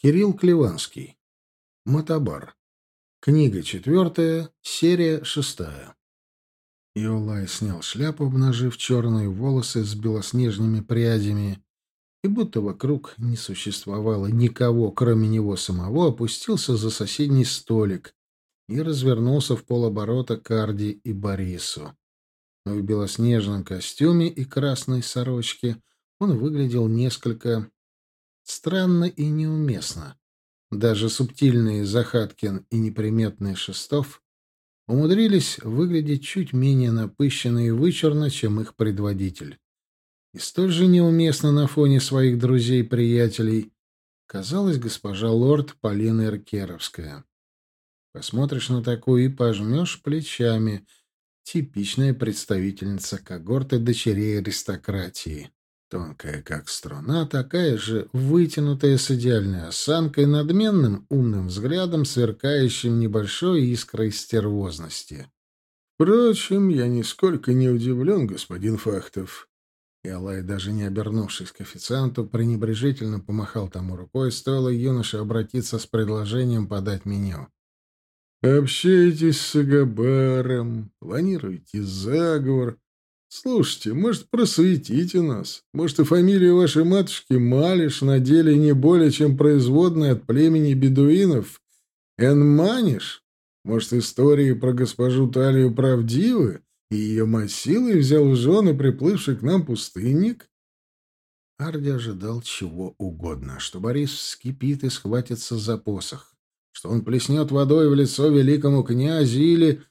Кирилл Клеванский. Мотобар. Книга четвертая, серия шестая. Иолай снял шляпу, обнажив черные волосы с белоснежными прядями, и будто вокруг не существовало никого, кроме него самого, опустился за соседний столик и развернулся в полоборота к Арди и Борису. В белоснежном костюме и красной сорочке он выглядел несколько Странно и неуместно. Даже субтильные Захаткин и неприметный Шестов умудрились выглядеть чуть менее напыщенно и вычурно, чем их предводитель. И столь же неуместно на фоне своих друзей-приятелей казалась госпожа лорд Полина Эркеровская. Посмотришь на такую и пожмешь плечами. Типичная представительница когорты дочерей аристократии. Тонкая, как струна, такая же вытянутая с идеальной осанкой, надменным умным взглядом, сверкающим небольшой искрой стервозности. «Впрочем, я нисколько не удивлен, господин Фахтов». И Алай, даже не обернувшись к официанту, пренебрежительно помахал тому рукой, стоило юноше обратиться с предложением подать меню. «Общаетесь с Агабаром, планируете заговор, Слушайте, может, просветите нас? Может, и фамилия вашей матушки Малиш на деле не более, чем производная от племени бедуинов? Энманиш? Может, истории про госпожу Талию правдивы, и ее мать взял в жены приплывший к нам пустынник? Арди ожидал чего угодно, что Борис вскипит и схватится за посох, что он плеснет водой в лицо великому князю или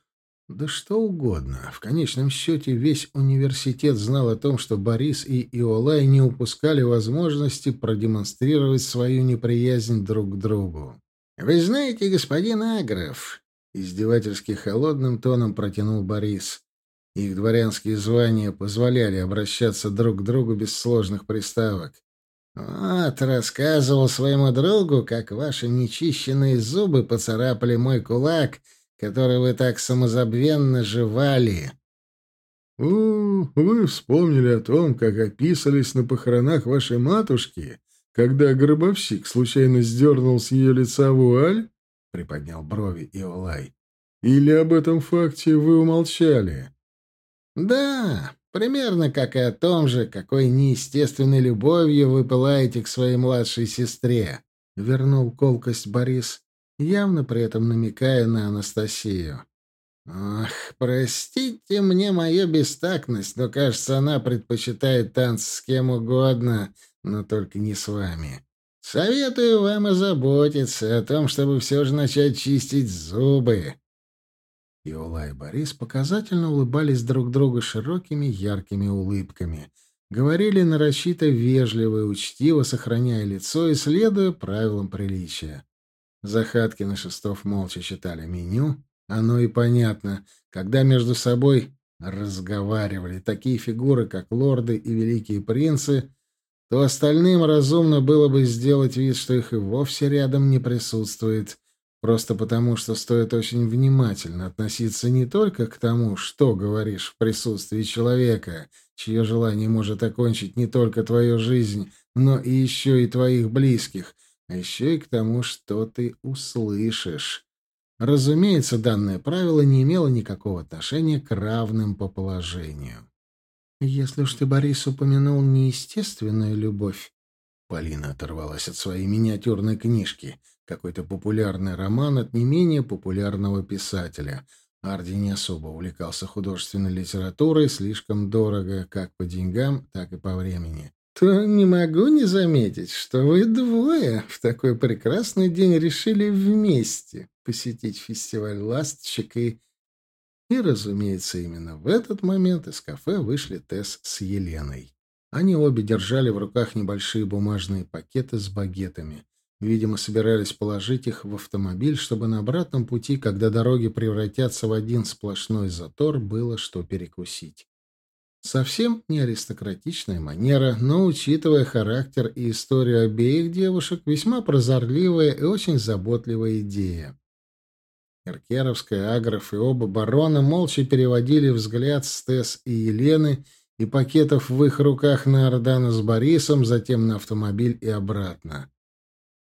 да что угодно. В конечном счете весь университет знал о том, что Борис и Иолай не упускали возможности продемонстрировать свою неприязнь друг к другу. «Вы знаете, господин Агров», — издевательски холодным тоном протянул Борис, их дворянские звания позволяли обращаться друг к другу без сложных приставок. «Вот, рассказывал своему другу, как ваши нечищенные зубы поцарапали мой кулак», — который вы так самозабвенно жевали. — О, вы вспомнили о том, как описались на похоронах вашей матушки, когда гробовщик случайно сдернул с ее лица вуаль? — приподнял брови Иолай. — Или об этом факте вы умолчали? — Да, примерно как и о том же, какой неестественной любовью вы пылаете к своей младшей сестре, — вернул колкость Борис явно при этом намекая на Анастасию. «Ах, простите мне мою бестактность, но, кажется, она предпочитает танцы с кем угодно, но только не с вами. Советую вам озаботиться о том, чтобы все же начать чистить зубы». Иола и Борис показательно улыбались друг другу широкими яркими улыбками. Говорили нарочито вежливо и учтиво, сохраняя лицо и следуя правилам приличия. Захаткин и Шестов молча читали меню. Оно и понятно, когда между собой разговаривали такие фигуры, как лорды и великие принцы, то остальным разумно было бы сделать вид, что их и вовсе рядом не присутствует, просто потому что стоит очень внимательно относиться не только к тому, что говоришь в присутствии человека, чье желание может окончить не только твою жизнь, но и еще и твоих близких — а еще и к тому, что ты услышишь. Разумеется, данное правило не имело никакого отношения к равным по положению. «Если уж ты, Борис, упомянул неестественную любовь...» Полина оторвалась от своей миниатюрной книжки. Какой-то популярный роман от не менее популярного писателя. Арди не особо увлекался художественной литературой, слишком дорого как по деньгам, так и по времени то не могу не заметить, что вы двое в такой прекрасный день решили вместе посетить фестиваль «Ласточек» и... И, разумеется, именно в этот момент из кафе вышли Тесс с Еленой. Они обе держали в руках небольшие бумажные пакеты с багетами. Видимо, собирались положить их в автомобиль, чтобы на обратном пути, когда дороги превратятся в один сплошной затор, было что перекусить. Совсем не аристократичная манера, но, учитывая характер и историю обеих девушек, весьма прозорливая и очень заботливая идея. Эркеровская, Агров и оба барона молча переводили взгляд с Тесс и Елены и пакетов в их руках на Ордана с Борисом, затем на автомобиль и обратно.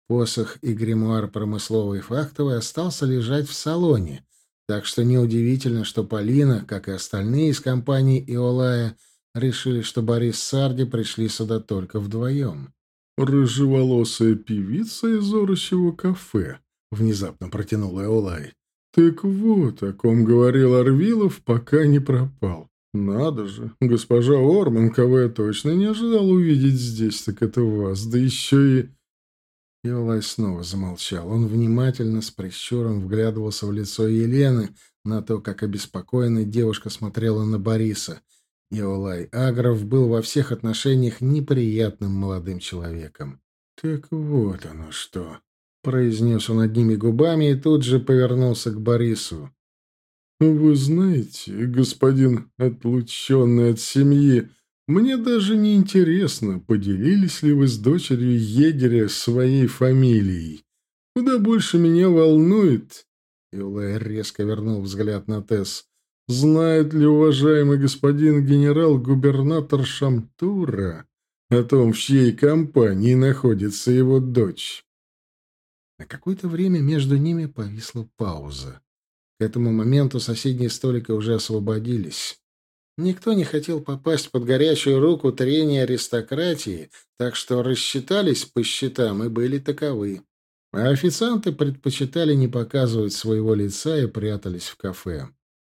Посох и гримуар промысловой фактовой остался лежать в салоне, так что неудивительно, что Полина, как и остальные из компании Иолая, решили, что Борис с Сарди пришли сюда только вдвоем. «Рыжеволосая певица из орочего кафе», — внезапно протянул Эолай. «Так вот, о ком говорил Арвилов, пока не пропал. Надо же, госпожа Орман, кого я точно не ожидал увидеть здесь, так это вас, да еще и...» Иолай снова замолчал. Он внимательно, с прищуром вглядывался в лицо Елены, на то, как обеспокоенная девушка смотрела на Бориса. Иолай Агров был во всех отношениях неприятным молодым человеком. «Так вот оно что!» — произнес он одними губами и тут же повернулся к Борису. «Вы знаете, господин отлученный от семьи, мне даже не интересно, поделились ли вы с дочерью егеря своей фамилией. Куда больше меня волнует...» Иолай резко вернул взгляд на Тесс. Знает ли уважаемый господин генерал-губернатор Шамтура о том, в чьей компании находится его дочь? На какое-то время между ними повисла пауза. К этому моменту соседние столики уже освободились. Никто не хотел попасть под горячую руку трения аристократии, так что рассчитались по счетам и были таковы. А официанты предпочитали не показывать своего лица и прятались в кафе.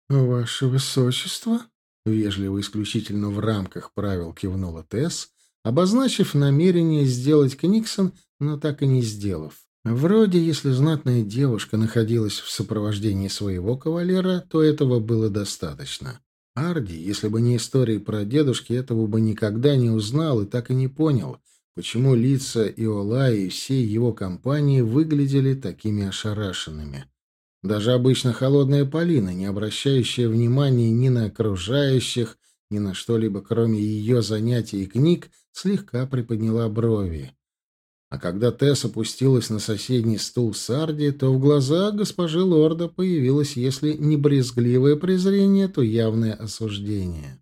«Ваше Высочество?» — вежливо исключительно в рамках правил кивнула Тесс, обозначив намерение сделать Книксон, но так и не сделав. Вроде, если знатная девушка находилась в сопровождении своего кавалера, то этого было достаточно. Арди, если бы не истории про дедушки, этого бы никогда не узнал и так и не понял, почему лица Иола и всей его компании выглядели такими ошарашенными. Даже обычно холодная Полина, не обращающая внимания ни на окружающих, ни на что-либо, кроме ее занятий и книг, слегка приподняла брови. А когда Тесс опустилась на соседний стул Сарди, то в глазах госпожи лорда появилось, если не брезгливое презрение, то явное осуждение.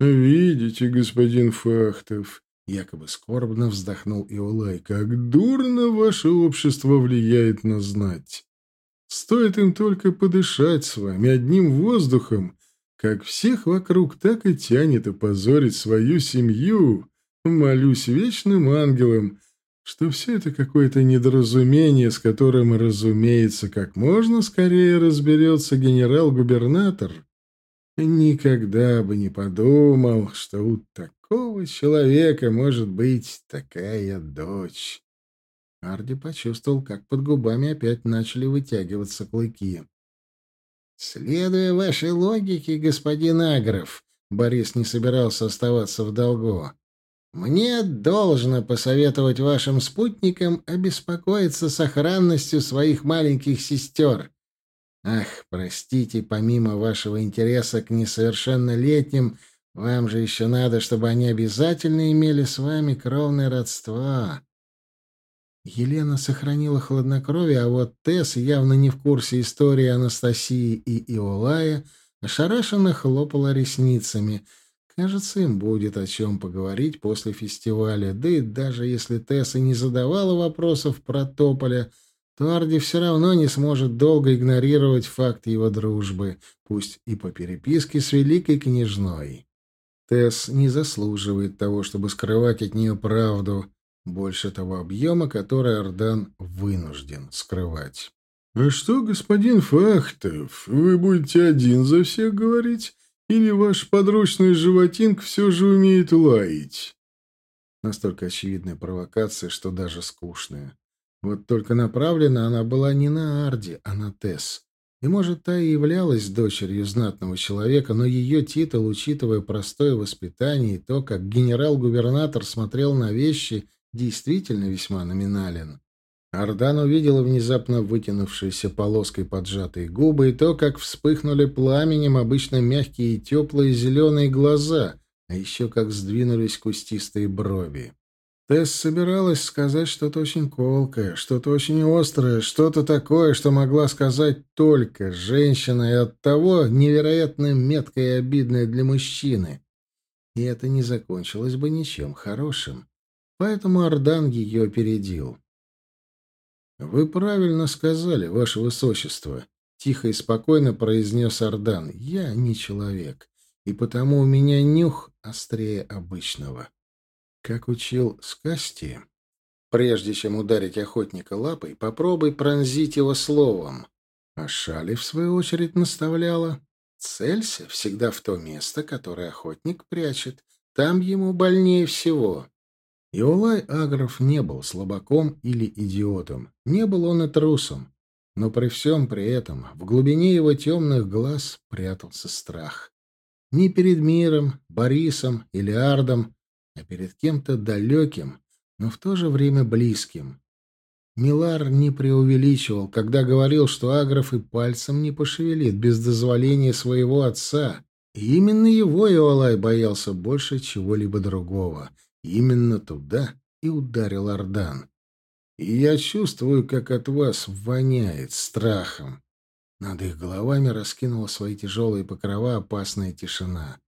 «Видите, господин Фахтов», — якобы скорбно вздохнул Иолай, — «как дурно ваше общество влияет на знать. Стоит им только подышать с вами одним воздухом, как всех вокруг так и тянет опозорить свою семью. Молюсь вечным ангелам, что все это какое-то недоразумение, с которым, разумеется, как можно скорее разберется генерал-губернатор. Никогда бы не подумал, что у такого человека может быть такая дочь. Арди почувствовал, как под губами опять начали вытягиваться клыки. «Следуя вашей логике, господин Агров, Борис не собирался оставаться в долгу. Мне должно посоветовать вашим спутникам обеспокоиться сохранностью своих маленьких сестер. Ах, простите, помимо вашего интереса к несовершеннолетним, вам же еще надо, чтобы они обязательно имели с вами кровное родство. Елена сохранила хладнокровие, а вот Тесс, явно не в курсе истории Анастасии и Иолая, ошарашенно хлопала ресницами. Кажется, им будет о чем поговорить после фестиваля. Да и даже если Тесса не задавала вопросов про Тополя, то Арди все равно не сможет долго игнорировать факт его дружбы, пусть и по переписке с великой княжной. Тесс не заслуживает того, чтобы скрывать от нее правду, больше того объема, который Ордан вынужден скрывать. «А что, господин Фахтов, вы будете один за всех говорить, или ваш подручный животинг все же умеет лаять?» Настолько очевидная провокация, что даже скучная. Вот только направлена она была не на Арди, а на Тесс. И, может, та и являлась дочерью знатного человека, но ее титул, учитывая простое воспитание и то, как генерал-губернатор смотрел на вещи действительно весьма номинален. Ардан увидела внезапно вытянувшиеся полоской поджатые губы и то, как вспыхнули пламенем обычно мягкие и теплые зеленые глаза, а еще как сдвинулись кустистые брови. Тесс собиралась сказать что-то очень колкое, что-то очень острое, что-то такое, что могла сказать только женщина, и оттого невероятно меткое и обидное для мужчины. И это не закончилось бы ничем хорошим. Поэтому Ардан ее опередил. «Вы правильно сказали, ваше высочество», — тихо и спокойно произнес Ардан. «Я не человек, и потому у меня нюх острее обычного». Как учил Скасти, прежде чем ударить охотника лапой, попробуй пронзить его словом. А Шали, в свою очередь, наставляла «Целься всегда в то место, которое охотник прячет. Там ему больнее всего». Иолай Агров не был слабаком или идиотом. Не был он и трусом. Но при всем при этом в глубине его темных глаз прятался страх. Не перед миром, Борисом или Ардом, а перед кем-то далеким, но в то же время близким. Милар не преувеличивал, когда говорил, что Агров и пальцем не пошевелит без дозволения своего отца. И именно его Иолай боялся больше чего-либо другого — Именно туда и ударил Ардан. И я чувствую, как от вас воняет страхом. Над их головами раскинула свои тяжелые покрова опасная тишина.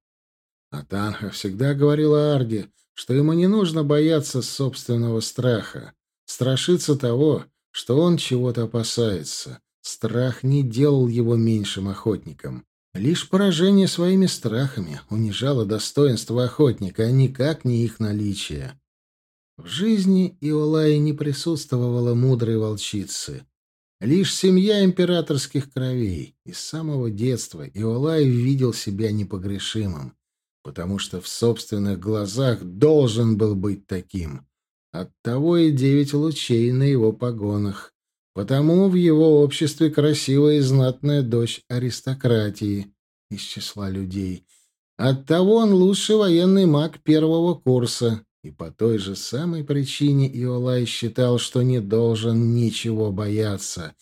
А Танха всегда говорила Арде, что ему не нужно бояться собственного страха, страшиться того, что он чего-то опасается. Страх не делал его меньшим охотником. Лишь поражение своими страхами унижало достоинство охотника, а никак не их наличие. В жизни Иолаи не присутствовала мудрой волчицы. Лишь семья императорских кровей. И с самого детства Иолай видел себя непогрешимым, потому что в собственных глазах должен был быть таким. Оттого и девять лучей на его погонах. Потому в его обществе красивая и знатная дочь аристократии из числа людей. Оттого он лучший военный маг первого курса, и по той же самой причине Иолай считал, что не должен ничего бояться.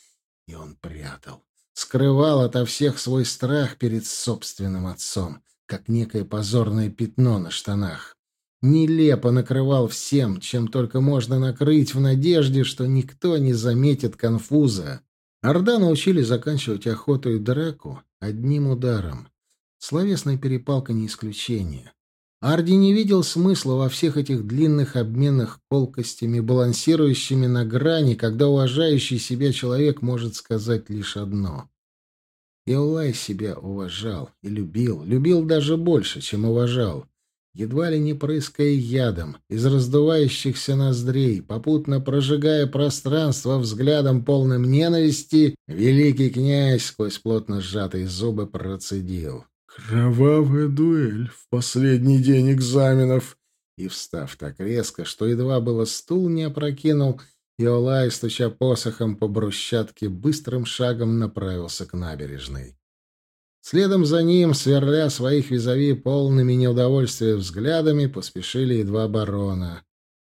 И он прятал, скрывал ото всех свой страх перед собственным отцом, как некое позорное пятно на штанах нелепо накрывал всем, чем только можно накрыть, в надежде, что никто не заметит конфуза. Орда научили заканчивать охоту и драку одним ударом. Словесная перепалка не исключение. Арди не видел смысла во всех этих длинных обменах колкостями, балансирующими на грани, когда уважающий себя человек может сказать лишь одно. Иолай себя уважал и любил, любил даже больше, чем уважал едва ли не прыская ядом, из раздувающихся ноздрей, попутно прожигая пространство взглядом полным ненависти, великий князь сквозь плотно сжатые зубы процедил. «Кровавая дуэль в последний день экзаменов!» И, встав так резко, что едва было стул не опрокинул, Иолай, стуча посохом по брусчатке, быстрым шагом направился к набережной. Следом за ним, сверля своих визави полными неудовольствия взглядами, поспешили и два барона.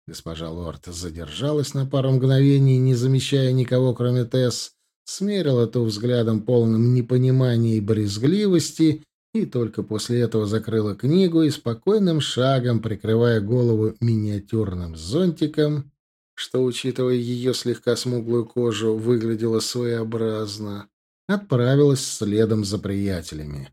Госпожа Лорд задержалась на пару мгновений, не замечая никого, кроме Тесс, смерила ту взглядом полным непонимания и брезгливости, и только после этого закрыла книгу и спокойным шагом, прикрывая голову миниатюрным зонтиком, что, учитывая ее слегка смуглую кожу, выглядело своеобразно, отправилась следом за приятелями.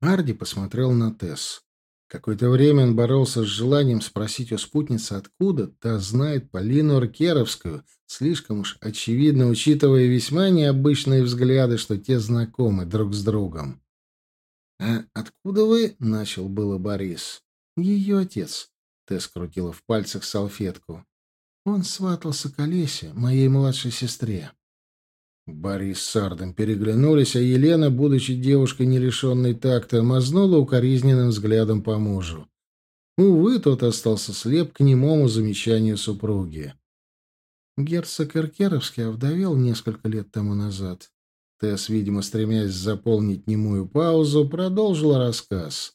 Арди посмотрел на Тесс. Какое-то время он боролся с желанием спросить у спутницы, откуда та знает Полину Аркеровскую, слишком уж очевидно, учитывая весьма необычные взгляды, что те знакомы друг с другом. «А откуда вы?» — начал было Борис. «Ее отец», — Тесс крутила в пальцах салфетку. «Он сватался к Олесе, моей младшей сестре. Борис с Сардом переглянулись, а Елена, будучи девушкой, не лишенной такта, мазнула укоризненным взглядом по мужу. Увы, тот остался слеп к немому замечанию супруги. Герцог Эркеровский овдовел несколько лет тому назад. Тесс, видимо, стремясь заполнить немую паузу, продолжила рассказ.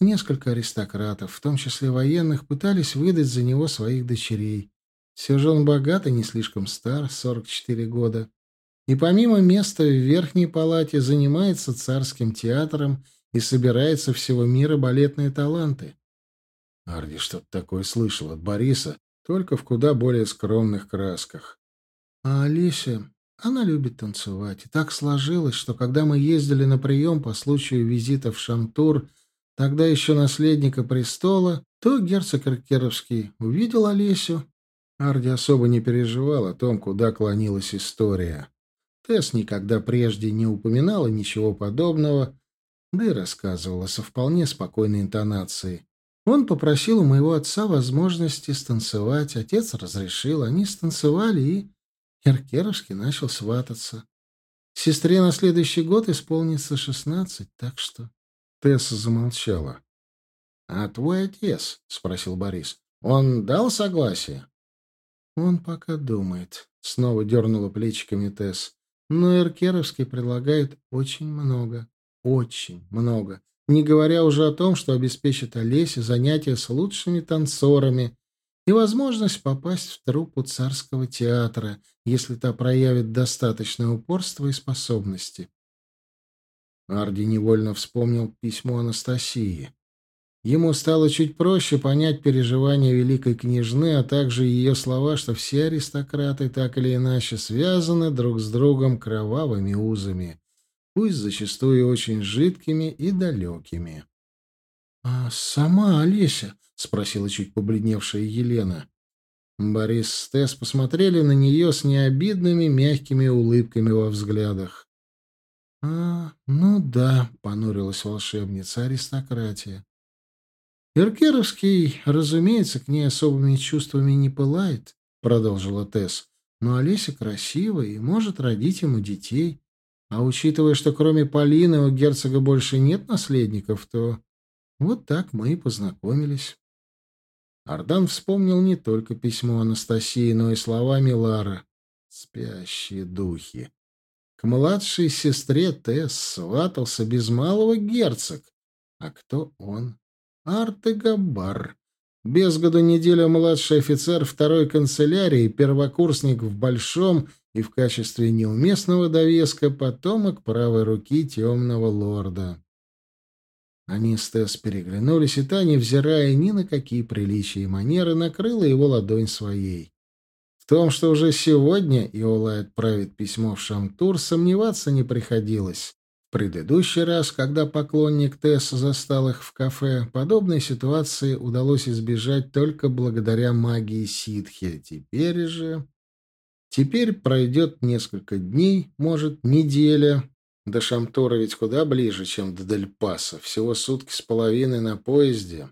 Несколько аристократов, в том числе военных, пытались выдать за него своих дочерей. Все же он богат и не слишком стар, 44 года и помимо места в верхней палате занимается царским театром и собирает со всего мира балетные таланты. Арди что-то такое слышал от Бориса, только в куда более скромных красках. А Олеся, она любит танцевать. И так сложилось, что когда мы ездили на прием по случаю визита в Шамтур, тогда еще наследника престола, то герцог Иркеровский увидел Олесю Арди особо не переживал о том, куда клонилась история. Тесс никогда прежде не упоминала ничего подобного, да и рассказывала со вполне спокойной интонацией. Он попросил у моего отца возможности станцевать, отец разрешил, они станцевали, и Эркеровский начал свататься. Сестре на следующий год исполнится шестнадцать, так что... Тесса замолчала. — А твой отец? — спросил Борис. — Он дал согласие? — Он пока думает. Снова дернула плечиками Тесс. Но Эркеровский предлагает очень много. Очень много. Не говоря уже о том, что обеспечит Олесе занятия с лучшими танцорами и возможность попасть в труппу царского театра, если та проявит достаточное упорство и способности. Арди невольно вспомнил письмо Анастасии. Ему стало чуть проще понять переживания великой княжны, а также ее слова, что все аристократы так или иначе связаны друг с другом кровавыми узами, пусть зачастую очень жидкими и далекими. — А сама Олеся? — спросила чуть побледневшая Елена. Борис с Тесс посмотрели на нее с необидными мягкими улыбками во взглядах. — А, ну да, — понурилась волшебница, — аристократия. Иркеровский, разумеется, к ней особыми чувствами не пылает, — продолжила Тесс. Но Олеся красивая и может родить ему детей. А учитывая, что кроме Полины у герцога больше нет наследников, то вот так мы и познакомились. Ардан вспомнил не только письмо Анастасии, но и слова Милара. Спящие духи. К младшей сестре Тесс сватался без малого герцог. А кто он? Артегабар. Без году неделя младший офицер второй канцелярии, первокурсник в Большом и в качестве неуместного довеска потомок правой руки темного лорда. Они с Тесс переглянулись, и та, невзирая ни на какие приличия и манеры, накрыла его ладонь своей. В том, что уже сегодня Иола отправит письмо в Шамтур, сомневаться не приходилось. Предыдущий раз, когда поклонник Тесс застал их в кафе, подобной ситуации удалось избежать только благодаря магии ситхи. Теперь же... Теперь пройдет несколько дней, может, неделя, до Шамтура ведь куда ближе, чем до Дельпаса. Всего сутки с половиной на поезде.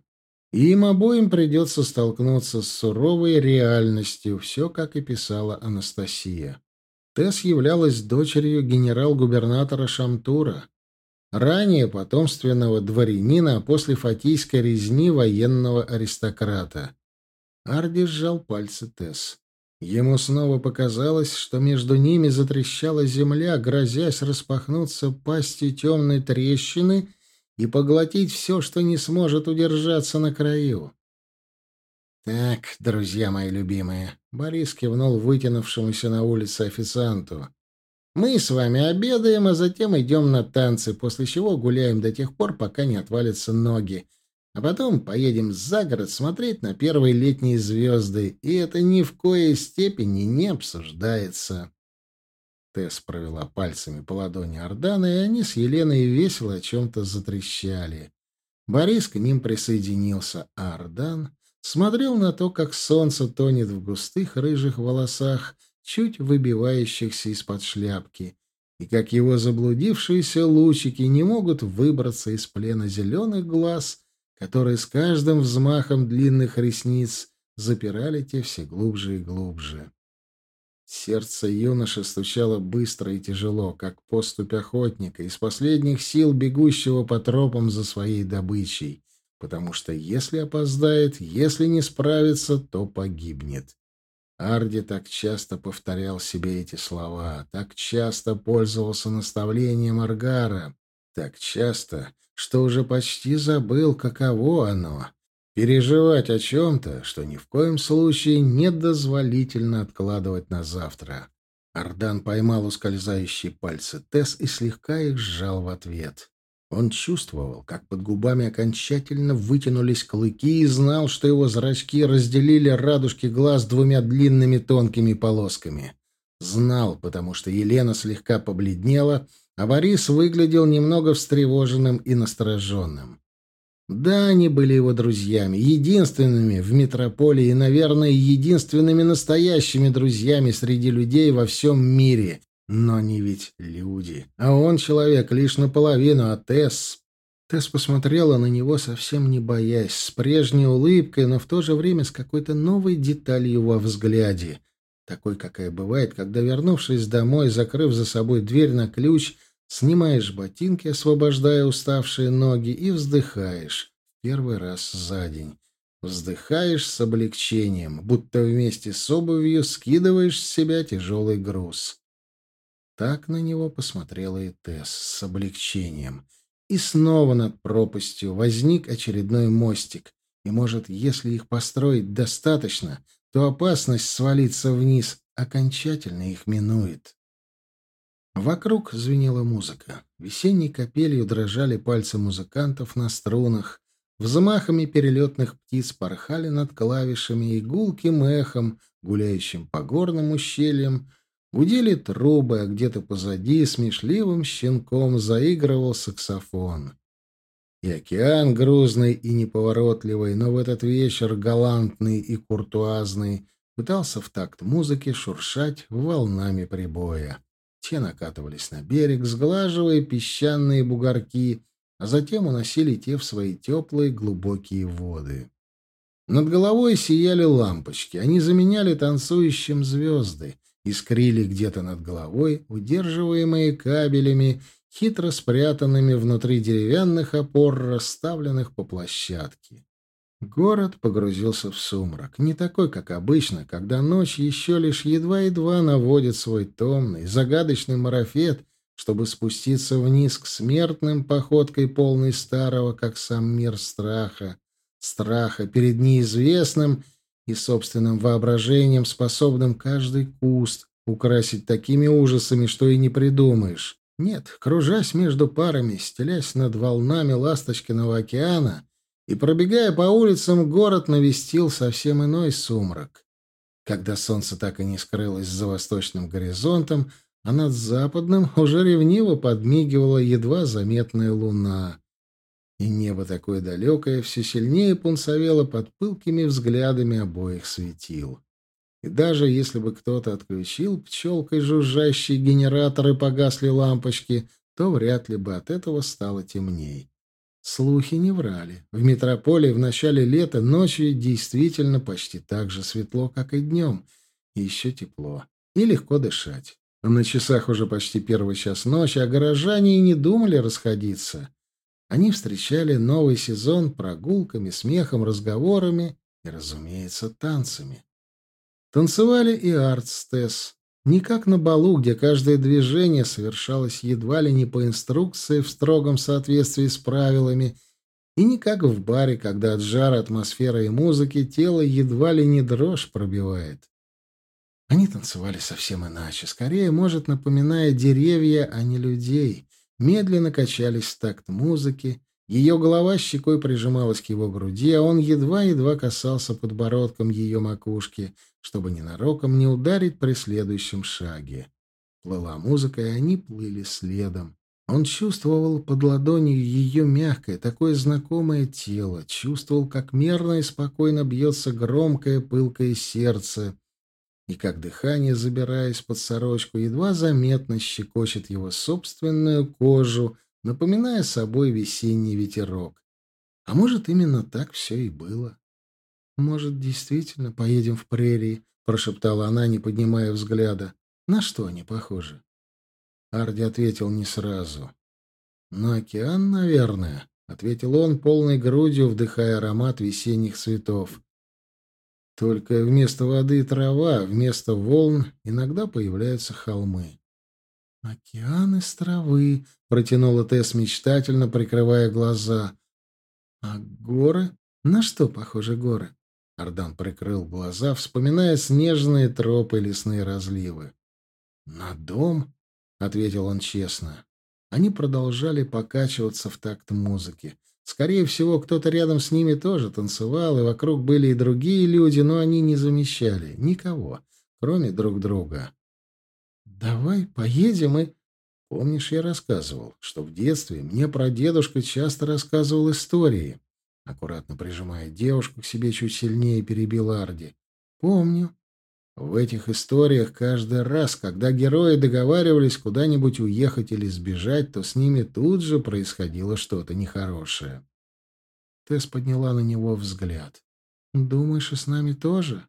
И им обоим придется столкнуться с суровой реальностью, все, как и писала Анастасия. Тесс являлась дочерью генерал-губернатора Шамтура, ранее потомственного дворянина, после фатийской резни военного аристократа. Арди сжал пальцы Тесс. Ему снова показалось, что между ними затрещала земля, грозясь распахнуться пастью темной трещины и поглотить все, что не сможет удержаться на краю. «Так, друзья мои любимые», — Борис кивнул вытянувшемуся на улице официанту. «Мы с вами обедаем, а затем идем на танцы, после чего гуляем до тех пор, пока не отвалятся ноги. А потом поедем за город смотреть на первые летние звезды, и это ни в коей степени не обсуждается. Тесс провела пальцами по ладони Ордана, и они с Еленой весело о чем-то затрещали. Борис к ним присоединился, а Ордан смотрел на то, как солнце тонет в густых рыжих волосах, чуть выбивающихся из-под шляпки, и как его заблудившиеся лучики не могут выбраться из плена зеленых глаз — которые с каждым взмахом длинных ресниц запирали те все глубже и глубже. Сердце юноши стучало быстро и тяжело, как поступь охотника, из последних сил бегущего по тропам за своей добычей, потому что если опоздает, если не справится, то погибнет. Арди так часто повторял себе эти слова, так часто пользовался наставлением Аргара, так часто, что уже почти забыл, каково оно — переживать о чем-то, что ни в коем случае недозволительно откладывать на завтра. Ардан поймал ускользающие пальцы Тесс и слегка их сжал в ответ. Он чувствовал, как под губами окончательно вытянулись клыки и знал, что его зрачки разделили радужки глаз двумя длинными тонкими полосками. Знал, потому что Елена слегка побледнела — а Борис выглядел немного встревоженным и настороженным. Да, они были его друзьями, единственными в метрополии и, наверное, единственными настоящими друзьями среди людей во всем мире. Но они ведь люди. А он человек лишь наполовину, а Тесс... Тесс посмотрела на него, совсем не боясь, с прежней улыбкой, но в то же время с какой-то новой деталью во взгляде. Такой, какая бывает, когда, вернувшись домой, закрыв за собой дверь на ключ, Снимаешь ботинки, освобождая уставшие ноги, и вздыхаешь. Первый раз за день. Вздыхаешь с облегчением, будто вместе с обувью скидываешь с себя тяжелый груз. Так на него посмотрела и Тесс с облегчением. И снова над пропастью возник очередной мостик. И, может, если их построить достаточно, то опасность свалиться вниз окончательно их минует. Вокруг звенела музыка. Весенней капелью дрожали пальцы музыкантов на струнах. Взмахами перелетных птиц порхали над клавишами и гулким эхом, гуляющим по горным ущельям, гудели трубы, а где-то позади смешливым щенком заигрывал саксофон. И океан грузный и неповоротливый, но в этот вечер галантный и куртуазный, пытался в такт музыки шуршать волнами прибоя. Те накатывались на берег, сглаживая песчаные бугорки, а затем уносили те в свои теплые глубокие воды. Над головой сияли лампочки, они заменяли танцующим звезды, искрили где-то над головой, удерживаемые кабелями, хитро спрятанными внутри деревянных опор, расставленных по площадке. Город погрузился в сумрак, не такой, как обычно, когда ночь еще лишь едва-едва наводит свой томный, загадочный марафет, чтобы спуститься вниз к смертным походкой полной старого, как сам мир страха, страха перед неизвестным и собственным воображением, способным каждый куст украсить такими ужасами, что и не придумаешь. Нет, кружась между парами, стелясь над волнами ласточкиного океана — и, пробегая по улицам, город навестил совсем иной сумрак. Когда солнце так и не скрылось за восточным горизонтом, а над западным уже ревниво подмигивала едва заметная луна. И небо такое далекое все сильнее пунцовело под пылкими взглядами обоих светил. И даже если бы кто-то отключил пчелкой жужжащие генераторы погасли лампочки, то вряд ли бы от этого стало темней. Слухи не врали. В метрополии в начале лета ночью действительно почти так же светло, как и днем. И еще тепло. И легко дышать. На часах уже почти первый час ночи, а горожане и не думали расходиться. Они встречали новый сезон прогулками, смехом, разговорами и, разумеется, танцами. Танцевали и Артстес. Не как на балу, где каждое движение совершалось едва ли не по инструкции в строгом соответствии с правилами, и не как в баре, когда от жара, атмосферы и музыки тело едва ли не дрожь пробивает. Они танцевали совсем иначе, скорее, может, напоминая деревья, а не людей. Медленно качались в такт музыки, ее голова щекой прижималась к его груди, а он едва-едва касался подбородком ее макушки, чтобы ненароком не ударить при следующем шаге. Плыла музыка, и они плыли следом. Он чувствовал под ладонью ее мягкое, такое знакомое тело, чувствовал, как мерно и спокойно бьется громкое пылкое сердце, и как дыхание, забираясь под сорочку, едва заметно щекочет его собственную кожу, напоминая собой весенний ветерок. А может, именно так все и было. «Может, действительно поедем в прерии?» — прошептала она, не поднимая взгляда. «На что они похожи?» Арди ответил не сразу. «На океан, наверное», — ответил он, полной грудью вдыхая аромат весенних цветов. «Только вместо воды трава, вместо волн иногда появляются холмы». «Океан из травы», — протянула Тесс мечтательно, прикрывая глаза. «А горы? На что похожи горы?» Ардан прикрыл глаза, вспоминая снежные тропы лесные разливы. «На дом?» — ответил он честно. Они продолжали покачиваться в такт музыки. Скорее всего, кто-то рядом с ними тоже танцевал, и вокруг были и другие люди, но они не замечали никого, кроме друг друга. «Давай поедем и...» Помнишь, я рассказывал, что в детстве мне про дедушка часто рассказывал истории. Аккуратно прижимая девушку к себе чуть сильнее, перебил Арди. «Помню. В этих историях каждый раз, когда герои договаривались куда-нибудь уехать или сбежать, то с ними тут же происходило что-то нехорошее. Тесс подняла на него взгляд. «Думаешь, и с нами тоже?»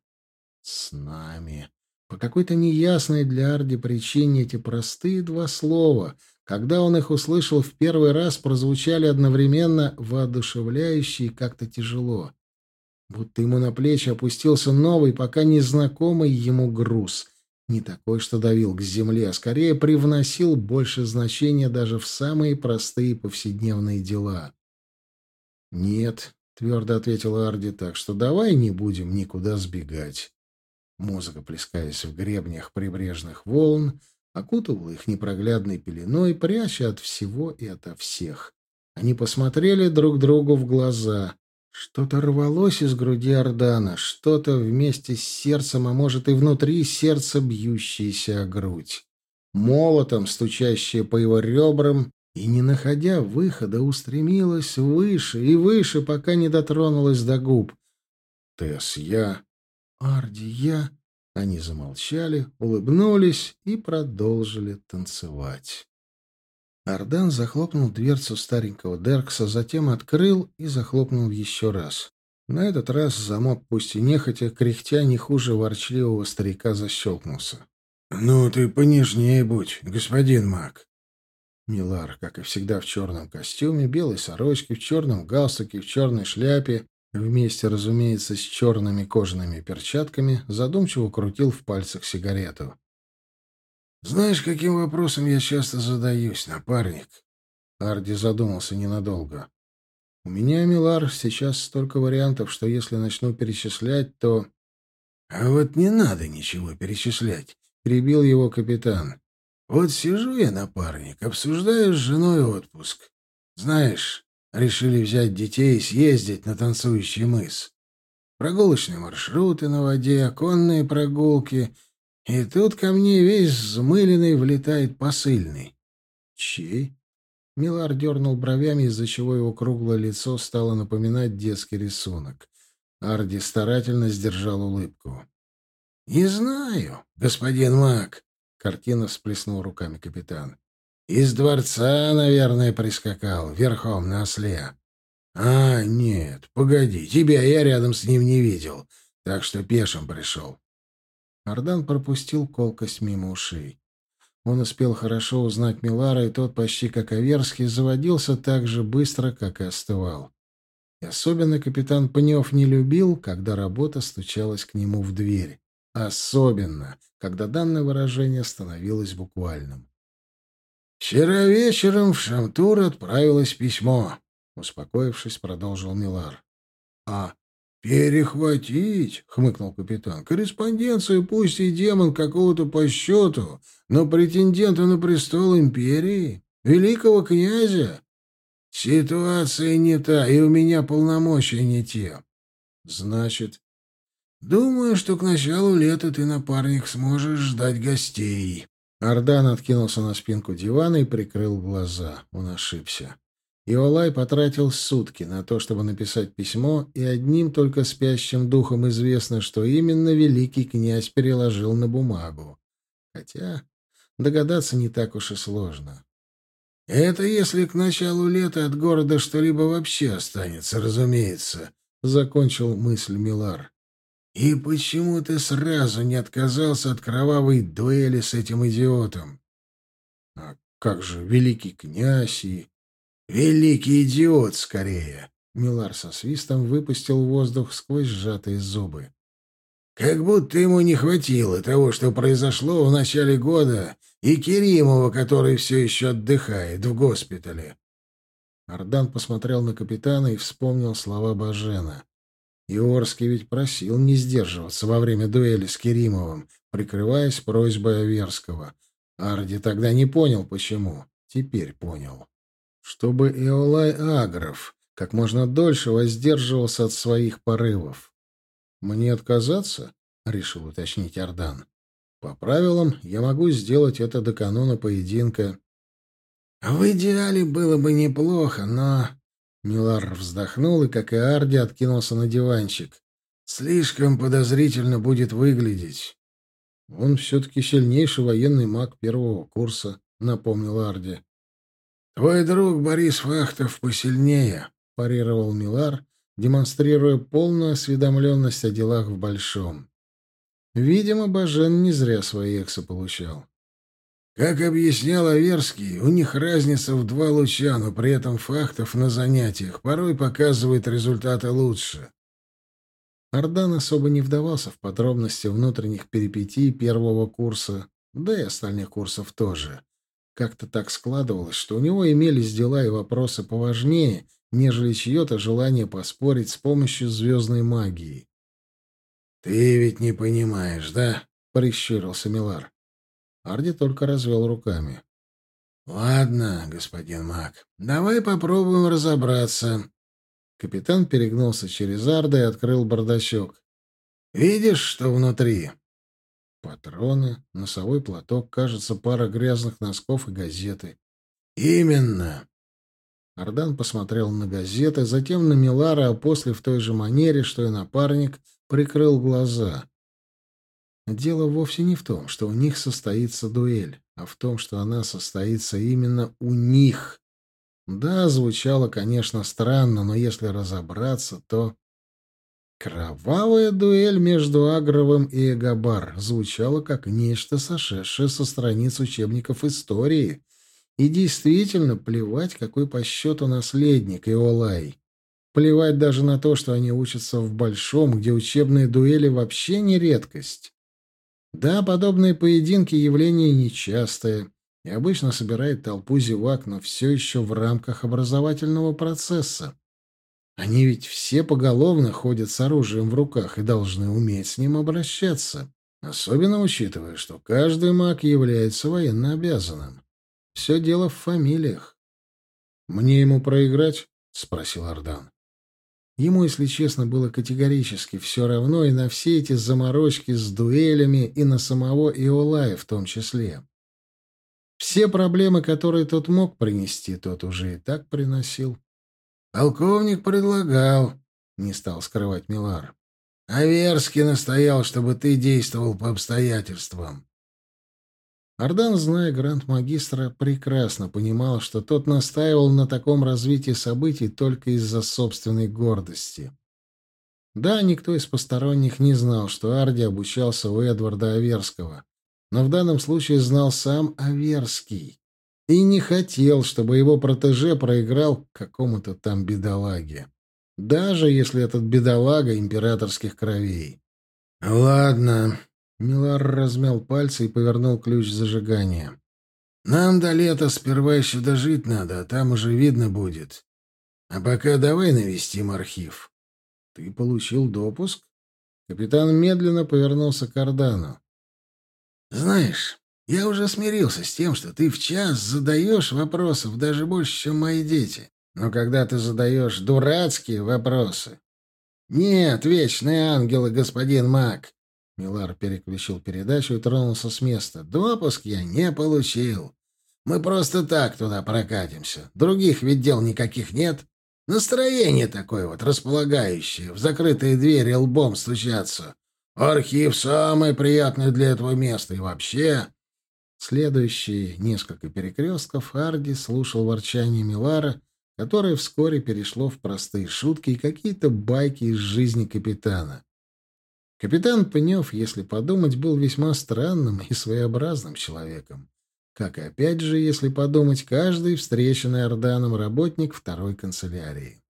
«С нами». По какой-то неясной для Арди причине эти простые два слова, когда он их услышал в первый раз, прозвучали одновременно воодушевляюще и как-то тяжело будто ему на плечи опустился новый, пока незнакомый ему груз. Не такой, что давил к земле, а скорее привносил больше значения даже в самые простые повседневные дела. «Нет», — твердо ответил Арди, — «так что давай не будем никуда сбегать». Музыка, плескаясь в гребнях прибрежных волн, окутывала их непроглядной пеленой, пряча от всего и ото всех. Они посмотрели друг другу в глаза. Что-то рвалось из груди Ордана, что-то вместе с сердцем, а может и внутри сердца бьющееся о грудь. Молотом, стучащее по его ребрам, и, не находя выхода, устремилась выше и выше, пока не дотронулась до губ. «Тесс, я...» «Арди, я...» Они замолчали, улыбнулись и продолжили танцевать. Ардан захлопнул дверцу старенького Деркса, затем открыл и захлопнул еще раз. На этот раз замок, пусть и нехотя, кряхтя не хуже ворчливого старика, защелкнулся. «Ну ты понежнее будь, господин маг!» Милар, как и всегда, в черном костюме, белой сорочке, в черном галстуке, в черной шляпе, вместе, разумеется, с черными кожаными перчатками, задумчиво крутил в пальцах сигарету. Знаешь, каким вопросом я часто задаюсь, напарник? Арди задумался ненадолго. У меня, Милар, сейчас столько вариантов, что если начну перечислять, то... А вот не надо ничего перечислять, перебил его капитан. Вот сижу я, напарник, обсуждаю с женой отпуск. Знаешь, решили взять детей и съездить на танцующий мыс. Прогулочные маршруты на воде, конные прогулки и тут ко мне весь взмыленный влетает посыльный. Чей? Милар дернул бровями, из-за чего его круглое лицо стало напоминать детский рисунок. Арди старательно сдержал улыбку. «Не знаю, господин Мак», — картина всплеснул руками капитан. «Из дворца, наверное, прискакал, верхом на осле». «А, нет, погоди, тебя я рядом с ним не видел, так что пешим пришел. Ардан пропустил колкость мимо ушей. Он успел хорошо узнать Милара, и тот, почти как Аверский, заводился так же быстро, как и остывал. И особенно капитан Пнев не любил, когда работа стучалась к нему в дверь. Особенно, когда данное выражение становилось буквальным. «Вчера вечером в Шамтур отправилось письмо», — успокоившись, продолжил Милар. «А «Перехватить?» — хмыкнул капитан. «Корреспонденцию пусть и демон какого-то по счету, но претендента на престол империи, великого князя. Ситуация не та, и у меня полномочия не те. Значит, думаю, что к началу лета ты, напарник, сможешь ждать гостей». Ардан откинулся на спинку дивана и прикрыл глаза. Он ошибся. Иолай потратил сутки на то, чтобы написать письмо, и одним только спящим духом известно, что именно великий князь переложил на бумагу. Хотя догадаться не так уж и сложно. «Это если к началу лета от города что-либо вообще останется, разумеется», — закончил мысль Милар. «И почему ты сразу не отказался от кровавой дуэли с этим идиотом?» «А как же великий князь и...» «Великий идиот, скорее!» Милар со свистом выпустил воздух сквозь сжатые зубы. «Как будто ему не хватило того, что произошло в начале года, и Керимова, который все еще отдыхает в госпитале». Ардан посмотрел на капитана и вспомнил слова Бажена. Иорский ведь просил не сдерживаться во время дуэли с Керимовым, прикрываясь просьбой Аверского. Арди тогда не понял, почему. Теперь понял чтобы Иолай Агров как можно дольше воздерживался от своих порывов. «Мне отказаться?» — решил уточнить Ардан. «По правилам, я могу сделать это до канона поединка». «В идеале было бы неплохо, но...» Милар вздохнул и, как и Арди, откинулся на диванчик. «Слишком подозрительно будет выглядеть». «Он все-таки сильнейший военный маг первого курса», — напомнил Арди. «Твой друг Борис Фахтов посильнее», — парировал Милар, демонстрируя полную осведомленность о делах в Большом. Видимо, Бажен не зря свои эксы получал. Как объяснял Аверский, у них разница в два луча, но при этом Фахтов на занятиях порой показывает результаты лучше. Ардан особо не вдавался в подробности внутренних перипетий первого курса, да и остальных курсов тоже. Как-то так складывалось, что у него имелись дела и вопросы поважнее, нежели чье-то желание поспорить с помощью звездной магии. «Ты ведь не понимаешь, да?» — прищурился Милар. Арди только развел руками. «Ладно, господин маг, давай попробуем разобраться». Капитан перегнулся через Арда и открыл бардачок. «Видишь, что внутри?» Патроны, носовой платок, кажется, пара грязных носков и газеты. «Именно!» Ардан посмотрел на газеты, затем на Милара, а после в той же манере, что и напарник, прикрыл глаза. Дело вовсе не в том, что у них состоится дуэль, а в том, что она состоится именно у них. Да, звучало, конечно, странно, но если разобраться, то... Кровавая дуэль между Агровым и Эгабар звучала как нечто, сошедшее со страниц учебников истории. И действительно, плевать, какой по счету наследник Иолай. Плевать даже на то, что они учатся в Большом, где учебные дуэли вообще не редкость. Да, подобные поединки — явление нечастое и обычно собирает толпу зевак, но все еще в рамках образовательного процесса. Они ведь все поголовно ходят с оружием в руках и должны уметь с ним обращаться, особенно учитывая, что каждый маг является военно обязанным. Все дело в фамилиях. «Мне ему проиграть?» — спросил Ардан. Ему, если честно, было категорически все равно и на все эти заморочки с дуэлями, и на самого Иолая в том числе. Все проблемы, которые тот мог принести, тот уже и так приносил. «Полковник предлагал», — не стал скрывать Милар. «Аверский настоял, чтобы ты действовал по обстоятельствам». Ардан, зная гранд-магистра, прекрасно понимал, что тот настаивал на таком развитии событий только из-за собственной гордости. Да, никто из посторонних не знал, что Арди обучался у Эдварда Аверского, но в данном случае знал сам Аверский и не хотел, чтобы его протеже проиграл какому-то там бедолаге. Даже если этот бедолага императорских кровей. «Ладно», — Милар размял пальцы и повернул ключ зажигания. «Нам до лета сперва еще дожить надо, а там уже видно будет. А пока давай навестим архив». «Ты получил допуск?» Капитан медленно повернулся к Ордану. «Знаешь, я уже смирился с тем, что ты в час задаешь вопросов даже больше, чем мои дети. Но когда ты задаешь дурацкие вопросы... Нет, вечные ангелы, господин Мак. Милар переключил передачу и тронулся с места. Допуск я не получил. Мы просто так туда прокатимся. Других ведь дел никаких нет. Настроение такое вот, располагающее, в закрытые двери лбом стучаться. Архив самое приятное для этого места и вообще... Следующие несколько перекрестков Арди слушал ворчание Милара, которое вскоре перешло в простые шутки и какие-то байки из жизни капитана. Капитан Пнев, если подумать, был весьма странным и своеобразным человеком. Как и опять же, если подумать, каждый встреченный Орданом работник второй канцелярии.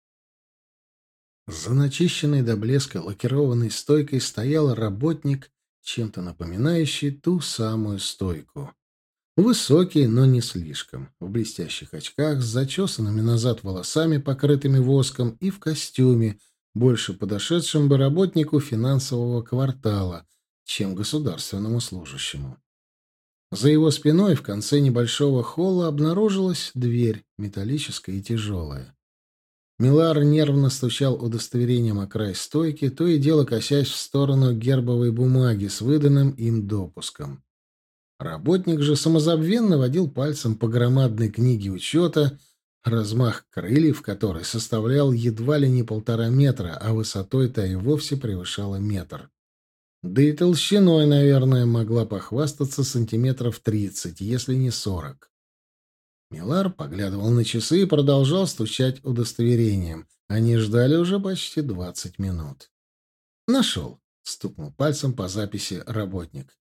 За начищенной до блеска лакированной стойкой стоял работник, чем-то напоминающий ту самую стойку. Высокий, но не слишком, в блестящих очках, с зачесанными назад волосами, покрытыми воском, и в костюме, больше подошедшем бы работнику финансового квартала, чем государственному служащему. За его спиной в конце небольшого холла обнаружилась дверь, металлическая и тяжелая. Милар нервно стучал удостоверением о край стойки, то и дело косясь в сторону гербовой бумаги с выданным им допуском. Работник же самозабвенно водил пальцем по громадной книге учета, размах крыльев которой составлял едва ли не полтора метра, а высотой-то и вовсе превышала метр. Да и толщиной, наверное, могла похвастаться сантиметров тридцать, если не сорок. Милар поглядывал на часы и продолжал стучать удостоверением. Они ждали уже почти двадцать минут. «Нашел», — стукнул пальцем по записи работник.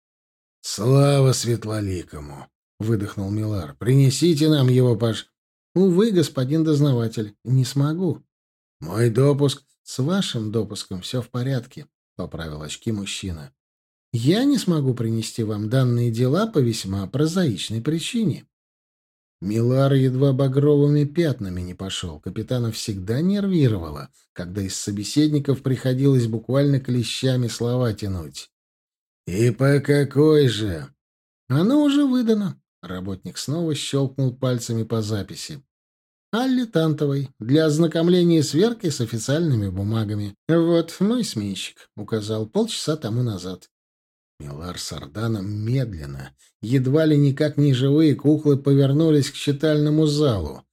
«Слава светлоликому!» — выдохнул Милар. «Принесите нам его, Паш...» «Увы, господин дознаватель, не смогу». «Мой допуск...» «С вашим допуском все в порядке поправил очки мужчина. Я не смогу принести вам данные дела по весьма прозаичной причине. Милар едва багровыми пятнами не пошел. Капитана всегда нервировало, когда из собеседников приходилось буквально клещами слова тянуть. «И по какой же?» «Оно уже выдано». Работник снова щелкнул пальцами по записи. Алле Тантовой для ознакомления сверки с официальными бумагами. Вот мой сменщик указал полчаса тому назад. Милар с Орданом медленно, едва ли никак не живые куклы повернулись к читальному залу.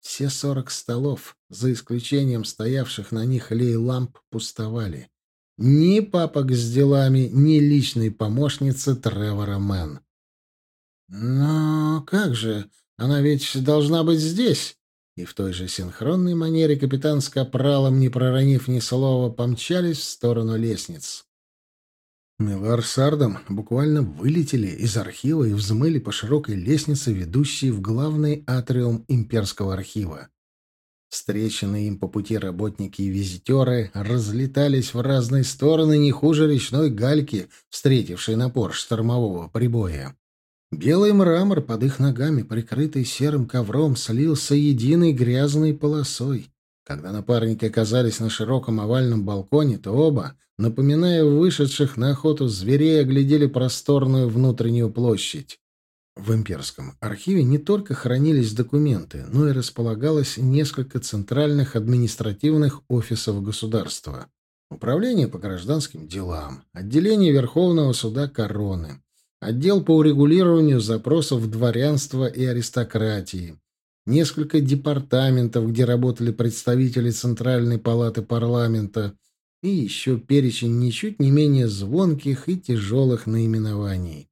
Все сорок столов, за исключением стоявших на них лей-ламп, пустовали. Ни папок с делами, ни личной помощницы Тревора Мэн. «Но как же? Она ведь должна быть здесь!» И в той же синхронной манере капитан с капралом, не проронив ни слова, помчались в сторону лестниц. Милар с Ардом буквально вылетели из архива и взмыли по широкой лестнице, ведущей в главный атриум имперского архива. Встреченные им по пути работники и визитеры разлетались в разные стороны не хуже речной гальки, встретившей напор штормового прибоя. Белый мрамор под их ногами, прикрытый серым ковром, слился единой грязной полосой. Когда напарники оказались на широком овальном балконе, то оба, напоминая вышедших на охоту зверей, оглядели просторную внутреннюю площадь. В имперском архиве не только хранились документы, но и располагалось несколько центральных административных офисов государства. Управление по гражданским делам, отделение Верховного суда короны, отдел по урегулированию запросов дворянства и аристократии, несколько департаментов, где работали представители Центральной палаты парламента, и еще перечень ничуть не менее звонких и тяжелых наименований.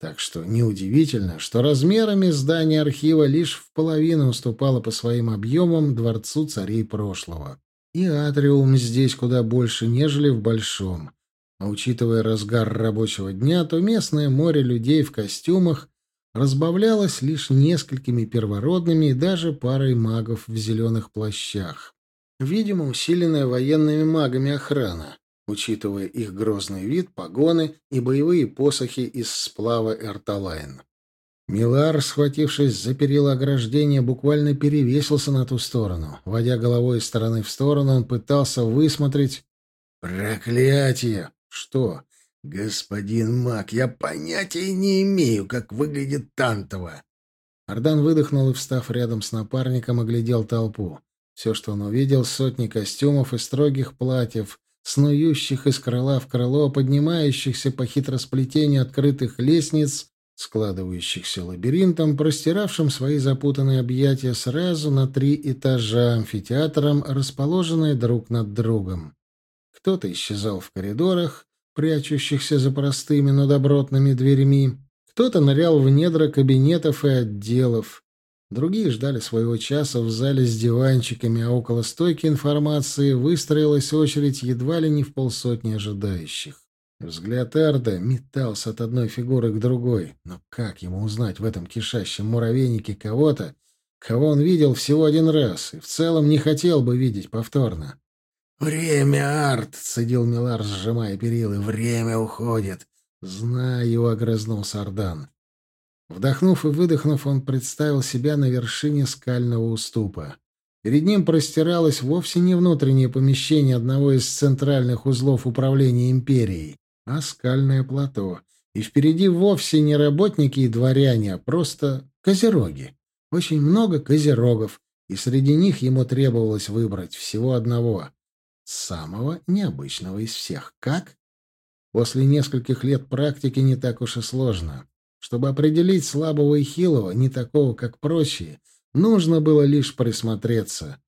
Так что неудивительно, что размерами здание архива лишь в половину уступало по своим объемам дворцу царей прошлого. И атриум здесь куда больше, нежели в Большом. А учитывая разгар рабочего дня, то местное море людей в костюмах разбавлялось лишь несколькими первородными и даже парой магов в зеленых плащах. Видимо, усиленная военными магами охрана, учитывая их грозный вид, погоны и боевые посохи из сплава Эрталайн. Милар, схватившись за перила ограждения, буквально перевесился на ту сторону. Водя головой из стороны в сторону, он пытался высмотреть... «Проклятие!» «Что?» «Господин Мак, я понятия не имею, как выглядит Тантова». Ардан выдохнул и, встав рядом с напарником, оглядел толпу. Все, что он увидел, сотни костюмов и строгих платьев, снующих из крыла в крыло, поднимающихся по хитросплетению открытых лестниц, складывающихся лабиринтом, простиравшим свои запутанные объятия сразу на три этажа амфитеатром, расположенные друг над другом. Кто-то исчезал в коридорах, прячущихся за простыми, но добротными дверьми. Кто-то нырял в недра кабинетов и отделов. Другие ждали своего часа в зале с диванчиками, а около стойки информации выстроилась очередь едва ли не в полсотни ожидающих. Взгляд Эрда метался от одной фигуры к другой. Но как ему узнать в этом кишащем муравейнике кого-то, кого он видел всего один раз и в целом не хотел бы видеть повторно? «Время, Арт!» — цедил Милар, сжимая перилы. «Время уходит!» «Знаю!» — огрызнулся Ардан. Вдохнув и выдохнув, он представил себя на вершине скального уступа. Перед ним простиралось вовсе не внутреннее помещение одного из центральных узлов управления империей, а скальное плато. И впереди вовсе не работники и дворяне, а просто козероги. Очень много козерогов, и среди них ему требовалось выбрать всего одного самого необычного из всех. Как? После нескольких лет практики не так уж и сложно. Чтобы определить слабого и хилого, не такого, как прочие, Нужно было лишь присмотреться.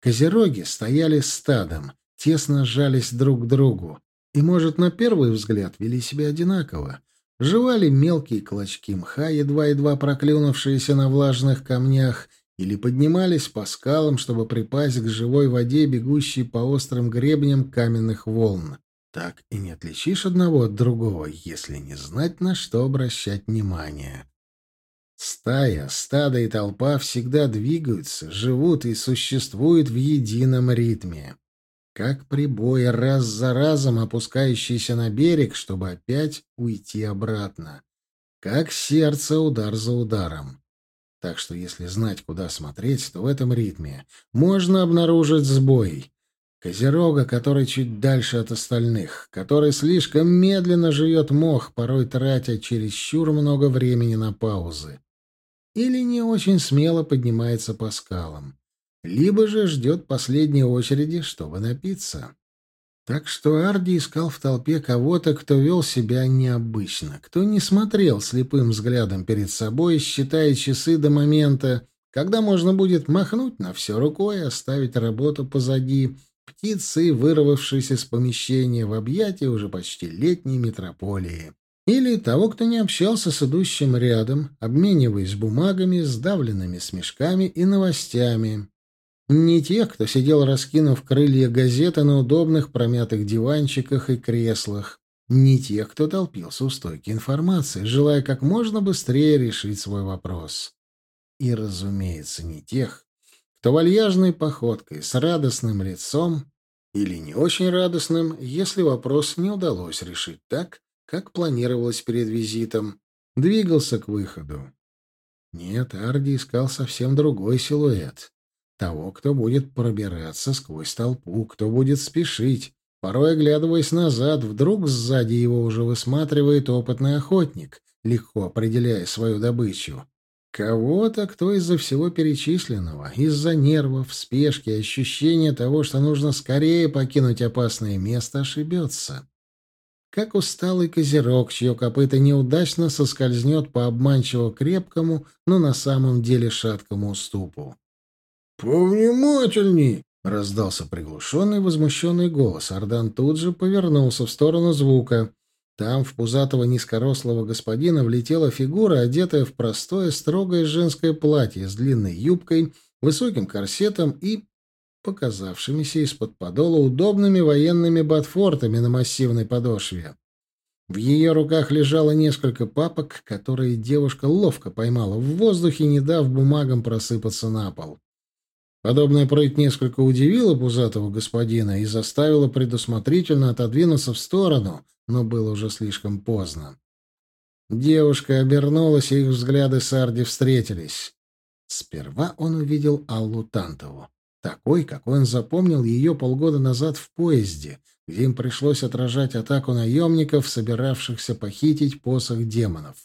Козероги стояли стадом, тесно сжались друг к другу. И, может, на первый взгляд вели себя одинаково. Жевали мелкие клочки мха, едва-едва проклюнувшиеся на влажных камнях, или поднимались по скалам, чтобы припасть к живой воде, бегущей по острым гребням каменных волн. Так и не отличишь одного от другого, если не знать, на что обращать внимание. Стая, стадо и толпа всегда двигаются, живут и существуют в едином ритме. Как прибой, раз за разом опускающийся на берег, чтобы опять уйти обратно. Как сердце, удар за ударом. Так что если знать, куда смотреть, то в этом ритме можно обнаружить сбой. Козерога, который чуть дальше от остальных, который слишком медленно жует мох, порой тратя чересчур много времени на паузы или не очень смело поднимается по скалам, либо же ждет последней очереди, чтобы напиться. Так что Арди искал в толпе кого-то, кто вел себя необычно, кто не смотрел слепым взглядом перед собой, считая часы до момента, когда можно будет махнуть на все рукой и оставить работу позади, птицы, вырвавшись из помещения в объятия уже почти летней метрополии. Или того, кто не общался с идущим рядом, обмениваясь бумагами, сдавленными смешками и новостями. Не тех, кто сидел, раскинув крылья газеты на удобных промятых диванчиках и креслах. Не тех, кто толпился у стойки информации, желая как можно быстрее решить свой вопрос. И, разумеется, не тех, кто вальяжной походкой, с радостным лицом или не очень радостным, если вопрос не удалось решить так, как планировалось перед визитом, двигался к выходу. Нет, Арди искал совсем другой силуэт. Того, кто будет пробираться сквозь толпу, кто будет спешить. Порой, оглядываясь назад, вдруг сзади его уже высматривает опытный охотник, легко определяя свою добычу. Кого-то, кто из-за всего перечисленного, из-за нервов, спешки, ощущения того, что нужно скорее покинуть опасное место, ошибется как усталый козерог, чье копыто неудачно соскользнет по обманчиво крепкому, но на самом деле шаткому уступу. «Повнимательней!» — раздался приглушенный возмущенный голос. Ардан тут же повернулся в сторону звука. Там в пузатого низкорослого господина влетела фигура, одетая в простое, строгое женское платье с длинной юбкой, высоким корсетом и показавшимися из-под подола удобными военными ботфортами на массивной подошве. В ее руках лежало несколько папок, которые девушка ловко поймала в воздухе, не дав бумагам просыпаться на пол. Подобная прыть несколько удивила пузатого господина и заставила предусмотрительно отодвинуться в сторону, но было уже слишком поздно. Девушка обернулась, и их взгляды с Арди встретились. Сперва он увидел Аллу Тантову. Такой, какой он запомнил ее полгода назад в поезде, где им пришлось отражать атаку наемников, собиравшихся похитить посох демонов.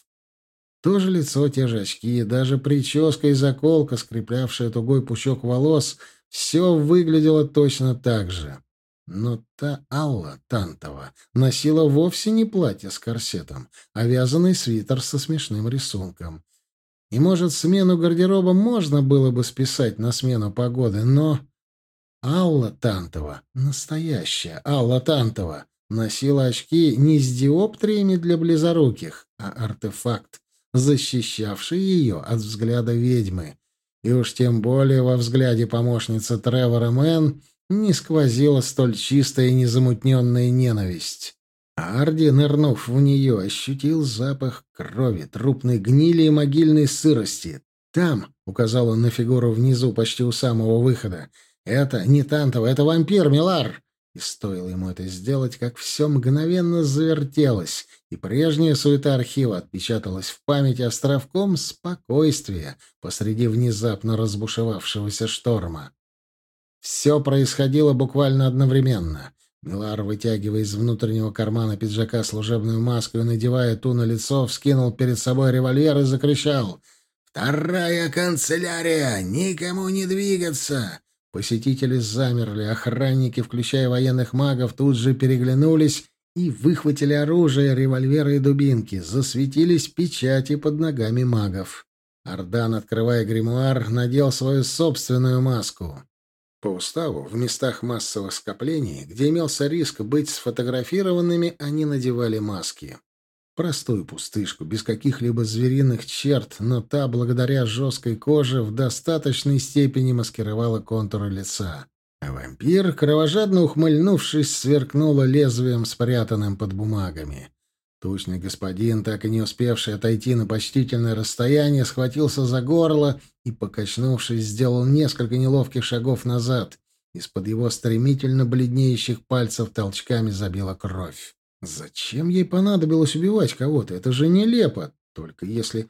То же лицо, те же очки, даже прическа и заколка, скреплявшая тугой пучок волос, все выглядело точно так же. Но та Алла Тантова носила вовсе не платье с корсетом, а вязаный свитер со смешным рисунком. И, может, смену гардероба можно было бы списать на смену погоды, но... Алла Тантова, настоящая Алла Тантова, носила очки не с диоптриями для близоруких, а артефакт, защищавший ее от взгляда ведьмы. И уж тем более во взгляде помощницы Тревора Мэн не сквозила столь чистая и незамутненная ненависть. Арди, нырнув в нее, ощутил запах крови, трупной гнили и могильной сырости. «Там», — указал он на фигуру внизу, почти у самого выхода, — «это не Тантова, это вампир, Милар!» И стоило ему это сделать, как все мгновенно завертелось, и прежняя суета архива отпечаталась в памяти островком спокойствия посреди внезапно разбушевавшегося шторма. Все происходило буквально одновременно. Милар, вытягивая из внутреннего кармана пиджака служебную маску и надевая ту на лицо, вскинул перед собой револьвер и закричал «Вторая канцелярия! Никому не двигаться!» Посетители замерли, охранники, включая военных магов, тут же переглянулись и выхватили оружие, револьверы и дубинки. Засветились печати под ногами магов. Ардан, открывая гримуар, надел свою собственную маску. По уставу, в местах массовых скоплений, где имелся риск быть сфотографированными, они надевали маски. Простую пустышку, без каких-либо звериных черт, но та, благодаря жесткой коже, в достаточной степени маскировала контуры лица. А вампир, кровожадно ухмыльнувшись, сверкнула лезвием, спрятанным под бумагами. Тучный господин, так и не успевший отойти на почтительное расстояние, схватился за горло и, покачнувшись, сделал несколько неловких шагов назад. Из-под его стремительно бледнеющих пальцев толчками забила кровь. Зачем ей понадобилось убивать кого-то? Это же нелепо. Только если...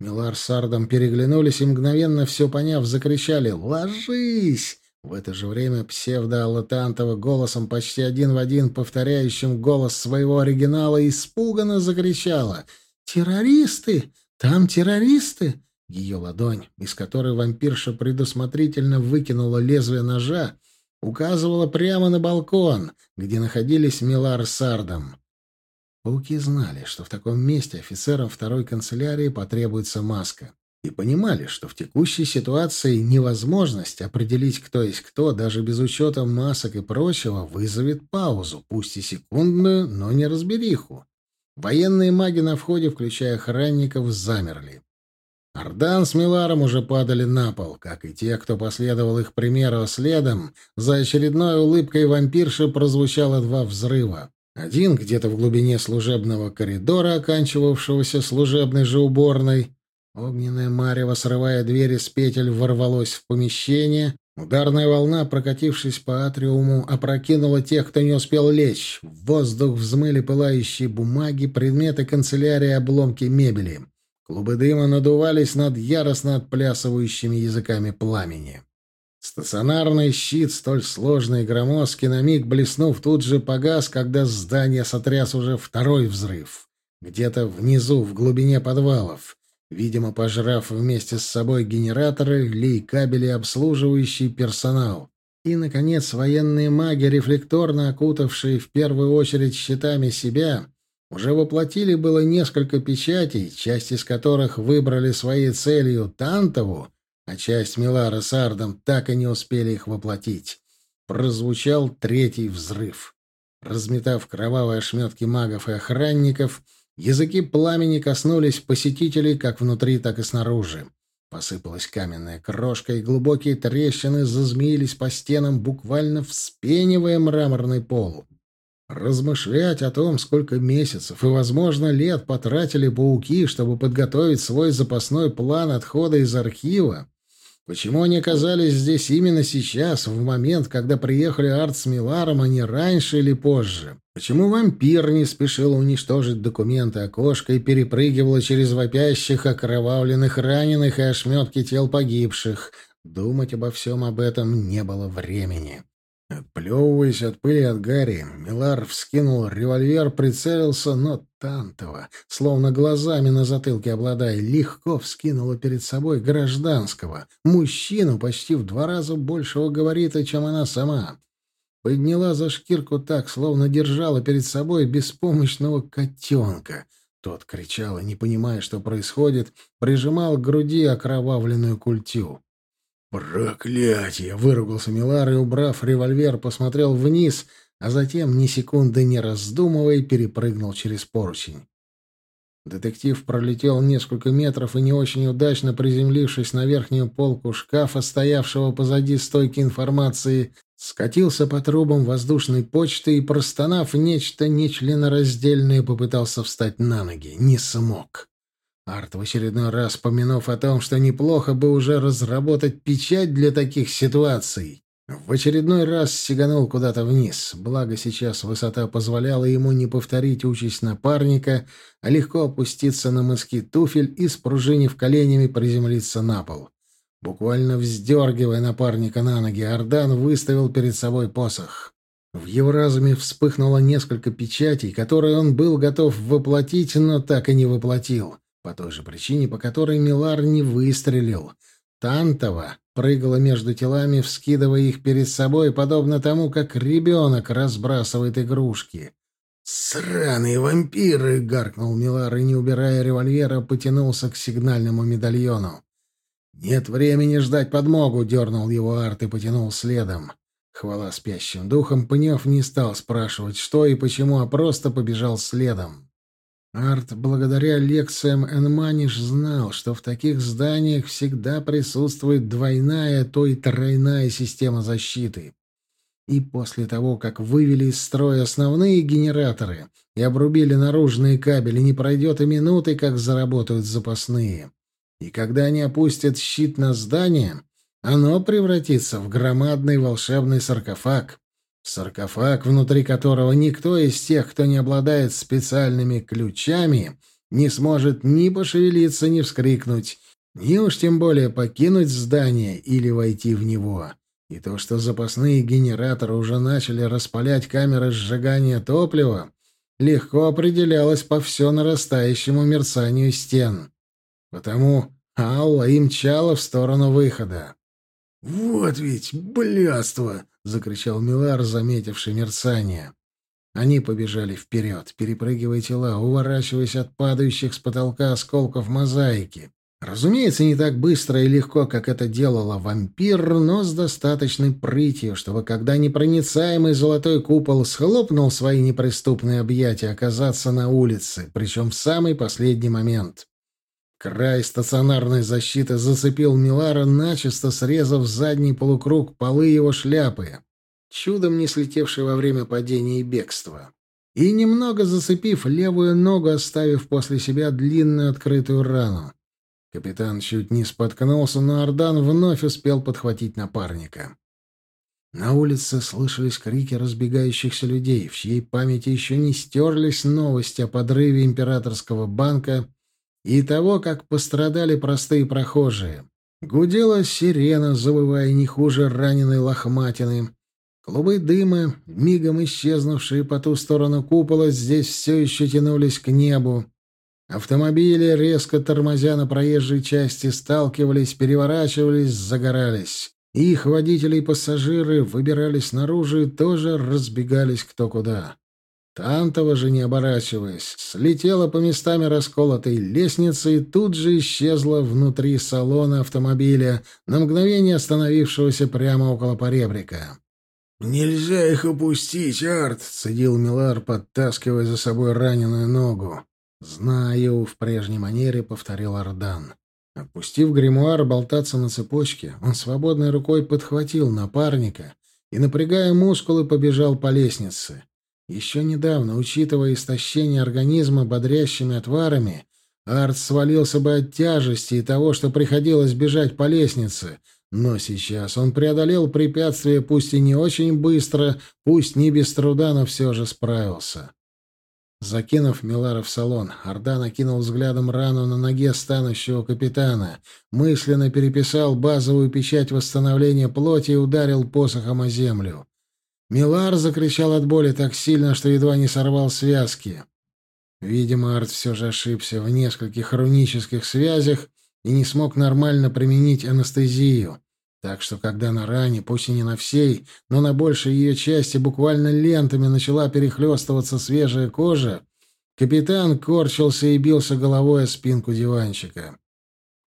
Милар с Ардом переглянулись и, мгновенно все поняв, закричали «Ложись!». В это же время псевдо-аллатантова голосом почти один в один повторяющим голос своего оригинала испуганно закричала «Террористы! Там террористы!» Ее ладонь, из которой вампирша предусмотрительно выкинула лезвие ножа, указывала прямо на балкон, где находились Милар с Ардом. Пауки знали, что в таком месте офицерам второй канцелярии потребуется маска. И понимали, что в текущей ситуации невозможность определить, кто есть кто, даже без учета масок и прочего, вызовет паузу, пусть и секундную, но не разбериху. Военные маги на входе, включая охранников, замерли. Ардан с Миларом уже падали на пол, как и те, кто последовал их примеру следом. За очередной улыбкой вампирши прозвучало два взрыва. Один где-то в глубине служебного коридора, оканчивавшегося служебной же уборной. Огненная марево, срывая двери с петель, ворвалось в помещение. Ударная волна, прокатившись по атриуму, опрокинула тех, кто не успел лечь. В воздух взмыли пылающие бумаги, предметы канцелярии, обломки мебели. Клубы дыма надувались над яростно отплясывающими языками пламени. Стационарный щит, столь сложный и громоздкий, на миг блеснув, тут же погас, когда здание сотряс уже второй взрыв. Где-то внизу, в глубине подвалов. Видимо, пожрав вместе с собой генераторы, лей кабели, обслуживающий персонал. И, наконец, военные маги, рефлекторно окутавшие в первую очередь щитами себя, уже воплотили было несколько печатей, часть из которых выбрали своей целью Тантову, а часть Милара с Ардом так и не успели их воплотить. Прозвучал третий взрыв. Разметав кровавые ошметки магов и охранников, языки пламени коснулись посетителей как внутри, так и снаружи. Посыпалась каменная крошка, и глубокие трещины зазмеились по стенам, буквально вспенивая мраморный пол. Размышлять о том, сколько месяцев и, возможно, лет потратили пауки, чтобы подготовить свой запасной план отхода из архива, Почему они оказались здесь именно сейчас, в момент, когда приехали Арт с Миларом, а не раньше или позже? Почему вампир не спешил уничтожить документы окошка и перепрыгивал через вопящих, окровавленных раненых и ошметки тел погибших? Думать обо всем об этом не было времени. Отплевываясь от пыли от Гарри, Милар вскинул револьвер, прицелился, но Тантова, словно глазами на затылке обладая, легко вскинула перед собой гражданского, мужчину почти в два раза большего габарита, чем она сама. Подняла за шкирку так, словно держала перед собой беспомощного котенка. Тот кричал не понимая, что происходит, прижимал к груди окровавленную культю. «Проклятие!» — выругался Милар и, убрав револьвер, посмотрел вниз, а затем, ни секунды не раздумывая, перепрыгнул через поручень. Детектив пролетел несколько метров и, не очень удачно приземлившись на верхнюю полку шкафа, стоявшего позади стойки информации, скатился по трубам воздушной почты и, простонав нечто нечленораздельное, попытался встать на ноги. Не смог. Арт в очередной раз помянув о том, что неплохо бы уже разработать печать для таких ситуаций, в очередной раз сиганул куда-то вниз, благо сейчас высота позволяла ему не повторить участь напарника, а легко опуститься на мыски туфель и, спружинив коленями, приземлиться на пол. Буквально вздергивая напарника на ноги, Ардан выставил перед собой посох. В его разуме вспыхнуло несколько печатей, которые он был готов воплотить, но так и не воплотил. По той же причине, по которой Милар не выстрелил. Тантова прыгала между телами, вскидывая их перед собой, подобно тому, как ребенок разбрасывает игрушки. «Сраные вампиры!» — гаркнул Милар и, не убирая револьвера, потянулся к сигнальному медальону. «Нет времени ждать подмогу!» — дернул его Арт и потянул следом. Хвала спящим духом, Пнев не стал спрашивать, что и почему, а просто побежал следом. Арт, благодаря лекциям Энманиш, знал, что в таких зданиях всегда присутствует двойная, то и тройная система защиты. И после того, как вывели из строя основные генераторы и обрубили наружные кабели, не пройдет и минуты, как заработают запасные. И когда они опустят щит на здание, оно превратится в громадный волшебный саркофаг. Саркофаг, внутри которого никто из тех, кто не обладает специальными ключами, не сможет ни пошевелиться, ни вскрикнуть, ни уж тем более покинуть здание или войти в него. И то, что запасные генераторы уже начали распалять камеры сжигания топлива, легко определялось по все нарастающему мерцанию стен. Потому Алла и мчала в сторону выхода. «Вот ведь блядство!» — закричал Милар, заметивший мерцание. Они побежали вперед, перепрыгивая тела, уворачиваясь от падающих с потолка осколков мозаики. Разумеется, не так быстро и легко, как это делала вампир, но с достаточной прытью, чтобы, когда непроницаемый золотой купол схлопнул свои неприступные объятия, оказаться на улице, причем в самый последний момент. Край стационарной защиты зацепил Милара, начисто срезав задний полукруг полы его шляпы, чудом не слетевшей во время падения и бегства, и немного зацепив левую ногу, оставив после себя длинную открытую рану. Капитан чуть не споткнулся, но Ардан вновь успел подхватить напарника. На улице слышались крики разбегающихся людей, в чьей памяти еще не стерлись новости о подрыве императорского банка и того, как пострадали простые прохожие. Гудела сирена, завывая не хуже раненой лохматины. Клубы дыма, мигом исчезнувшие по ту сторону купола, здесь все еще тянулись к небу. Автомобили, резко тормозя на проезжей части, сталкивались, переворачивались, загорались. Их водители и пассажиры выбирались наружу и тоже разбегались кто куда. Тантова же, не оборачиваясь, слетела по местами расколотой лестницы и тут же исчезла внутри салона автомобиля, на мгновение остановившегося прямо около поребрика. «Нельзя их упустить, Арт!» — цедил Милар, подтаскивая за собой раненую ногу. «Знаю», — в прежней манере повторил Ардан. Отпустив гримуар болтаться на цепочке, он свободной рукой подхватил напарника и, напрягая мускулы, побежал по лестнице. Еще недавно, учитывая истощение организма бодрящими отварами, Арт свалился бы от тяжести и того, что приходилось бежать по лестнице, но сейчас он преодолел препятствие, пусть и не очень быстро, пусть не без труда, но все же справился. Закинув Милара в салон, Орда накинул взглядом рану на ноге станущего капитана, мысленно переписал базовую печать восстановления плоти и ударил посохом о землю. Милар закричал от боли так сильно, что едва не сорвал связки. Видимо, Арт все же ошибся в нескольких хронических связях и не смог нормально применить анестезию. Так что, когда на ране, пусть и не на всей, но на большей ее части буквально лентами начала перехлестываться свежая кожа, капитан корчился и бился головой о спинку диванчика.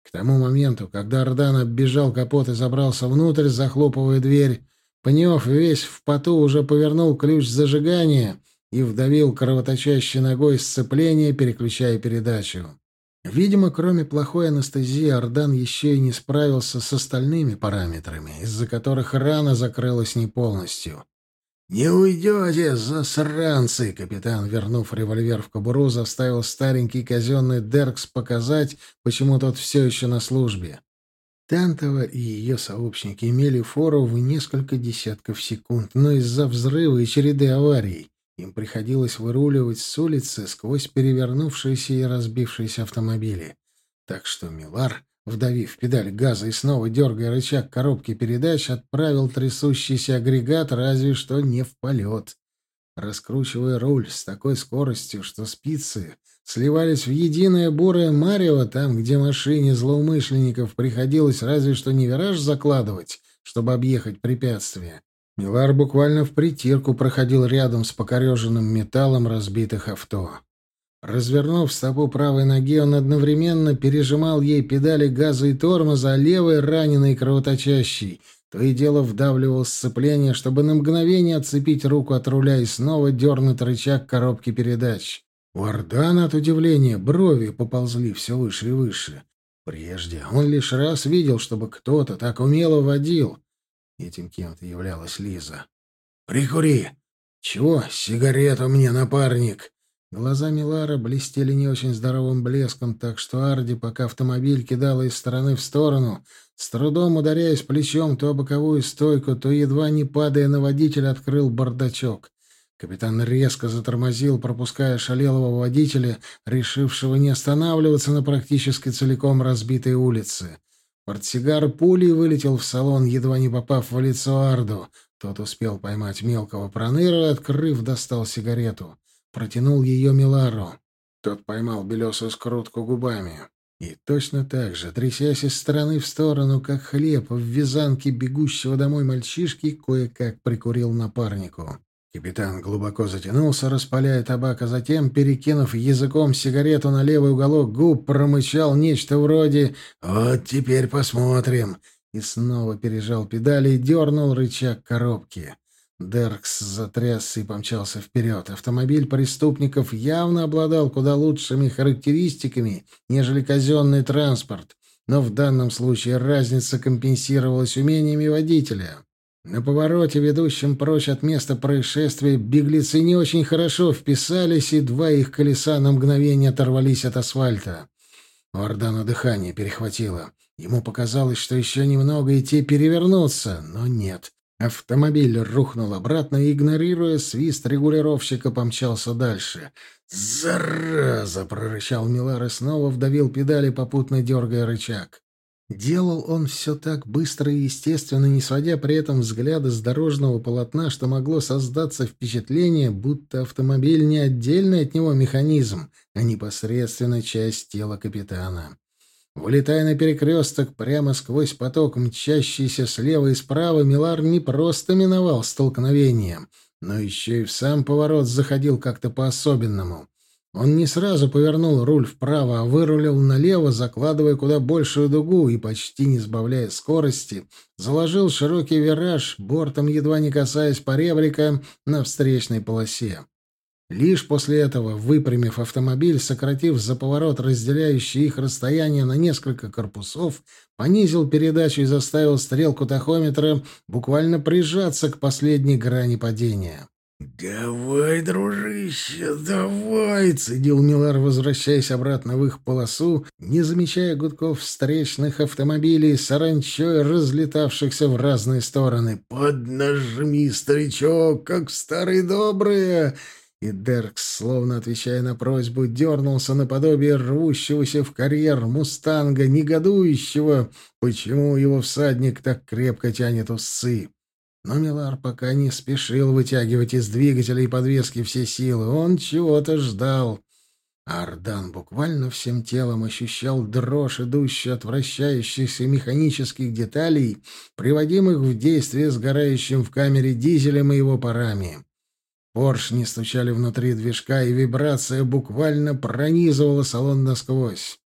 К тому моменту, когда Ордан оббежал капот и забрался внутрь, захлопывая дверь, Пнев весь в поту уже повернул ключ зажигания и вдавил кровоточащей ногой сцепление, переключая передачу. Видимо, кроме плохой анестезии, Ардан еще и не справился с остальными параметрами, из-за которых рана закрылась не полностью. «Не уйдете, засранцы!» — капитан, вернув револьвер в кобуру, заставил старенький казенный Деркс показать, почему тот все еще на службе. Тантова и ее сообщники имели фору в несколько десятков секунд, но из-за взрыва и череды аварий им приходилось выруливать с улицы сквозь перевернувшиеся и разбившиеся автомобили. Так что Милар, вдавив педаль газа и снова дергая рычаг коробки передач, отправил трясущийся агрегат разве что не в полет. Раскручивая руль с такой скоростью, что спицы сливались в единое бурое марево там, где машине злоумышленников приходилось разве что не вираж закладывать, чтобы объехать препятствие. Милар буквально в притирку проходил рядом с покореженным металлом разбитых авто. Развернув стопу правой ноги, он одновременно пережимал ей педали газа и тормоза, а левой, раненой кровоточащей, то и дело вдавливал сцепление, чтобы на мгновение отцепить руку от руля и снова дернуть рычаг коробки передач. У Ордана от удивления брови поползли все выше и выше. Прежде он лишь раз видел, чтобы кто-то так умело водил. Этим кем-то являлась Лиза. «Прикури!» «Чего? Сигарету мне, напарник!» Глаза Милара блестели не очень здоровым блеском, так что Арди, пока автомобиль кидала из стороны в сторону, с трудом ударяясь плечом то о боковую стойку, то едва не падая на водителя, открыл бардачок. Капитан резко затормозил, пропуская шалелого водителя, решившего не останавливаться на практически целиком разбитой улице. Портсигар пулей вылетел в салон, едва не попав в лицо Арду. Тот успел поймать мелкого проныра и, открыв, достал сигарету. Протянул ее Милару. Тот поймал белесую скрутку губами. И точно так же, трясясь из стороны в сторону, как хлеб в вязанке бегущего домой мальчишки, кое-как прикурил напарнику. Капитан глубоко затянулся, распаляя табак, а затем, перекинув языком сигарету на левый уголок губ, промычал нечто вроде «Вот теперь посмотрим!» и снова пережал педали и дернул рычаг коробки. Деркс затрясся и помчался вперед. Автомобиль преступников явно обладал куда лучшими характеристиками, нежели казенный транспорт, но в данном случае разница компенсировалась умениями водителя. На повороте, ведущем прочь от места происшествия, беглецы не очень хорошо вписались, и два их колеса на мгновение оторвались от асфальта. У Ордана дыхание перехватило. Ему показалось, что еще немного и те перевернутся, но нет. Автомобиль рухнул обратно игнорируя свист регулировщика, помчался дальше. «Зараза!» — прорычал Милар и снова вдавил педали, попутно дергая рычаг. Делал он все так быстро и естественно, не сводя при этом взгляда с дорожного полотна, что могло создаться впечатление, будто автомобиль не отдельный от него механизм, а непосредственно часть тела капитана. Вылетая на перекресток прямо сквозь поток, мчащийся слева и справа, Милар не просто миновал столкновение, но еще и в сам поворот заходил как-то по-особенному. Он не сразу повернул руль вправо, а вырулил налево, закладывая куда большую дугу и, почти не сбавляя скорости, заложил широкий вираж, бортом едва не касаясь поребрика, на встречной полосе. Лишь после этого, выпрямив автомобиль, сократив за поворот разделяющий их расстояние на несколько корпусов, понизил передачу и заставил стрелку тахометра буквально прижаться к последней грани падения. «Давай, дружище, давай!» — цедил Милар, возвращаясь обратно в их полосу, не замечая гудков встречных автомобилей, саранчой разлетавшихся в разные стороны. «Поднажми, старичок, как старые добрые!» И Деркс, словно отвечая на просьбу, дернулся наподобие рвущегося в карьер мустанга, негодующего, почему его всадник так крепко тянет усы. Но Милар пока не спешил вытягивать из двигателя и подвески все силы. Он чего-то ждал. Ардан буквально всем телом ощущал дрожь, идущую от вращающихся механических деталей, приводимых в действие сгорающим в камере дизелем и его парами. Поршни стучали внутри движка, и вибрация буквально пронизывала салон насквозь.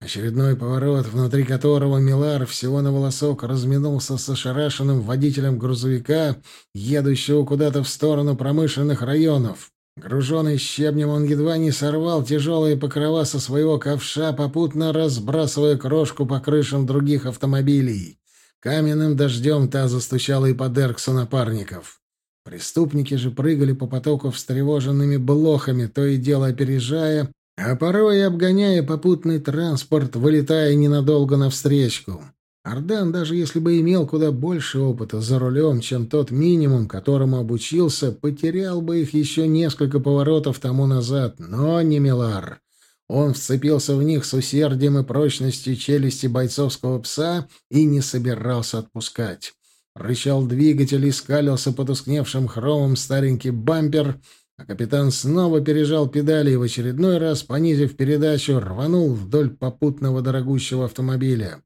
Очередной поворот, внутри которого Милар всего на волосок разминулся с ошарашенным водителем грузовика, едущего куда-то в сторону промышленных районов. Груженный щебнем, он едва не сорвал тяжелые покрова со своего ковша, попутно разбрасывая крошку по крышам других автомобилей. Каменным дождем та застучала и по Дерксу напарников. Преступники же прыгали по потоку встревоженными блохами, то и дело опережая, а порой обгоняя попутный транспорт, вылетая ненадолго навстречку. Ардан, даже если бы имел куда больше опыта за рулем, чем тот минимум, которому обучился, потерял бы их еще несколько поворотов тому назад, но не Милар. Он вцепился в них с усердием и прочностью челюсти бойцовского пса и не собирался отпускать. Рычал двигатель и скалился потускневшим хромом старенький бампер, а капитан снова пережал педали и в очередной раз, понизив передачу, рванул вдоль попутного дорогущего автомобиля.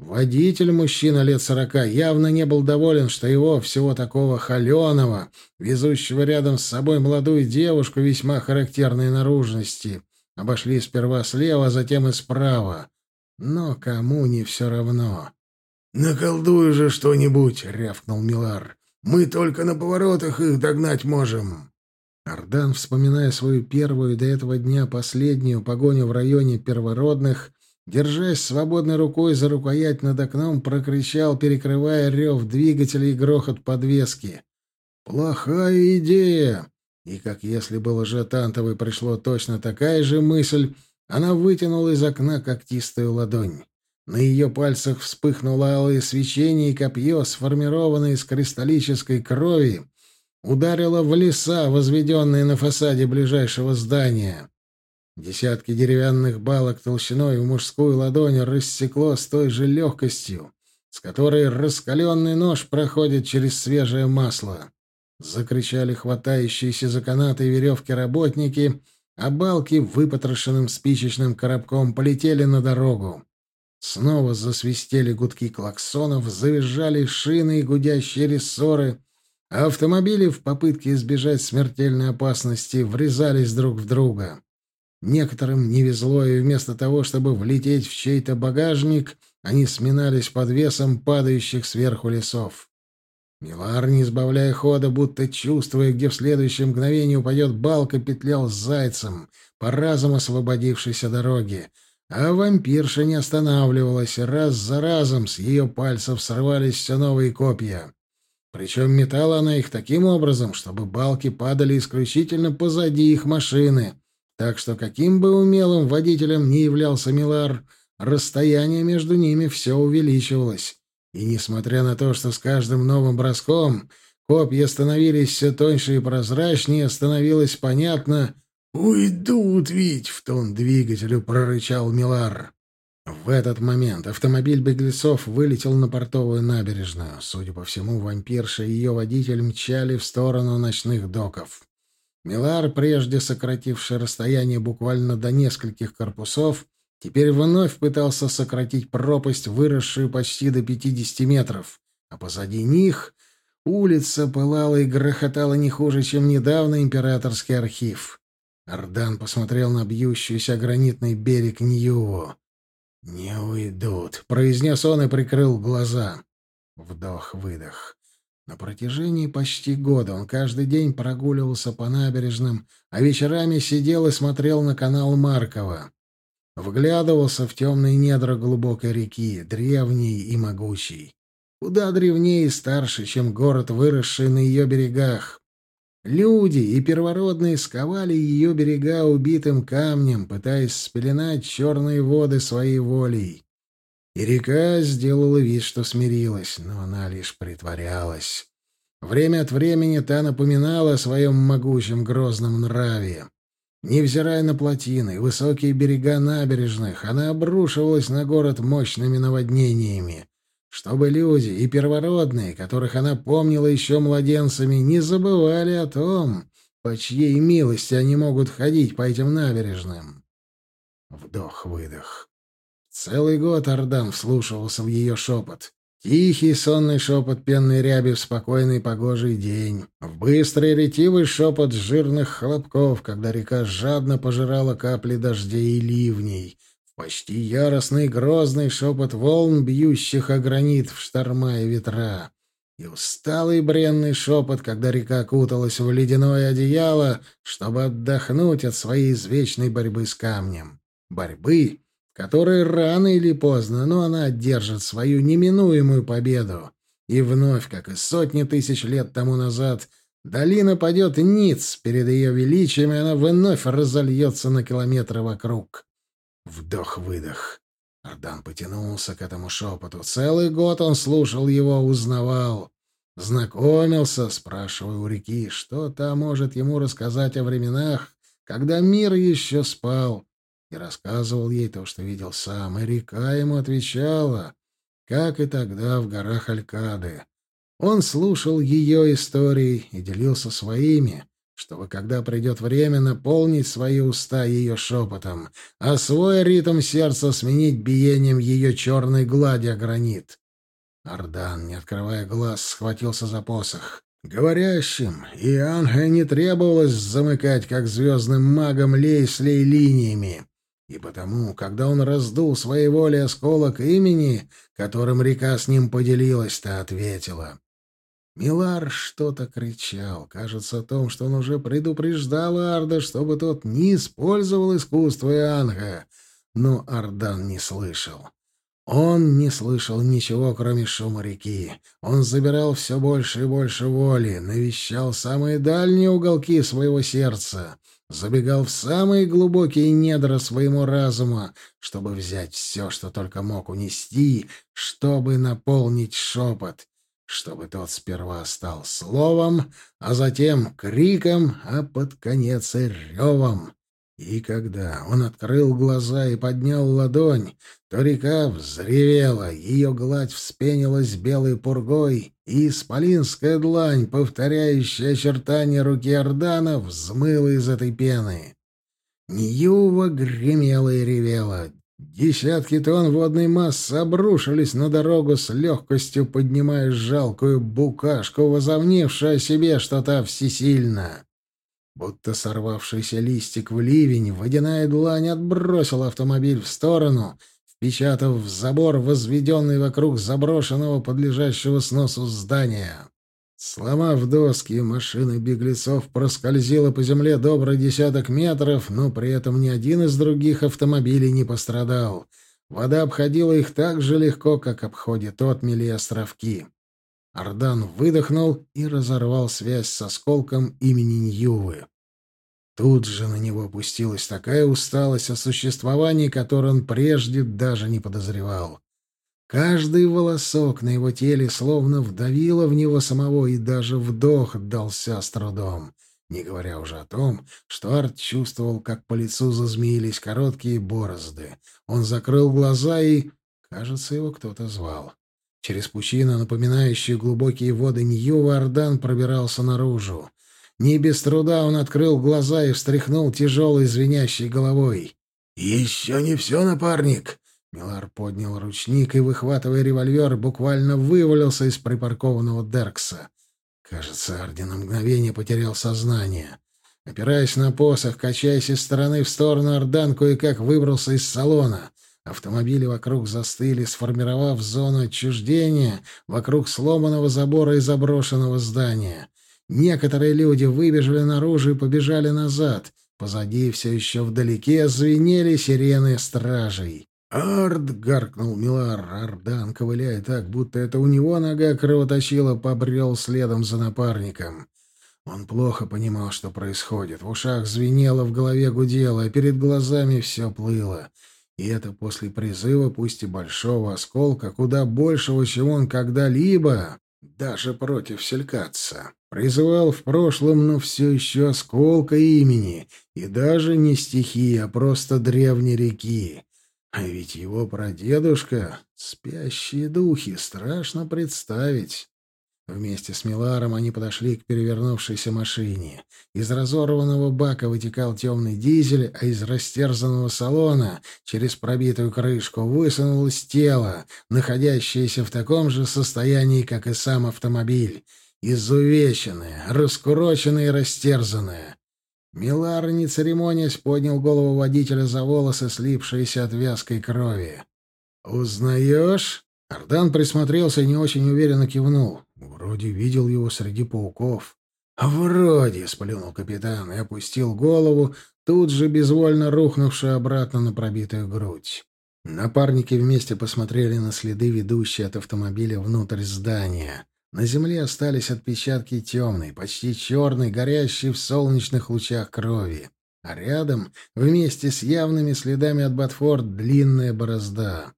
Водитель, мужчина лет сорока, явно не был доволен, что его, всего такого холеного, везущего рядом с собой молодую девушку весьма характерной наружности, обошли сперва слева, а затем и справа. Но кому не все равно. «Наколдуй же что-нибудь!» — рявкнул Милар. «Мы только на поворотах их догнать можем!» Ардан, вспоминая свою первую до этого дня последнюю погоню в районе первородных, держась свободной рукой за рукоять над окном, прокричал, перекрывая рев двигателя и грохот подвески. «Плохая идея!» И как если бы лжетантовой пришло точно такая же мысль, она вытянула из окна когтистую ладонь. На ее пальцах вспыхнуло алое свечение, и копье, сформированное из кристаллической крови, ударило в леса, возведенные на фасаде ближайшего здания. Десятки деревянных балок толщиной в мужскую ладонь рассекло с той же легкостью, с которой раскаленный нож проходит через свежее масло. Закричали хватающиеся за канаты и веревки работники, а балки выпотрошенным спичечным коробком полетели на дорогу. Снова засвистели гудки клаксонов, завизжали шины и гудящие рессоры, автомобили в попытке избежать смертельной опасности врезались друг в друга. Некоторым не везло, и вместо того, чтобы влететь в чей-то багажник, они сминались под весом падающих сверху лесов. Милар, не избавляя хода, будто чувствуя, где в следующее мгновение упадет балка, петлял с зайцем по разом освободившейся дороге. А вампирша не останавливалась, раз за разом с ее пальцев срывались все новые копья. Причем метала она их таким образом, чтобы балки падали исключительно позади их машины, так что каким бы умелым водителем ни являлся Милар, расстояние между ними все увеличивалось. И несмотря на то, что с каждым новым броском копья становились все тоньше и прозрачнее, становилось понятно «Уйдут ведь!» — в тон двигателю прорычал Милар. В этот момент автомобиль беглецов вылетел на портовую набережную. Судя по всему, вампирша и ее водитель мчали в сторону ночных доков. Милар, прежде сокративший расстояние буквально до нескольких корпусов, теперь вновь пытался сократить пропасть, выросшую почти до 50 метров, а позади них улица пылала и грохотала не хуже, чем недавно императорский архив. Ардан посмотрел на бьющийся гранитный берег Ньюо. «Не уйдут», — произнес он и прикрыл глаза. Вдох-выдох. На протяжении почти года он каждый день прогуливался по набережным, а вечерами сидел и смотрел на канал Маркова. Вглядывался в темные недра глубокой реки, древней и могучей. Куда древнее и старше, чем город, выросший на ее берегах. Люди и первородные сковали ее берега убитым камнем, пытаясь спеленать черные воды своей волей. И река сделала вид, что смирилась, но она лишь притворялась. Время от времени та напоминала о своем могучем грозном нраве. Невзирая на плотины высокие берега набережных, она обрушивалась на город мощными наводнениями, чтобы люди и первородные, которых она помнила еще младенцами, не забывали о том, по чьей милости они могут ходить по этим набережным. Вдох-выдох. Целый год Ардан вслушивался в ее шепот. Тихий сонный шепот пенной ряби в спокойный погожий день. В быстрый ретивый шепот жирных хлопков, когда река жадно пожирала капли дождей и ливней. Почти яростный грозный шепот волн, бьющих о гранит в шторма и ветра. И усталый бренный шепот, когда река куталась в ледяное одеяло, чтобы отдохнуть от своей извечной борьбы с камнем. Борьбы, которая рано или поздно, но она одержит свою неминуемую победу. И вновь, как и сотни тысяч лет тому назад, долина падет ниц перед ее величием, и она вновь разольется на километры вокруг. Вдох-выдох. Ардан потянулся к этому шепоту. Целый год он слушал его, узнавал. Знакомился, спрашивая у реки, что та может ему рассказать о временах, когда мир еще спал, и рассказывал ей то, что видел сам, и река ему отвечала, как и тогда в горах Алькады. Он слушал ее истории и делился своими, чтобы, когда придет время, наполнить свои уста ее шепотом, а свой ритм сердца сменить биением ее черной глади о гранит. Ардан, не открывая глаз, схватился за посох. Говорящим и Анхе не требовалось замыкать, как звездным магом, лейслей линиями. И потому, когда он раздул своей волей осколок имени, которым река с ним поделилась, та ответила. Милар что-то кричал, кажется, о том, что он уже предупреждал Арда, чтобы тот не использовал искусство Ианга, но Ардан не слышал. Он не слышал ничего, кроме шума реки. Он забирал все больше и больше воли, навещал самые дальние уголки своего сердца, забегал в самые глубокие недра своему разума, чтобы взять все, что только мог унести, чтобы наполнить шепот, чтобы тот сперва стал словом, а затем криком, а под конец и ревом. И когда он открыл глаза и поднял ладонь, то река взревела, ее гладь вспенилась белой пургой, и исполинская длань, повторяющая очертания руки Ордана, взмыла из этой пены. Ньюва гремела и ревела. Десятки тонн водной массы обрушились на дорогу с легкостью, поднимая жалкую букашку, возомнившую о себе что-то всесильно. Будто сорвавшийся листик в ливень, водяная длань отбросила автомобиль в сторону, впечатав в забор, возведенный вокруг заброшенного подлежащего сносу здания. Сломав доски, машина беглецов проскользила по земле добрый десяток метров, но при этом ни один из других автомобилей не пострадал. Вода обходила их так же легко, как обходит отмели и островки. Ардан выдохнул и разорвал связь с осколком имени Ньювы. Тут же на него опустилась такая усталость о существовании, которой он прежде даже не подозревал. Каждый волосок на его теле словно вдавило в него самого, и даже вдох дался с трудом. Не говоря уже о том, что Арт чувствовал, как по лицу зазмеились короткие борозды. Он закрыл глаза и... Кажется, его кто-то звал. Через пучину, напоминающие глубокие воды Ньюва, Ордан пробирался наружу. Не без труда он открыл глаза и встряхнул тяжелой звенящей головой. «Еще не все, напарник!» Милар поднял ручник и, выхватывая револьвер, буквально вывалился из припаркованного Деркса. Кажется, Арди на мгновение потерял сознание. Опираясь на посох, качаясь из стороны в сторону, Ардан кое-как выбрался из салона. Автомобили вокруг застыли, сформировав зону отчуждения вокруг сломанного забора и заброшенного здания. Некоторые люди выбежали наружу и побежали назад. Позади все еще вдалеке звенели сирены стражей. «Ард!» — гаркнул Милар. Ардан, ковыляя так, будто это у него нога кровоточила, побрел следом за напарником. Он плохо понимал, что происходит. В ушах звенело, в голове гудело, а перед глазами все плыло. И это после призыва, пусть и большого осколка, куда большего, чем он когда-либо, даже против селькаться. Призывал в прошлом, но все еще осколка имени, и даже не стихии, а просто древней реки. А ведь его прадедушка — спящие духи, страшно представить. Вместе с Миларом они подошли к перевернувшейся машине. Из разорванного бака вытекал темный дизель, а из растерзанного салона через пробитую крышку высунулось тело, находящееся в таком же состоянии, как и сам автомобиль. Изувеченное, раскуроченное и растерзанное. Милар, не церемонясь, поднял голову водителя за волосы, слипшиеся от вязкой крови. «Узнаешь?» Ардан присмотрелся и не очень уверенно кивнул. Вроде видел его среди пауков. «Вроде», — сплюнул капитан и опустил голову, тут же безвольно рухнувшую обратно на пробитую грудь. Напарники вместе посмотрели на следы, ведущие от автомобиля внутрь здания. На земле остались отпечатки темной, почти черной, горящей в солнечных лучах крови. А рядом, вместе с явными следами от Батфорд, длинная борозда.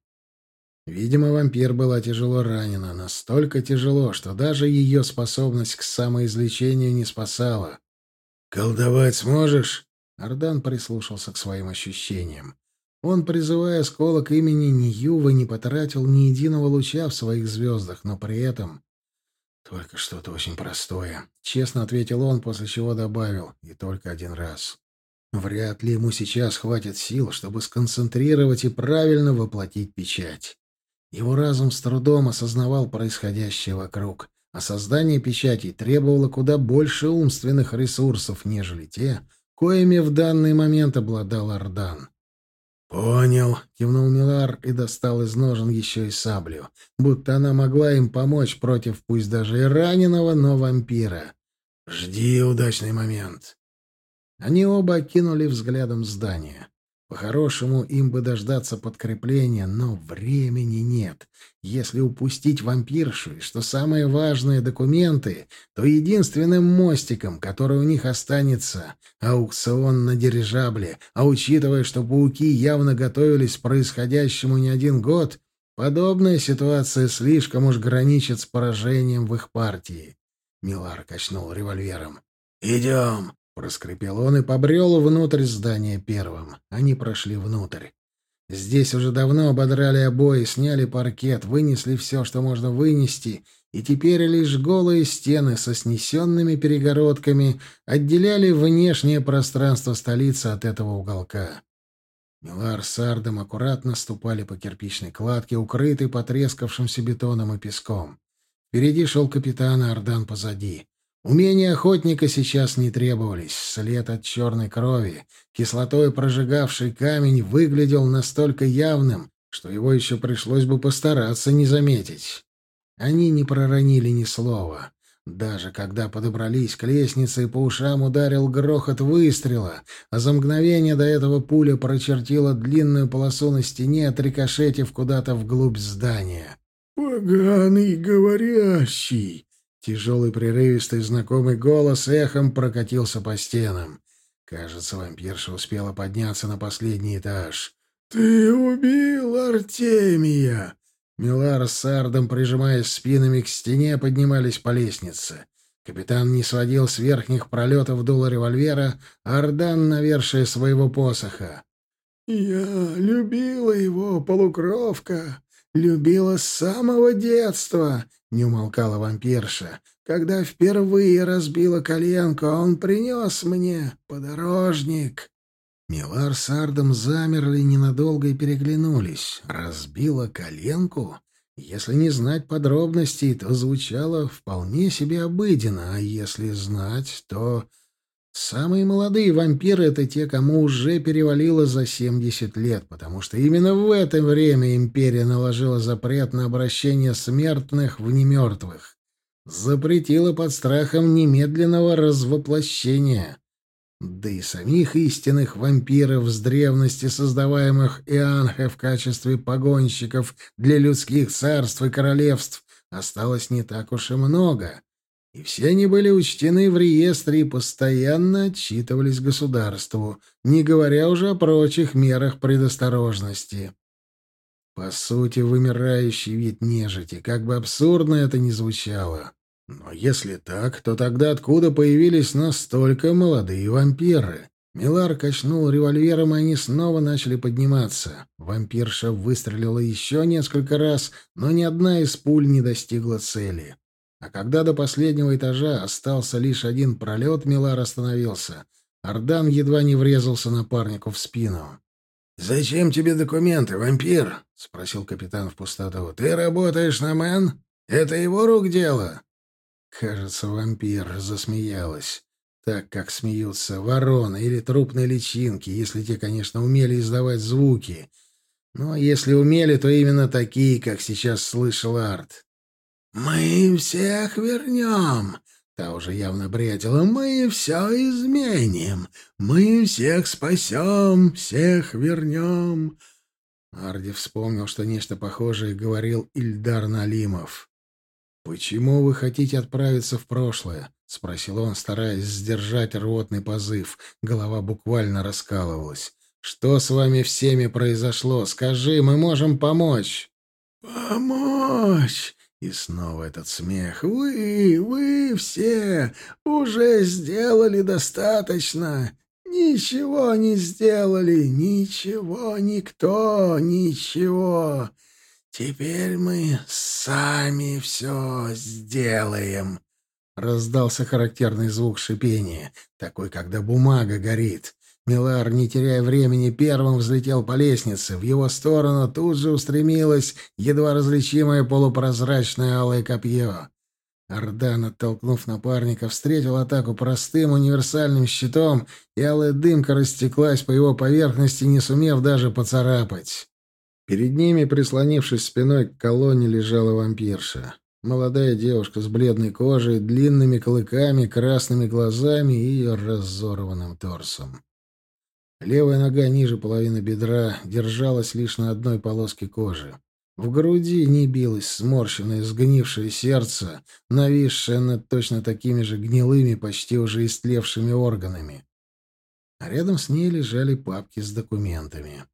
Видимо, вампир была тяжело ранена, настолько тяжело, что даже ее способность к самоизлечению не спасала. «Колдовать сможешь?» Ардан прислушался к своим ощущениям. Он, призывая осколок имени Ньюва, не потратил ни единого луча в своих звездах, но при этом «Только что-то очень простое», — честно ответил он, после чего добавил, и только один раз. Вряд ли ему сейчас хватит сил, чтобы сконцентрировать и правильно воплотить печать. Его разум с трудом осознавал происходящее вокруг, а создание печати требовало куда больше умственных ресурсов, нежели те, коими в данный момент обладал Ардан. «Понял», — кивнул Милар и достал из ножен еще и саблю, будто она могла им помочь против пусть даже и раненого, но вампира. «Жди удачный момент». Они оба окинули взглядом здание. По-хорошему, им бы дождаться подкрепления, но времени нет. Если упустить вампиршу и, что самое важное, документы, то единственным мостиком, который у них останется — аукцион на дирижабле. А учитывая, что пауки явно готовились к происходящему не один год, подобная ситуация слишком уж граничит с поражением в их партии. Милар качнул револьвером. «Идем!» Проскрипел он и побрел внутрь здания первым. Они прошли внутрь. Здесь уже давно ободрали обои, сняли паркет, вынесли все, что можно вынести, и теперь лишь голые стены со снесенными перегородками отделяли внешнее пространство столицы от этого уголка. Милар с Ардом аккуратно ступали по кирпичной кладке, укрытой потрескавшимся бетоном и песком. Впереди шел капитан, а Ардан позади. Умения охотника сейчас не требовались. След от черной крови, кислотой прожигавший камень, выглядел настолько явным, что его еще пришлось бы постараться не заметить. Они не проронили ни слова. Даже когда подобрались к лестнице, по ушам ударил грохот выстрела, а за мгновение до этого пуля прочертила длинную полосу на стене, отрикошетив куда-то вглубь здания. «Поганый говорящий!» Тяжелый прерывистый знакомый голос эхом прокатился по стенам. Кажется, вампирша успела подняться на последний этаж. «Ты убил Артемия!» Милар с Сардом, прижимаясь спинами к стене, поднимались по лестнице. Капитан не сводил с верхних пролетов дула револьвера, Ардан — навершие своего посоха. «Я любила его, полукровка, любила с самого детства», не умолкала вампирша. Когда впервые разбила коленку, он принес мне подорожник. Милар с Ардом замерли ненадолго и переглянулись. Разбила коленку? Если не знать подробностей, то звучало вполне себе обыденно, а если знать, то... Самые молодые вампиры — это те, кому уже перевалило за 70 лет, потому что именно в это время империя наложила запрет на обращение смертных в немертвых. Запретила под страхом немедленного развоплощения. Да и самих истинных вампиров с древности, создаваемых Ианхе в качестве погонщиков для людских царств и королевств, осталось не так уж и много и все они были учтены в реестре и постоянно отчитывались государству, не говоря уже о прочих мерах предосторожности. По сути, вымирающий вид нежити, как бы абсурдно это ни звучало. Но если так, то тогда откуда появились настолько молодые вампиры? Милар качнул револьвером, и они снова начали подниматься. Вампирша выстрелила еще несколько раз, но ни одна из пуль не достигла цели. А когда до последнего этажа остался лишь один пролет, Милар остановился. Ардан едва не врезался напарнику в спину. «Зачем тебе документы, вампир?» — спросил капитан в пустоту. «Ты работаешь на Мэн? Это его рук дело?» Кажется, вампир засмеялась. Так, как смеются вороны или трупные личинки, если те, конечно, умели издавать звуки. Но если умели, то именно такие, как сейчас слышал Арт. «Мы всех вернем!» Та уже явно бредила. «Мы все изменим! Мы всех спасем! Всех вернем!» Арди вспомнил, что нечто похожее говорил Ильдар Налимов. «Почему вы хотите отправиться в прошлое?» — спросил он, стараясь сдержать рвотный позыв. Голова буквально раскалывалась. «Что с вами всеми произошло? Скажи, мы можем помочь!» «Помочь!» И снова этот смех. «Вы, вы все уже сделали достаточно. Ничего не сделали, ничего, никто, ничего. Теперь мы сами все сделаем. Раздался характерный звук шипения, такой, когда бумага горит. Милар, не теряя времени, первым взлетел по лестнице. В его сторону тут же устремилось едва различимое полупрозрачное алое копье. Ардан, оттолкнув напарника, встретил атаку простым универсальным щитом, и алая дымка растеклась по его поверхности, не сумев даже поцарапать. Перед ними, прислонившись спиной к колонне, лежала вампирша. Молодая девушка с бледной кожей, длинными клыками, красными глазами и разорванным торсом. Левая нога ниже половины бедра держалась лишь на одной полоске кожи. В груди не билось сморщенное, сгнившее сердце, нависшее над точно такими же гнилыми, почти уже истлевшими органами. А рядом с ней лежали папки с документами.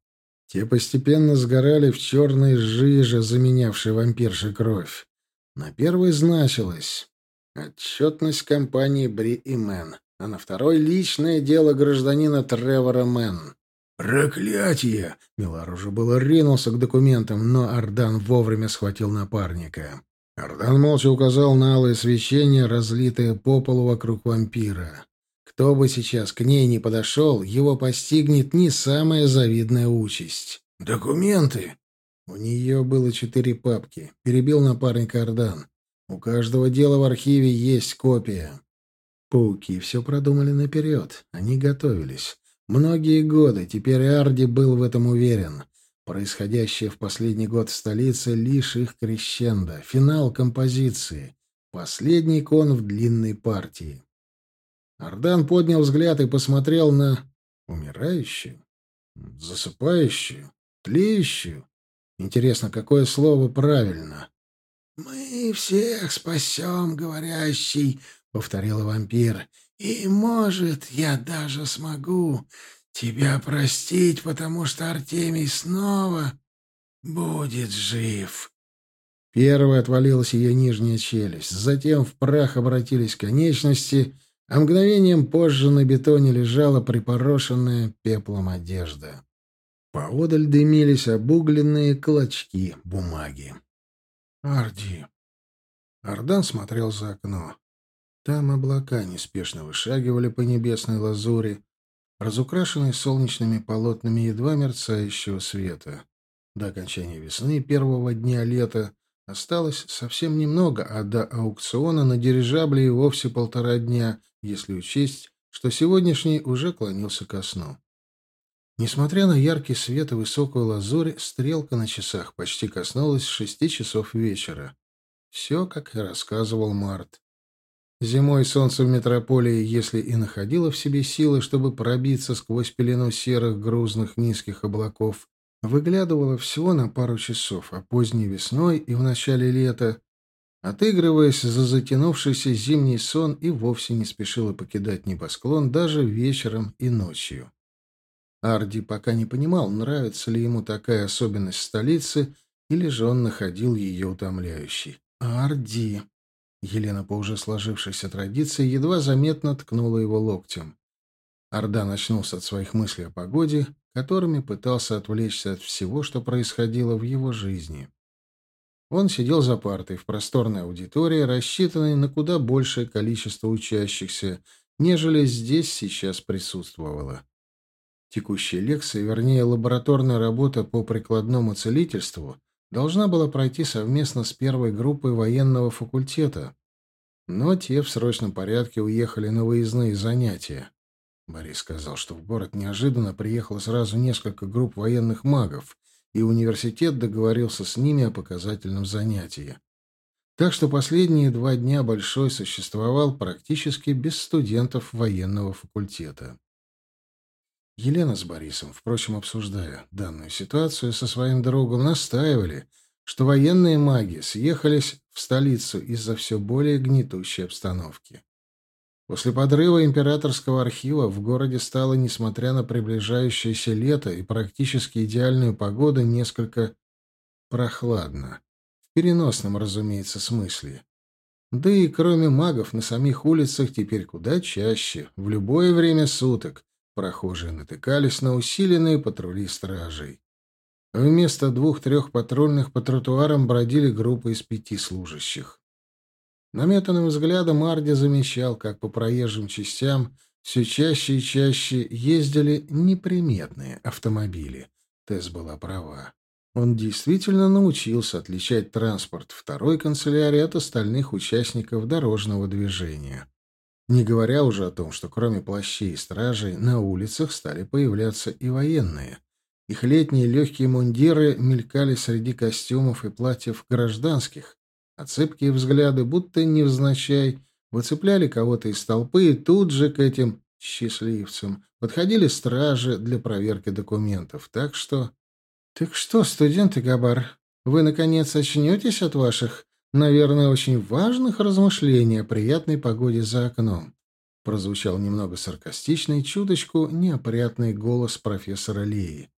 Те постепенно сгорали в черной жиже, заменявшей вампиршей кровь. На первой значилось «Отчетность компании Бри и Мэн», а на второй — личное дело гражданина Тревора Мэн. «Проклятие!» Милар уже было ринулся к документам, но Ардан вовремя схватил напарника. Ардан молча указал на алое свечение, разлитое по полу вокруг вампира. Кто бы сейчас к ней не подошел, его постигнет не самая завидная участь. «Документы!» У нее было четыре папки. Перебил напарника Ардан. У каждого дела в архиве есть копия. Пауки все продумали наперед. Они готовились. Многие годы, теперь Арди был в этом уверен. Происходящее в последний год в столице — лишь их крещендо, финал композиции, последний кон в длинной партии. Ардан поднял взгляд и посмотрел на умирающую, засыпающую, тлеющую. Интересно, какое слово правильно? «Мы всех спасем, говорящий», — повторил вампир. «И, может, я даже смогу тебя простить, потому что Артемий снова будет жив». Первой отвалилась ее нижняя челюсть, затем в прах обратились конечности, а мгновением позже на бетоне лежала припорошенная пеплом одежда. Поодаль дымились обугленные клочки бумаги. «Арди!» Ардан смотрел за окно. Там облака неспешно вышагивали по небесной лазури, разукрашенной солнечными полотнами едва мерцающего света. До окончания весны первого дня лета осталось совсем немного, а до аукциона на дирижабле и вовсе полтора дня, если учесть, что сегодняшний уже клонился ко сну. Несмотря на яркий свет и высокую лазурь, стрелка на часах почти коснулась шести часов вечера. Все, как и рассказывал Март. Зимой солнце в метрополии, если и находило в себе силы, чтобы пробиться сквозь пелену серых, грузных, низких облаков, выглядывало всего на пару часов, а поздней весной и в начале лета, отыгрываясь за затянувшийся зимний сон, и вовсе не спешило покидать небосклон даже вечером и ночью. Арди пока не понимал, нравится ли ему такая особенность столицы, или же он находил ее утомляющей. «Арди!» Елена по уже сложившейся традиции едва заметно ткнула его локтем. Орда очнулся от своих мыслей о погоде, которыми пытался отвлечься от всего, что происходило в его жизни. Он сидел за партой в просторной аудитории, рассчитанной на куда большее количество учащихся, нежели здесь сейчас присутствовало. Текущая лекция, вернее, лабораторная работа по прикладному целительству, должна была пройти совместно с первой группой военного факультета, но те в срочном порядке уехали на выездные занятия. Борис сказал, что в город неожиданно приехало сразу несколько групп военных магов, и университет договорился с ними о показательном занятии. Так что последние два дня Большой существовал практически без студентов военного факультета. Елена с Борисом, впрочем, обсуждая данную ситуацию со своим другом, настаивали, что военные маги съехались в столицу из-за все более гнетущей обстановки. После подрыва императорского архива в городе стало, несмотря на приближающееся лето и практически идеальную погоду, несколько прохладно. В переносном, разумеется, смысле. Да и кроме магов на самих улицах теперь куда чаще, в любое время суток, Прохожие натыкались на усиленные патрули стражей. Вместо двух-трех патрульных по тротуарам бродили группы из пяти служащих. Наметанным взглядом Арди замечал, как по проезжим частям все чаще и чаще ездили неприметные автомобили. Тесс была права. Он действительно научился отличать транспорт второй канцелярии от остальных участников дорожного движения. Не говоря уже о том, что кроме плащей и стражей на улицах стали появляться и военные. Их летние легкие мундиры мелькали среди костюмов и платьев гражданских, а цепкие взгляды, будто невзначай, выцепляли кого-то из толпы, и тут же к этим счастливцам подходили стражи для проверки документов. Так что «Так что, студенты Габар, вы, наконец, очнетесь от ваших, наверное, очень важных размышлений о приятной погоде за окном?» Прозвучал немного саркастичный, чуточку неопрятный голос профессора Леи.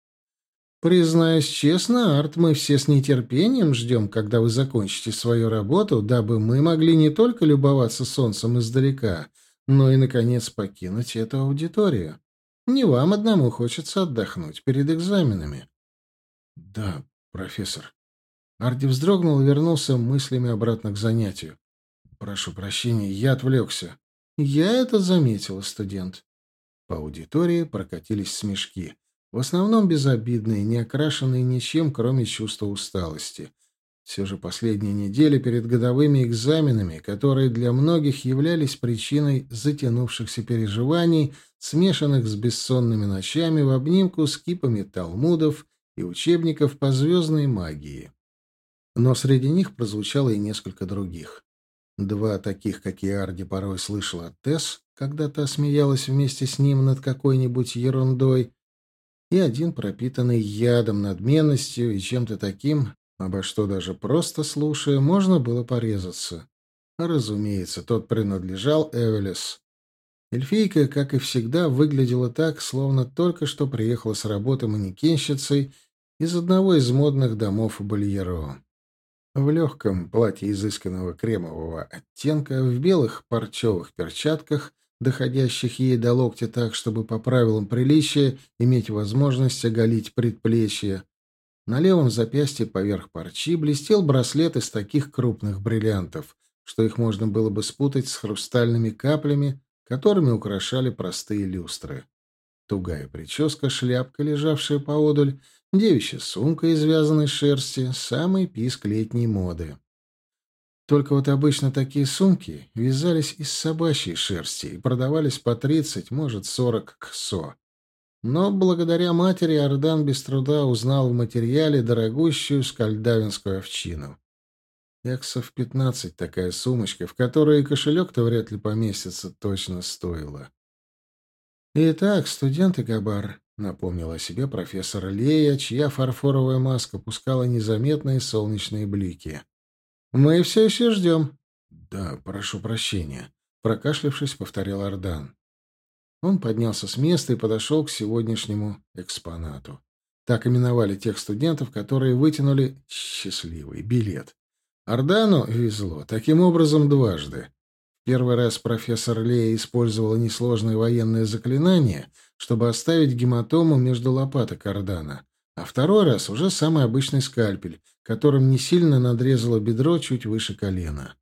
«Признаюсь честно, Арт, мы все с нетерпением ждем, когда вы закончите свою работу, дабы мы могли не только любоваться солнцем издалека, но и, наконец, покинуть эту аудиторию. Не вам одному хочется отдохнуть перед экзаменами. «Да, профессор». Арди вздрогнул и вернулся мыслями обратно к занятию. «Прошу прощения, я отвлекся». «Я это заметила, студент». По аудитории прокатились смешки. В основном безобидные, не окрашенные ничем, кроме чувства усталости. Все же последние недели перед годовыми экзаменами, которые для многих являлись причиной затянувшихся переживаний, смешанных с бессонными ночами в обнимку с кипами талмудов и учебников по звездной магии. Но среди них прозвучало и несколько других. Два таких, как и Арди порой слышал от Тесс, когда та смеялась вместе с ним над какой-нибудь ерундой, и один пропитанный ядом, надменностью и чем-то таким, обо что даже просто слушая, можно было порезаться. разумеется, тот принадлежал Эвелес. Эльфийка, как и всегда, выглядела так, словно только что приехала с работы манекенщицей из одного из модных домов Бальеро. В легком платье изысканного кремового оттенка, в белых парчевых перчатках, доходящих ей до локтя так, чтобы по правилам приличия иметь возможность оголить предплечье. На левом запястье поверх парчи блестел браслет из таких крупных бриллиантов, что их можно было бы спутать с хрустальными каплями, которыми украшали простые люстры. Тугая прическа, шляпка, лежавшая поодаль, девичья сумка из вязаной шерсти, самый писк летней моды. Только вот обычно такие сумки вязались из собачьей шерсти и продавались по 30, может, 40 ксо. Но благодаря матери Ардан без труда узнал в материале дорогущую скальдавинскую овчину. Эксов пятнадцать такая сумочка, в которой кошелек-то вряд ли поместится, точно стоила. «Итак, студенты Габар», — напомнил о себе профессор Лея, чья фарфоровая маска пускала незаметные солнечные блики. «Мы все еще ждем». «Да, прошу прощения», — прокашлявшись, повторил Ардан. Он поднялся с места и подошел к сегодняшнему экспонату. Так именовали тех студентов, которые вытянули счастливый билет. Ордану везло, таким образом дважды. Первый раз профессор Лея использовала несложное военное заклинание, чтобы оставить гематому между лопаток Ордана, а второй раз уже самый обычный скальпель, которым не сильно надрезала бедро чуть выше колена.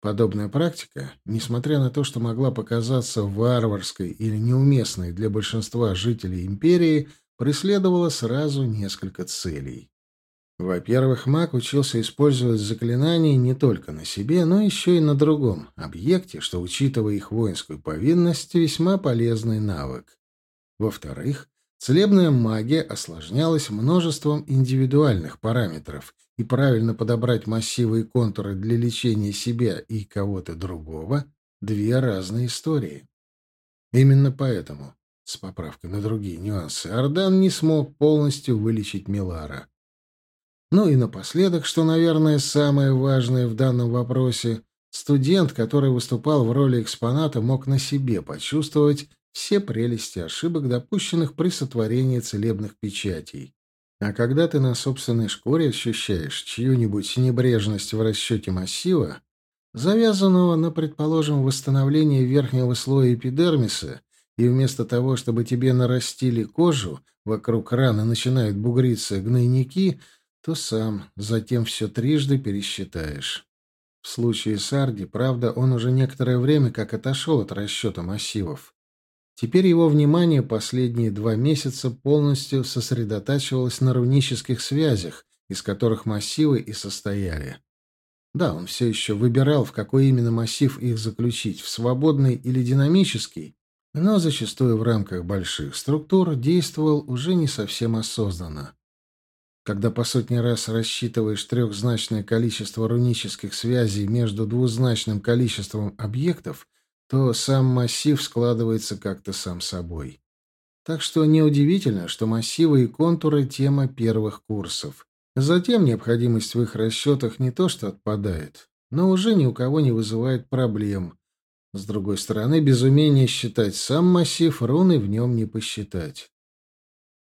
Подобная практика, несмотря на то, что могла показаться варварской или неуместной для большинства жителей империи, преследовала сразу несколько целей. Во-первых, маг учился использовать заклинания не только на себе, но еще и на другом объекте, что, учитывая их воинскую повинность, весьма полезный навык. Во-вторых, целебная магия осложнялась множеством индивидуальных параметров, и правильно подобрать массивы и контуры для лечения себя и кого-то другого — две разные истории. Именно поэтому, с поправкой на другие нюансы, Ардан не смог полностью вылечить Милара. Ну и напоследок, что, наверное, самое важное в данном вопросе, студент, который выступал в роли экспоната, мог на себе почувствовать все прелести ошибок, допущенных при сотворении целебных печатей. А когда ты на собственной шкуре ощущаешь чью-нибудь небрежность в расчете массива, завязанного на, предположим, восстановление верхнего слоя эпидермиса и вместо того, чтобы тебе нарастили кожу, вокруг раны начинают бугриться гнойники, то сам затем все трижды пересчитаешь. В случае с Арди, правда, он уже некоторое время как отошел от расчета массивов. Теперь его внимание последние два месяца полностью сосредотачивалось на рунических связях, из которых массивы и состояли. Да, он все еще выбирал, в какой именно массив их заключить, в свободный или динамический, но зачастую в рамках больших структур действовал уже не совсем осознанно. Когда по сотни раз рассчитываешь трехзначное количество рунических связей между двузначным количеством объектов, то сам массив складывается как-то сам собой. Так что неудивительно, что массивы и контуры — тема первых курсов. Затем необходимость в их расчетах не то что отпадает, но уже ни у кого не вызывает проблем. С другой стороны, без умения считать сам массив, руны в нем не посчитать.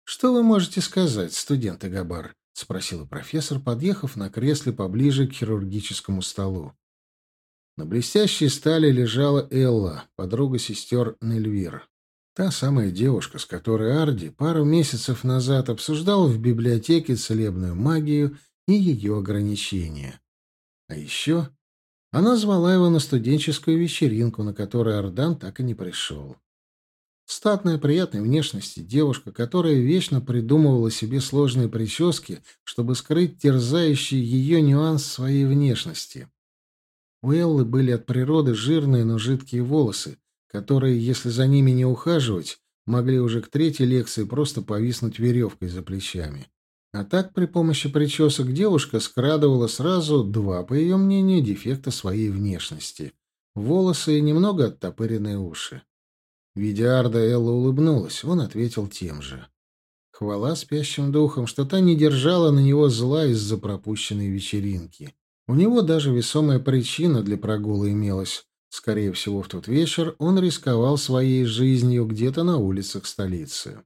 «Что вы можете сказать, студент Игабар?» — спросила профессор, подъехав на кресле поближе к хирургическому столу. На блестящей стали лежала Элла, подруга сестер Нельвир. Та самая девушка, с которой Арди пару месяцев назад обсуждал в библиотеке целебную магию и ее ограничения. А еще она звала его на студенческую вечеринку, на которой Ардан так и не пришел. Статная, приятной внешности девушка, которая вечно придумывала себе сложные прически, чтобы скрыть терзающий ее нюанс своей внешности. У Эллы были от природы жирные, но жидкие волосы, которые, если за ними не ухаживать, могли уже к третьей лекции просто повиснуть веревкой за плечами. А так, при помощи причесок девушка скрадывала сразу два, по ее мнению, дефекта своей внешности. Волосы и немного оттопыренные уши. Видя Арда, Элла улыбнулась. Он ответил тем же. Хвала спящим духом, что та не держала на него зла из-за пропущенной вечеринки. У него даже весомая причина для прогула имелась. Скорее всего, в тот вечер он рисковал своей жизнью где-то на улицах столицы.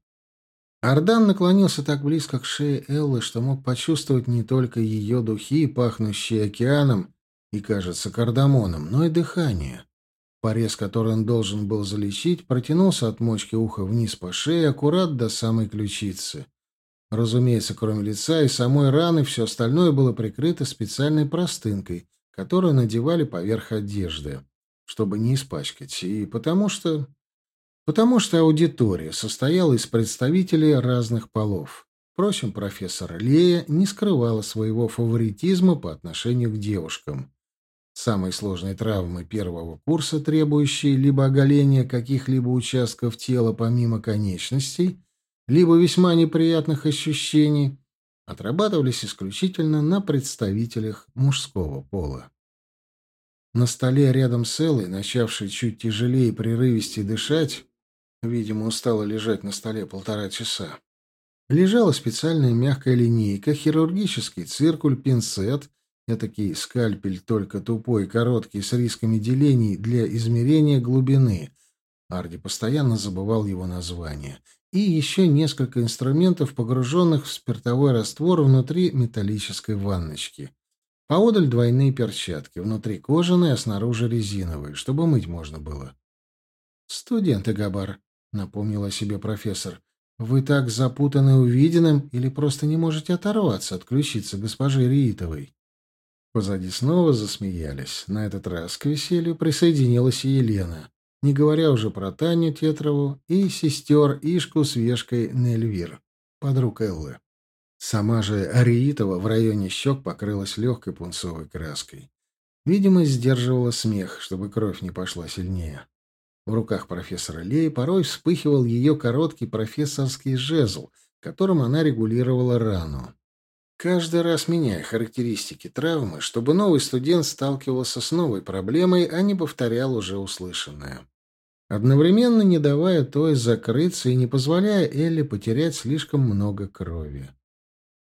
Ардан наклонился так близко к шее Эллы, что мог почувствовать не только ее духи, пахнущие океаном и, кажется, кардамоном, но и дыхание. Порез, который он должен был залечить, протянулся от мочки уха вниз по шее, аккурат до самой ключицы. Разумеется, кроме лица и самой раны, все остальное было прикрыто специальной простынкой, которую надевали поверх одежды, чтобы не испачкать, и потому что... Потому что аудитория состояла из представителей разных полов. Впрочем, профессор Лея не скрывала своего фаворитизма по отношению к девушкам. Самые сложные травмы первого курса, требующие либо оголения каких-либо участков тела помимо конечностей, либо весьма неприятных ощущений, отрабатывались исключительно на представителях мужского пола. На столе рядом с Эллой, начавшей чуть тяжелее и дышать, видимо, устала лежать на столе полтора часа, лежала специальная мягкая линейка, хирургический циркуль, пинцет — Этакий скальпель, только тупой, короткий, с рисками делений для измерения глубины. Арди постоянно забывал его название. И еще несколько инструментов, погруженных в спиртовой раствор внутри металлической ванночки. Поодаль двойные перчатки, внутри кожаные, а снаружи резиновые, чтобы мыть можно было. «Студент Габар», — напомнил о себе профессор, — «вы так запутаны увиденным или просто не можете оторваться от ключицы госпожи Риитовой?» Позади снова засмеялись. На этот раз к веселью присоединилась и Елена, не говоря уже про Таню Тетрову и сестер Ишку с вешкой Нельвир, подруг Эллы. Сама же Ариитова в районе щек покрылась легкой пунцовой краской. Видимо, сдерживала смех, чтобы кровь не пошла сильнее. В руках профессора Леи порой вспыхивал ее короткий профессорский жезл, которым она регулировала рану. Каждый раз меняя характеристики травмы, чтобы новый студент сталкивался с новой проблемой, а не повторял уже услышанное. Одновременно не давая той закрыться и не позволяя Элли потерять слишком много крови.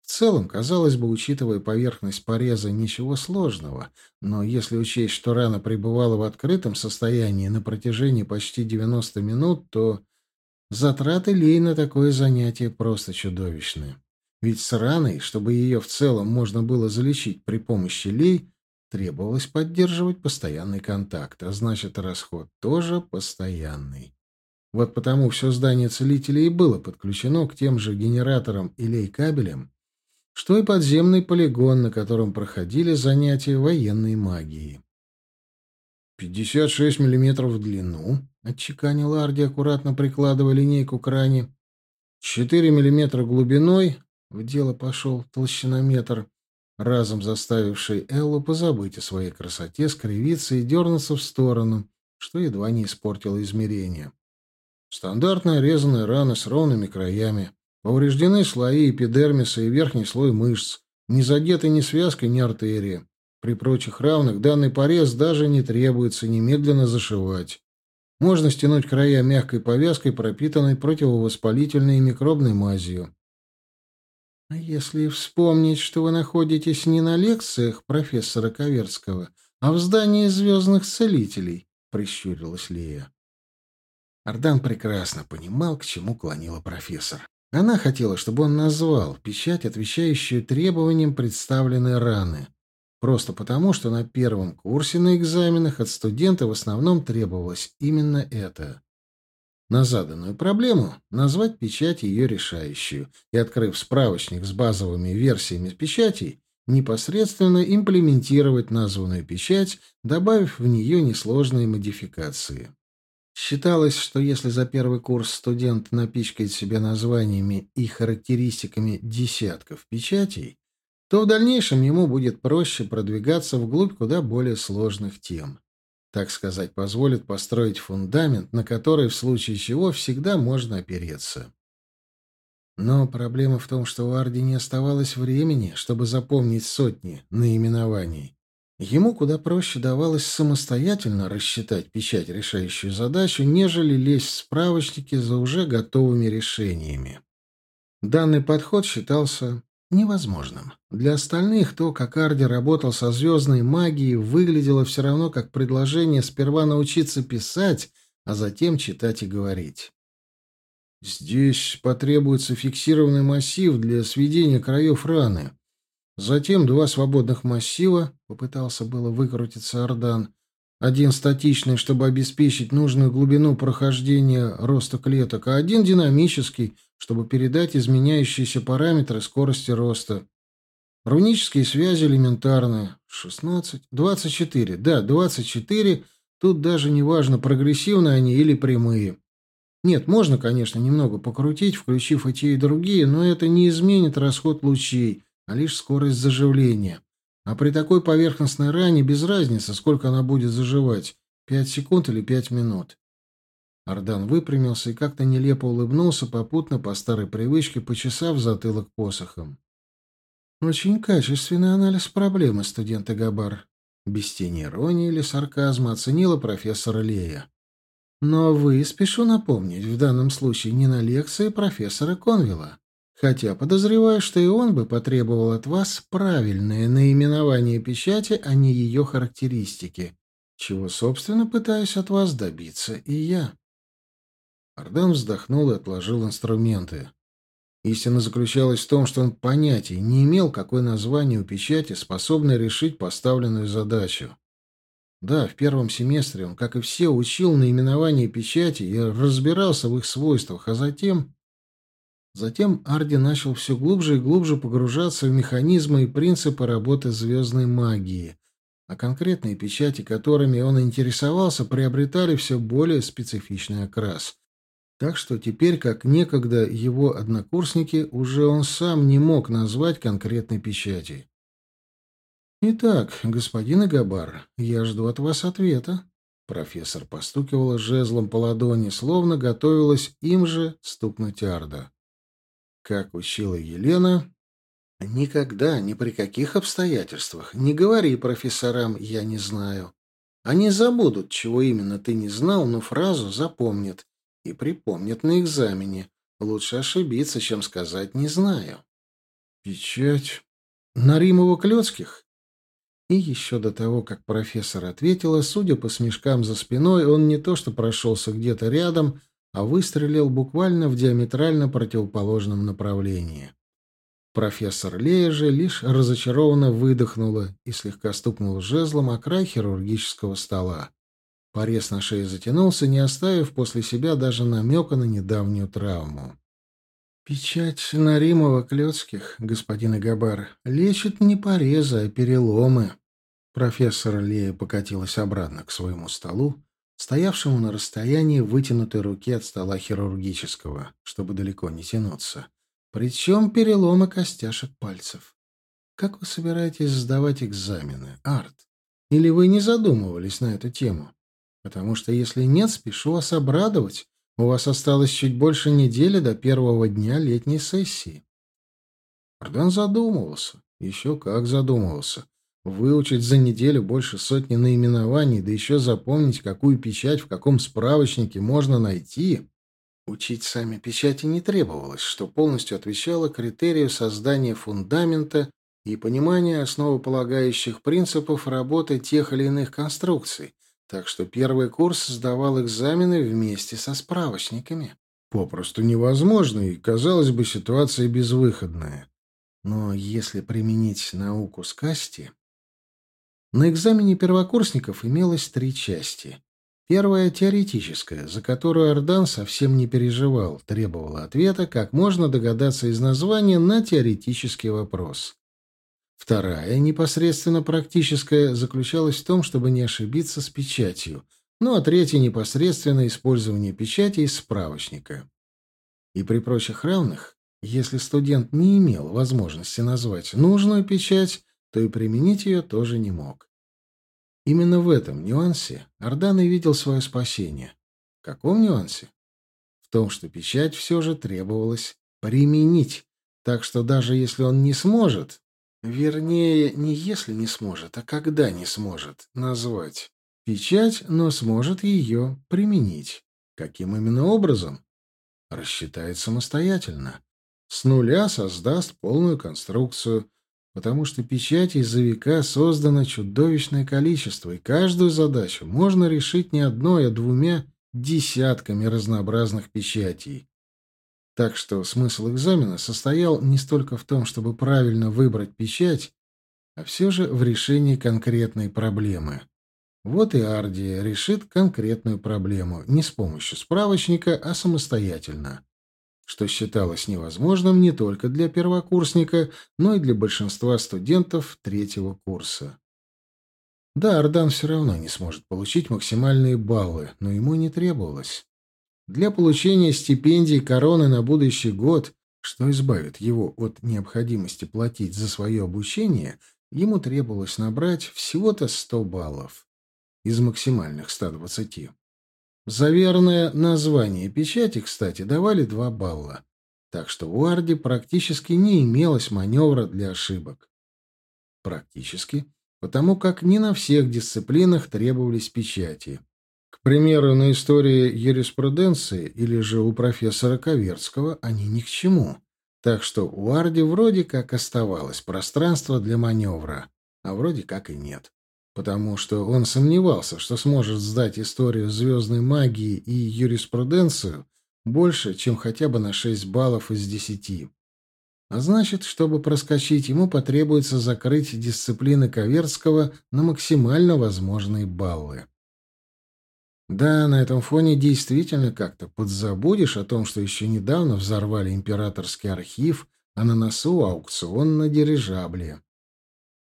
В целом, казалось бы, учитывая поверхность пореза, ничего сложного, но если учесть, что рана пребывала в открытом состоянии на протяжении почти 90 минут, то затраты Лей на такое занятие просто чудовищны. Ведь с раной, чтобы ее в целом можно было залечить при помощи лей, требовалось поддерживать постоянный контакт, а значит, расход тоже постоянный. Вот потому все здание целителей было подключено к тем же генераторам и лей-кабелям, что и подземный полигон, на котором проходили занятия военной магии. «Пятьдесят шесть миллиметров в длину», — отчеканил Арди, аккуратно прикладывая линейку к ране. «Четыре миллиметра глубиной», — в дело пошел толщинометр, разом заставивший Эллу позабыть о своей красоте, скривиться и дернуться в сторону, что едва не испортило измерение. Стандартная резаная рана с ровными краями. Повреждены слои эпидермиса и верхний слой мышц. Не задеты ни связка, ни артерия. При прочих равных данный порез даже не требуется немедленно зашивать. Можно стянуть края мягкой повязкой, пропитанной противовоспалительной и микробной мазью. А если вспомнить, что вы находитесь не на лекциях профессора Коверского, а в здании звездных целителей, — прищурилась Лея. Ардан прекрасно понимал, к чему клонила профессор. Она хотела, чтобы он назвал печать, отвечающую требованиям представленной раны. Просто потому, что на первом курсе на экзаменах от студента в основном требовалось именно это на заданную проблему, назвать печать ее решающую и, открыв справочник с базовыми версиями печатей, непосредственно имплементировать названную печать, добавив в нее несложные модификации. Считалось, что если за первый курс студент напичкает себя названиями и характеристиками десятков печатей, то в дальнейшем ему будет проще продвигаться вглубь куда более сложных тем так сказать, позволит построить фундамент, на который в случае чего всегда можно опереться. Но проблема в том, что у Арди не оставалось времени, чтобы запомнить сотни наименований. Ему куда проще давалось самостоятельно рассчитать печать, решающую задачу, нежели лезть в справочники за уже готовыми решениями. Данный подход считался невозможным. Для остальных то, как Арди работал со звездной магией, выглядело все равно как предложение сперва научиться писать, а затем читать и говорить. Здесь потребуется фиксированный массив для сведения краев раны. Затем два свободных массива, попытался было выкрутиться Ардан, один статичный, чтобы обеспечить нужную глубину прохождения роста клеток, а один динамический, чтобы передать изменяющиеся параметры скорости роста. Рунические связи элементарные. 16, 24. Да, 24. Тут даже не важно, прогрессивные они или прямые. Нет, можно, конечно, немного покрутить, включив и те, и другие, но это не изменит расход лучей, а лишь скорость заживления. А при такой поверхностной ране без разницы, сколько она будет заживать, пять секунд или пять минут. Ардан выпрямился и как-то нелепо улыбнулся, попутно по старой привычке почесав затылок посохом. «Очень качественный анализ проблемы, студент Габар», — без тени иронии или сарказма оценила профессор Лея. «Но вы, спешу напомнить, в данном случае не на лекции профессора Конвилла хотя подозреваю, что и он бы потребовал от вас правильное наименование печати, а не ее характеристики, чего, собственно, пытаюсь от вас добиться и я. Ардан вздохнул и отложил инструменты. Истина заключалась в том, что он понятия не имел, какое название у печати способно решить поставленную задачу. Да, в первом семестре он, как и все, учил наименование печати и разбирался в их свойствах, а затем Затем Арди начал все глубже и глубже погружаться в механизмы и принципы работы звездной магии, а конкретные печати, которыми он интересовался, приобретали все более специфичный окрас. Так что теперь, как некогда его однокурсники, уже он сам не мог назвать конкретной печати. «Итак, господин Игабар, я жду от вас ответа». Профессор постукивала жезлом по ладони, словно готовилась им же стукнуть Арда. Как учила Елена, никогда, ни при каких обстоятельствах не говори профессорам «я не знаю». Они забудут, чего именно ты не знал, но фразу запомнят и припомнят на экзамене. Лучше ошибиться, чем сказать «не знаю». Печать на Римово-Клёцких? И еще до того, как профессор ответила, судя по смешкам за спиной, он не то что прошелся где-то рядом, а выстрелил буквально в диаметрально противоположном направлении. Профессор Лея же лишь разочарованно выдохнула и слегка стукнула жезлом о край хирургического стола. Порез на шее затянулся, не оставив после себя даже намека на недавнюю травму. «Печать Наримова-Клёцких, господин Игабар, лечит не порезы, а переломы». Профессор Лея покатилась обратно к своему столу, стоявшему на расстоянии вытянутой руки от стола хирургического, чтобы далеко не тянуться. Причем переломы костяшек пальцев. Как вы собираетесь сдавать экзамены, Арт? Или вы не задумывались на эту тему? Потому что если нет, спешу вас обрадовать. У вас осталось чуть больше недели до первого дня летней сессии. Ардан задумывался. Еще как задумывался. Выучить за неделю больше сотни наименований, да еще запомнить, какую печать в каком справочнике можно найти. Учить сами печати не требовалось, что полностью отвечало критерию создания фундамента и понимания основополагающих принципов работы тех или иных конструкций, так что первый курс сдавал экзамены вместе со справочниками. Попросту невозможно, и, казалось бы, ситуация безвыходная. Но если применить науку скасти... На экзамене первокурсников имелось три части. Первая — теоретическая, за которую Ардан совсем не переживал, требовала ответа, как можно догадаться из названия, на теоретический вопрос. Вторая, непосредственно практическая, заключалась в том, чтобы не ошибиться с печатью, ну а третья — непосредственно использование печати из справочника. И при прочих равных, если студент не имел возможности назвать нужную печать, то и применить ее тоже не мог. Именно в этом нюансе Ардан и видел свое спасение. В каком нюансе? В том, что печать все же требовалось применить, так что даже если он не сможет, Вернее, не если не сможет, а когда не сможет назвать печать, но сможет ее применить. Каким именно образом? Рассчитает самостоятельно. С нуля создаст полную конструкцию, потому что печатей за века создано чудовищное количество, и каждую задачу можно решить не одной, а двумя десятками разнообразных печатей. Так что смысл экзамена состоял не столько в том, чтобы правильно выбрать печать, а все же в решении конкретной проблемы. Вот и Ардия решит конкретную проблему не с помощью справочника, а самостоятельно, что считалось невозможным не только для первокурсника, но и для большинства студентов третьего курса. Да, Ардан все равно не сможет получить максимальные баллы, но ему не требовалось. Для получения стипендии короны на будущий год, что избавит его от необходимости платить за свое обучение, ему требовалось набрать всего-то 100 баллов из максимальных 120. За верное название печати, кстати, давали 2 балла, так что у Арди практически не имелось маневра для ошибок. Практически, потому как не на всех дисциплинах требовались печати. К примеру, на истории юриспруденции или же у профессора Коверского они ни к чему. Так что у Арди вроде как оставалось пространство для маневра, а вроде как и нет. Потому что он сомневался, что сможет сдать историю звездной магии и юриспруденцию больше, чем хотя бы на 6 баллов из 10. А значит, чтобы проскочить, ему потребуется закрыть дисциплины Коверского на максимально возможные баллы. Да, на этом фоне действительно как-то подзабудешь о том, что еще недавно взорвали императорский архив, а на носу аукцион на дирижабле.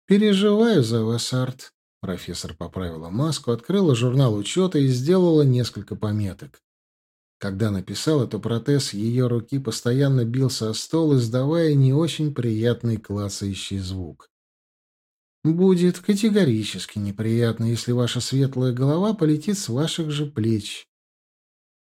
«Переживаю за вас, Арт», — профессор поправила маску, открыла журнал учета и сделала несколько пометок. Когда написала, то протез ее руки постоянно бился о стол, издавая не очень приятный клацающий звук. Будет категорически неприятно, если ваша светлая голова полетит с ваших же плеч.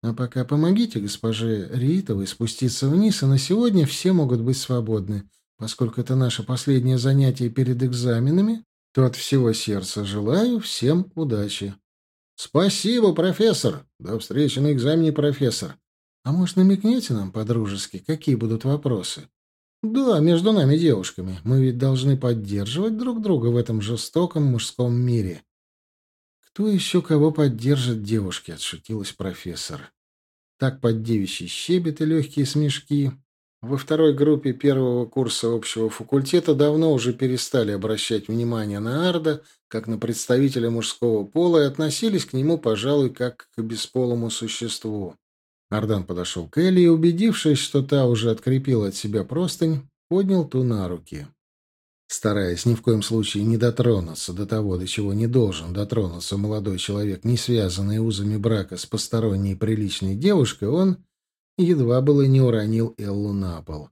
А пока помогите госпоже Ритовой спуститься вниз, и на сегодня все могут быть свободны. Поскольку это наше последнее занятие перед экзаменами, то от всего сердца желаю всем удачи. Спасибо, профессор. До встречи на экзамене, профессор. А может, намекнете нам по-дружески, какие будут вопросы? Да, между нами девушками. Мы ведь должны поддерживать друг друга в этом жестоком мужском мире. Кто еще кого поддержит девушки, отшутилась профессор. Так под девичий щебет и легкие смешки. Во второй группе первого курса общего факультета давно уже перестали обращать внимание на Арда, как на представителя мужского пола, и относились к нему, пожалуй, как к бесполому существу. Ардан подошел к Элли и, убедившись, что та уже открепила от себя простынь, поднял ту на руки. Стараясь ни в коем случае не дотронуться до того, до чего не должен дотронуться молодой человек, не связанный узами брака с посторонней приличной девушкой, он едва было не уронил Эллу на пол.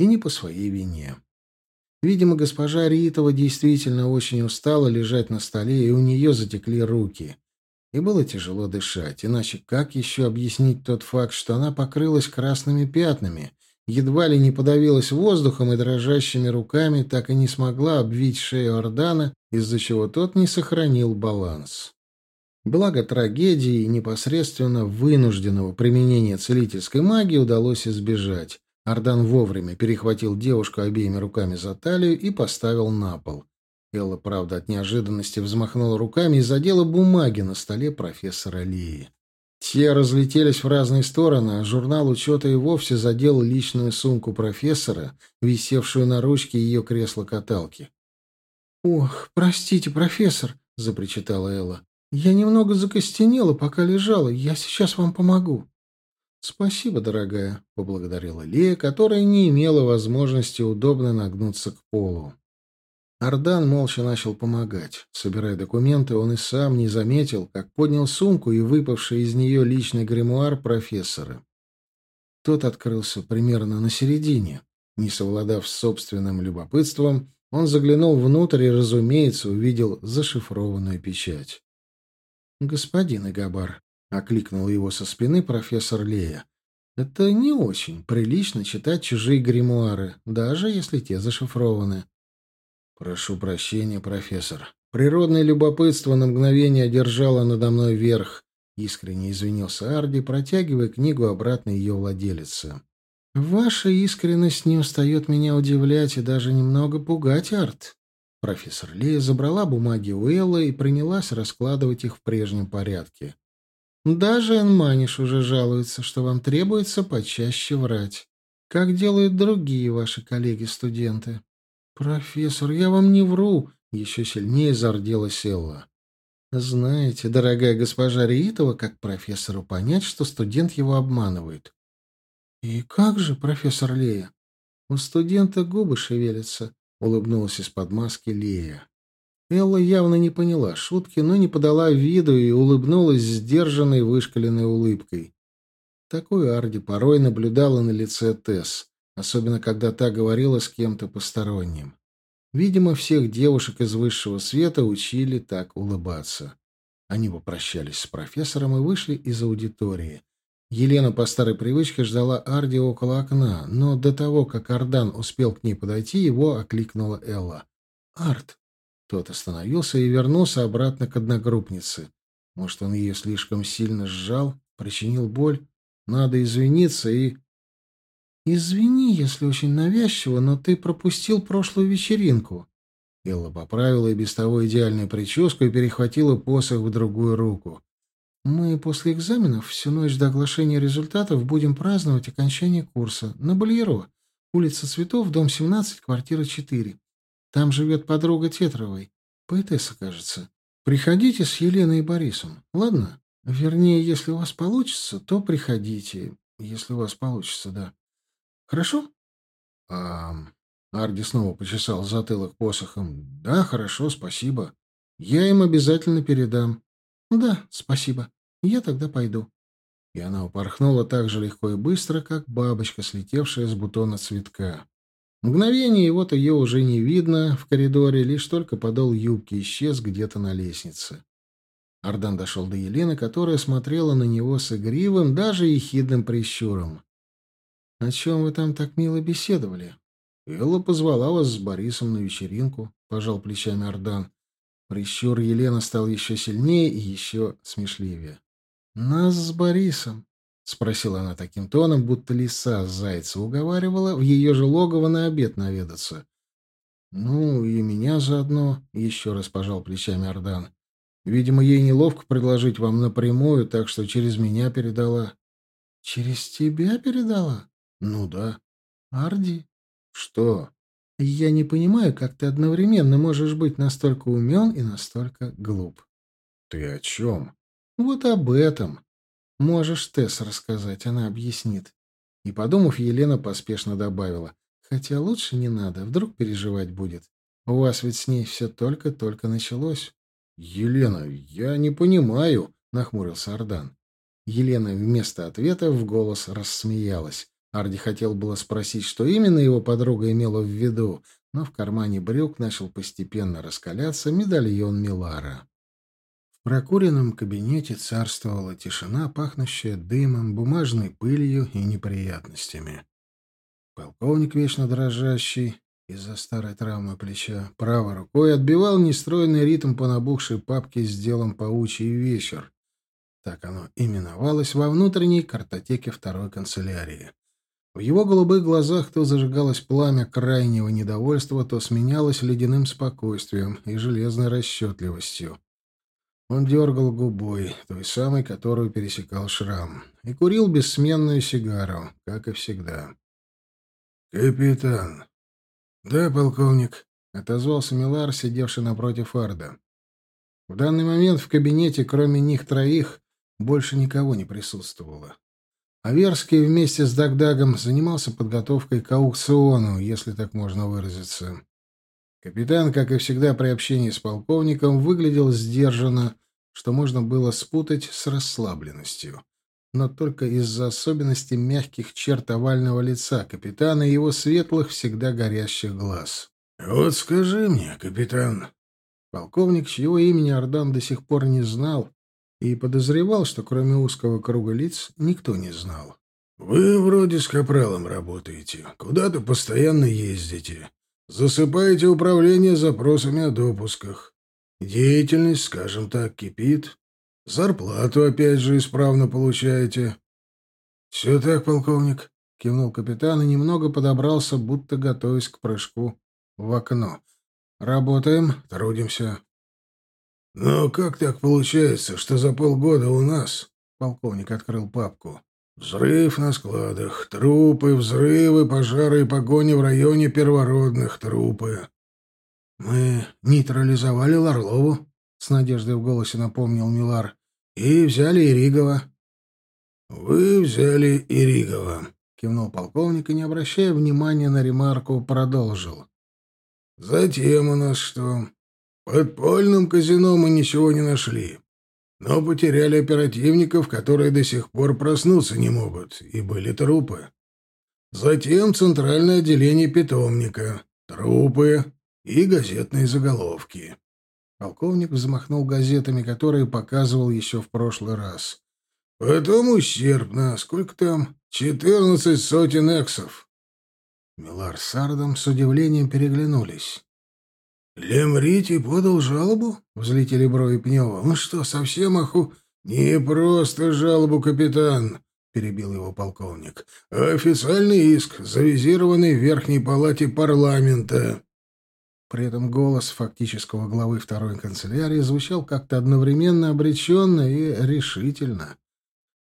И не по своей вине. Видимо, госпожа Ритова действительно очень устала лежать на столе, и у нее затекли руки. И было тяжело дышать, иначе как еще объяснить тот факт, что она покрылась красными пятнами, едва ли не подавилась воздухом и дрожащими руками так и не смогла обвить шею Ордана, из-за чего тот не сохранил баланс. Благо трагедии и непосредственно вынужденного применения целительской магии удалось избежать. Ардан вовремя перехватил девушку обеими руками за талию и поставил на пол. Элла, правда, от неожиданности взмахнула руками и задела бумаги на столе профессора Лии. Те разлетелись в разные стороны, а журнал учета и вовсе задел личную сумку профессора, висевшую на ручке ее кресла-каталки. «Ох, простите, профессор», — запричитала Элла. Я немного закостенела, пока лежала. Я сейчас вам помогу. Спасибо, дорогая, поблагодарила Лея, которая не имела возможности удобно нагнуться к полу. Ардан молча начал помогать. Собирая документы, он и сам не заметил, как поднял сумку и выпавший из нее личный гримуар профессора. Тот открылся примерно на середине. Не совладав с собственным любопытством, он заглянул внутрь и, разумеется, увидел зашифрованную печать. «Господин Игабар», — окликнул его со спины профессор Лея, — «это не очень прилично читать чужие гримуары, даже если те зашифрованы». «Прошу прощения, профессор. Природное любопытство на мгновение одержало надо мной верх», — искренне извинился Арди, протягивая книгу обратно ее владелице. «Ваша искренность не устает меня удивлять и даже немного пугать, Арт», Профессор Лея забрала бумаги у Эллы и принялась раскладывать их в прежнем порядке. «Даже Энманиш уже жалуется, что вам требуется почаще врать, как делают другие ваши коллеги-студенты». «Профессор, я вам не вру», — еще сильнее зарделась Элла. «Знаете, дорогая госпожа Риитова, как профессору понять, что студент его обманывает?» «И как же, профессор Лея?» «У студента губы шевелятся, улыбнулась из-под маски Лея. Элла явно не поняла шутки, но не подала виду и улыбнулась сдержанной, вышкаленной улыбкой. Такую Арди порой наблюдала на лице Тесс, особенно когда та говорила с кем-то посторонним. Видимо, всех девушек из высшего света учили так улыбаться. Они попрощались с профессором и вышли из аудитории. Елена по старой привычке ждала Арди около окна, но до того, как Ардан успел к ней подойти, его окликнула Элла. «Арт!» Тот остановился и вернулся обратно к одногруппнице. Может, он ее слишком сильно сжал, причинил боль? Надо извиниться и... «Извини, если очень навязчиво, но ты пропустил прошлую вечеринку». Элла поправила и без того идеальную прическу и перехватила посох в другую руку. Мы после экзаменов всю ночь до оглашения результатов будем праздновать окончание курса на Бальеро, улица Цветов, дом 17, квартира 4. Там живет подруга Тетровой, поэтесса, кажется. Приходите с Еленой и Борисом, ладно? Вернее, если у вас получится, то приходите, если у вас получится, да. Хорошо? А... Арди снова почесал затылок посохом. Да, хорошо, спасибо. Я им обязательно передам. Да, спасибо. Я тогда пойду. И она упорхнула так же легко и быстро, как бабочка, слетевшая с бутона цветка. Мгновение, и вот ее уже не видно в коридоре, лишь только подол юбки исчез где-то на лестнице. Ардан дошел до Елены, которая смотрела на него с игривым, даже ехидным прищуром. — О чем вы там так мило беседовали? — Элла позвала вас с Борисом на вечеринку, — пожал плечами Ардан. Прищур Елены стал еще сильнее и еще смешливее. «Нас с Борисом?» — спросила она таким тоном, будто лиса зайца уговаривала в ее же логово на обед наведаться. «Ну, и меня заодно», — еще раз пожал плечами Ордан. «Видимо, ей неловко предложить вам напрямую, так что через меня передала». «Через тебя передала?» «Ну да». Арди? Что? Я не понимаю, как ты одновременно можешь быть настолько умен и настолько глуп. Ты о чем? Вот об этом. Можешь Тесс рассказать, она объяснит. И, подумав, Елена поспешно добавила. Хотя лучше не надо, вдруг переживать будет. У вас ведь с ней все только-только началось. Елена, я не понимаю, нахмурился Ардан. Елена вместо ответа в голос рассмеялась. Арди хотел было спросить, что именно его подруга имела в виду, но в кармане брюк начал постепенно раскаляться медальон Милара. В прокуренном кабинете царствовала тишина, пахнущая дымом, бумажной пылью и неприятностями. Полковник, вечно дрожащий из-за старой травмы плеча, правой рукой отбивал нестройный ритм по набухшей папке с делом «Паучий вечер». Так оно именовалось во внутренней картотеке второй канцелярии. В его голубых глазах то зажигалось пламя крайнего недовольства, то сменялось ледяным спокойствием и железной расчетливостью. Он дергал губой, той самой, которую пересекал шрам, и курил бессменную сигару, как и всегда. «Капитан!» «Да, полковник», — отозвался Милар, сидевший напротив Арда. В данный момент в кабинете, кроме них троих, больше никого не присутствовало. Аверский вместе с Дагдагом занимался подготовкой к аукциону, если так можно выразиться. Капитан, как и всегда при общении с полковником, выглядел сдержанно, что можно было спутать с расслабленностью. Но только из-за особенностей мягких черт овального лица капитана и его светлых, всегда горящих глаз. «Вот скажи мне, капитан...» Полковник, чьего имени Ардан до сих пор не знал, и подозревал, что кроме узкого круга лиц никто не знал. «Вы вроде с капралом работаете, куда-то постоянно ездите, засыпаете управление запросами о допусках. Деятельность, скажем так, кипит. Зарплату, опять же, исправно получаете». «Все так, полковник», — кивнул капитан и немного подобрался, будто готовясь к прыжку в окно. «Работаем, трудимся». «Но как так получается, что за полгода у нас...» — полковник открыл папку. «Взрыв на складах, трупы, взрывы, пожары и погони в районе первородных, трупы». «Мы нейтрализовали Ларлову», — с надеждой в голосе напомнил Милар, — «и взяли Иригова». «Вы взяли Иригова», — кивнул полковник и, не обращая внимания на ремарку, продолжил. «Затем у нас что? Подпольном казино мы ничего не нашли, но потеряли оперативников, которые до сих пор проснуться не могут, и были трупы. Затем центральное отделение питомника, трупы и газетные заголовки. Полковник взмахнул газетами, которые показывал еще в прошлый раз. Потом ущербно. Сколько там? Четырнадцать сотен эксов. Милар с Ардом с удивлением переглянулись. «Лемрити подал жалобу?» — взлетели брови Пнева. «Ну что, совсем оху...» «Не просто жалобу, капитан», — перебил его полковник, — «а официальный иск, завизированный в Верхней Палате парламента». При этом голос фактического главы второй канцелярии звучал как-то одновременно обреченно и решительно.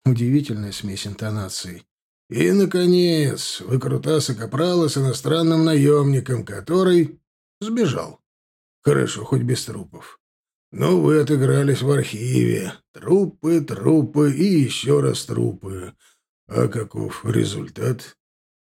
Удивительная смесь интонаций. «И, наконец, выкрутасы Капрала с иностранным наемником, который сбежал». Хорошо, хоть без трупов. Но вы отыгрались в архиве. Трупы, трупы и еще раз трупы. А каков результат?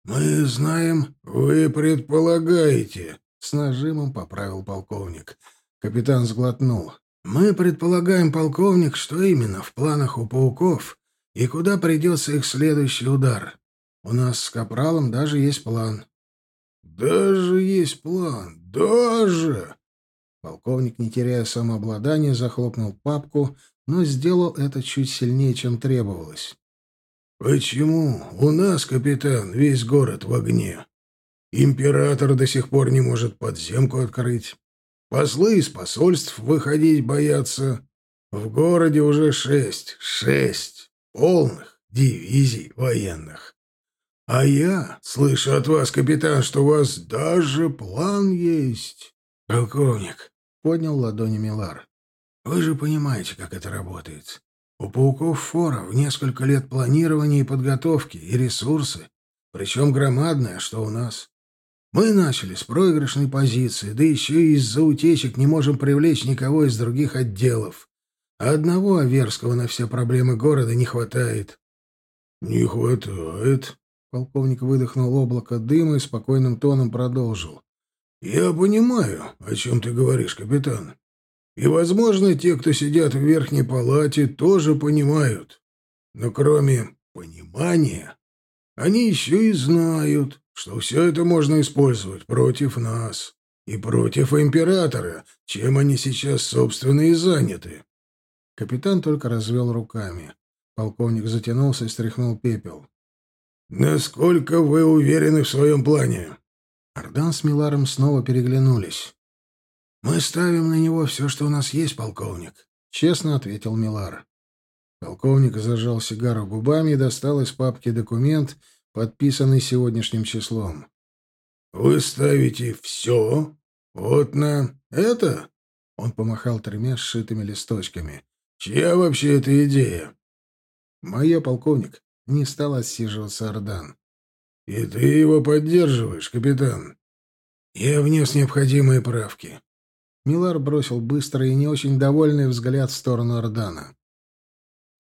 Мы знаем, вы предполагаете. С нажимом поправил полковник. Капитан сглотнул. Мы предполагаем, полковник, что именно в планах у пауков и куда придется их следующий удар. У нас с Капралом даже есть план. Даже есть план. Даже! Полковник, не теряя самообладания, захлопнул папку, но сделал это чуть сильнее, чем требовалось. «Почему у нас, капитан, весь город в огне? Император до сих пор не может подземку открыть. Послы из посольств выходить боятся. В городе уже шесть, шесть полных дивизий военных. А я слышу от вас, капитан, что у вас даже план есть. «Полковник», — поднял ладони Милар, — «вы же понимаете, как это работает. У пауков фора в несколько лет планирования и подготовки, и ресурсы. Причем громадное, что у нас. Мы начали с проигрышной позиции, да еще и из-за утечек не можем привлечь никого из других отделов. А одного Аверского на все проблемы города не хватает. — Не хватает, — полковник выдохнул облако дыма и спокойным тоном продолжил. — Я понимаю, о чем ты говоришь, капитан. И, возможно, те, кто сидят в верхней палате, тоже понимают. Но кроме понимания, они еще и знают, что все это можно использовать против нас и против императора, чем они сейчас, собственно, и заняты. Капитан только развел руками. Полковник затянулся и стряхнул пепел. «Насколько вы уверены в своем плане?» Ардан с Миларом снова переглянулись. «Мы ставим на него все, что у нас есть, полковник», — честно ответил Милар. Полковник зажал сигару губами и достал из папки документ, подписанный сегодняшним числом. «Вы ставите все? Вот на это?» Он помахал тремя сшитыми листочками. «Чья вообще эта идея?» «Моя, полковник», — не стал отсиживаться Ордан. «И ты его поддерживаешь, капитан?» «Я внес необходимые правки. Милар бросил быстрый и не очень довольный взгляд в сторону Ордана.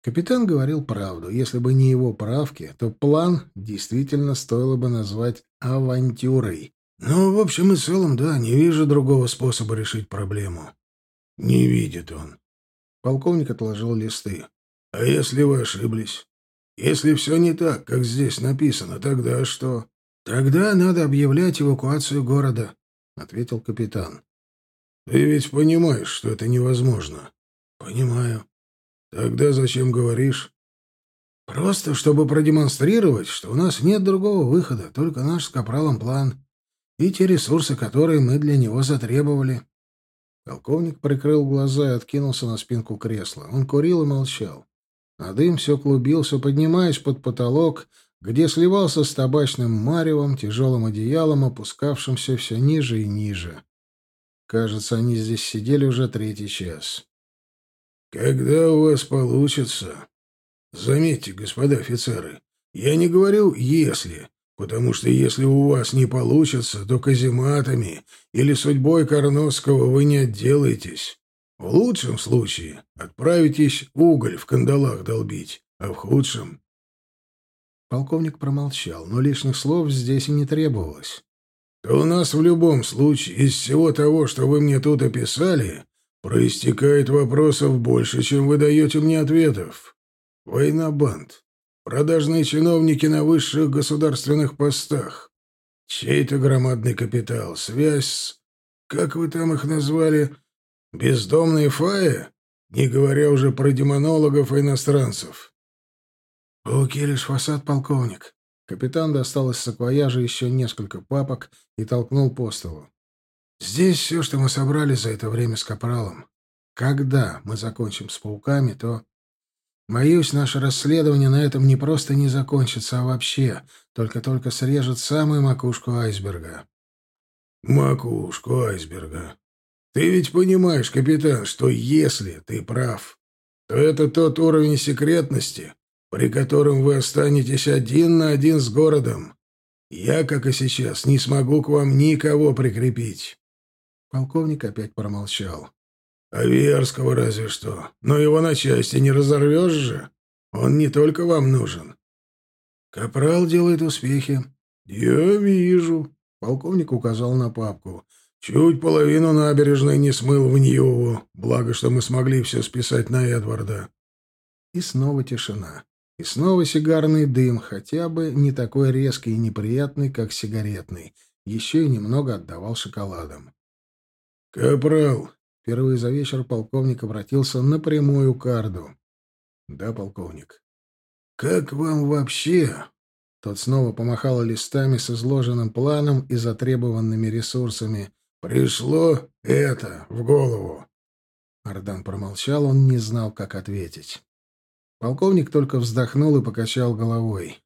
Капитан говорил правду. Если бы не его правки, то план действительно стоило бы назвать авантюрой. Ну, в общем и целом, да, не вижу другого способа решить проблему. Не видит он. Полковник отложил листы. А если вы ошиблись? Если все не так, как здесь написано, тогда что? Тогда надо объявлять эвакуацию города, ответил капитан. Ты ведь понимаешь, что это невозможно. Понимаю. Тогда зачем говоришь? Просто чтобы продемонстрировать, что у нас нет другого выхода, только наш с Капралом план и те ресурсы, которые мы для него затребовали. Полковник прикрыл глаза и откинулся на спинку кресла. Он курил и молчал. А дым все клубился, поднимаясь под потолок, где сливался с табачным маревом, тяжелым одеялом, опускавшимся все ниже и ниже. Кажется, они здесь сидели уже третий час. «Когда у вас получится...» «Заметьте, господа офицеры, я не говорю «если», потому что если у вас не получится, то казематами или судьбой Карновского вы не отделаетесь. В лучшем случае отправитесь уголь в кандалах долбить, а в худшем...» Полковник промолчал, но лишних слов здесь и не требовалось то у нас в любом случае из всего того, что вы мне тут описали, проистекает вопросов больше, чем вы даете мне ответов. Война банд, продажные чиновники на высших государственных постах, чей-то громадный капитал, связь с... Как вы там их назвали? Бездомные фаи? Не говоря уже про демонологов и иностранцев. «Пауки лишь фасад, полковник», Капитан достал из саквояжа еще несколько папок и толкнул по столу. «Здесь все, что мы собрали за это время с Капралом. Когда мы закончим с пауками, то... Боюсь, наше расследование на этом не просто не закончится, а вообще только-только срежет самую макушку айсберга». «Макушку айсберга. Ты ведь понимаешь, капитан, что если ты прав, то это тот уровень секретности, при котором вы останетесь один на один с городом. Я, как и сейчас, не смогу к вам никого прикрепить». Полковник опять промолчал. «Аверского разве что. Но его на части не разорвешь же. Он не только вам нужен». «Капрал делает успехи». «Я вижу», — полковник указал на папку. «Чуть половину набережной не смыл в Ньюву. Благо, что мы смогли все списать на Эдварда». И снова тишина. И снова сигарный дым, хотя бы не такой резкий и неприятный, как сигаретный. Еще и немного отдавал шоколадом. «Капрал!» — впервые за вечер полковник обратился напрямую к Арду. «Да, полковник». «Как вам вообще?» Тот снова помахал листами с изложенным планом и затребованными ресурсами. «Пришло это в голову». Ардан промолчал, он не знал, как ответить. Полковник только вздохнул и покачал головой.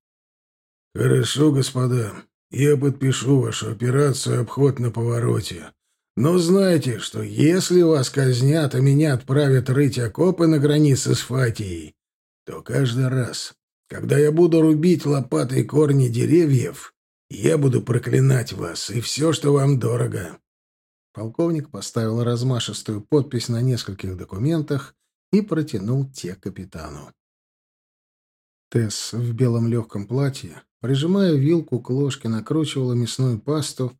«Хорошо, господа. Я подпишу вашу операцию «Обход на повороте». Но знайте, что если вас казнят, а меня отправят рыть окопы на границе с Фатией, то каждый раз, Когда я буду рубить лопатой корни деревьев, я буду проклинать вас и все, что вам дорого. Полковник поставил размашистую подпись на нескольких документах и протянул те капитану. Тесс в белом легком платье, прижимая вилку к ложке, накручивала мясную пасту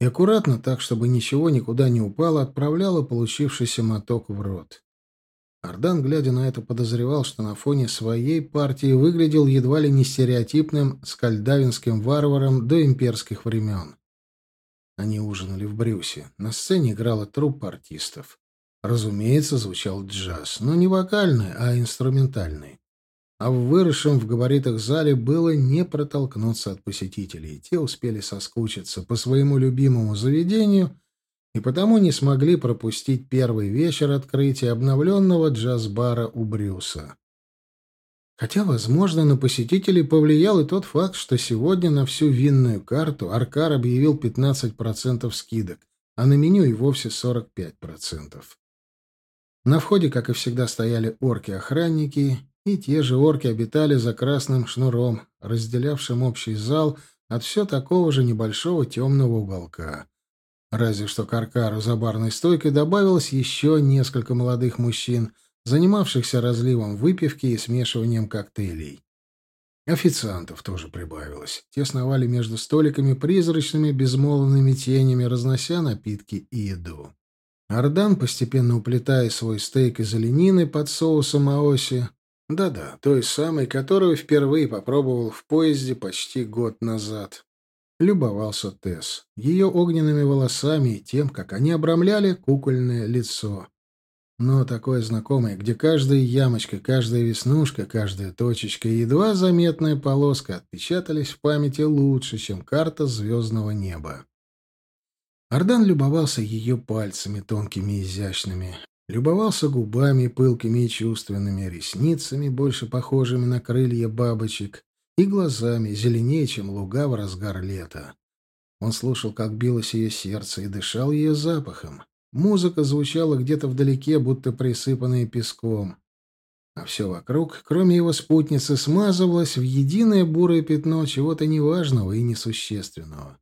и аккуратно, так, чтобы ничего никуда не упало, отправляла получившийся моток в рот. Ардан, глядя на это, подозревал, что на фоне своей партии выглядел едва ли не стереотипным скальдавинским варваром до имперских времен. Они ужинали в Брюсе. На сцене играла труппа артистов. Разумеется, звучал джаз, но не вокальный, а инструментальный. А в выросшем в габаритах зале было не протолкнуться от посетителей. Те успели соскучиться по своему любимому заведению и потому не смогли пропустить первый вечер открытия обновленного джаз-бара у Брюса. Хотя, возможно, на посетителей повлиял и тот факт, что сегодня на всю винную карту Аркар объявил 15% скидок, а на меню и вовсе 45%. На входе, как и всегда, стояли орки-охранники, и те же орки обитали за красным шнуром, разделявшим общий зал от все такого же небольшого темного уголка. Разве что к Аркару за барной стойкой добавилось еще несколько молодых мужчин, занимавшихся разливом выпивки и смешиванием коктейлей. Официантов тоже прибавилось. Те сновали между столиками призрачными безмолвными тенями, разнося напитки и еду. Ардан, постепенно уплетая свой стейк из оленины под соусом аоси, да-да, той самой, которую впервые попробовал в поезде почти год назад, любовался Тесс, ее огненными волосами и тем, как они обрамляли кукольное лицо. Но такое знакомое, где каждая ямочка, каждая веснушка, каждая точечка и едва заметная полоска отпечатались в памяти лучше, чем карта звездного неба. Ардан любовался ее пальцами, тонкими и изящными, любовался губами, пылкими и чувственными, ресницами, больше похожими на крылья бабочек, и глазами, зеленее, чем луга в разгар лета. Он слушал, как билось ее сердце, и дышал ее запахом. Музыка звучала где-то вдалеке, будто присыпанная песком. А все вокруг, кроме его спутницы, смазывалось в единое бурое пятно чего-то неважного и несущественного.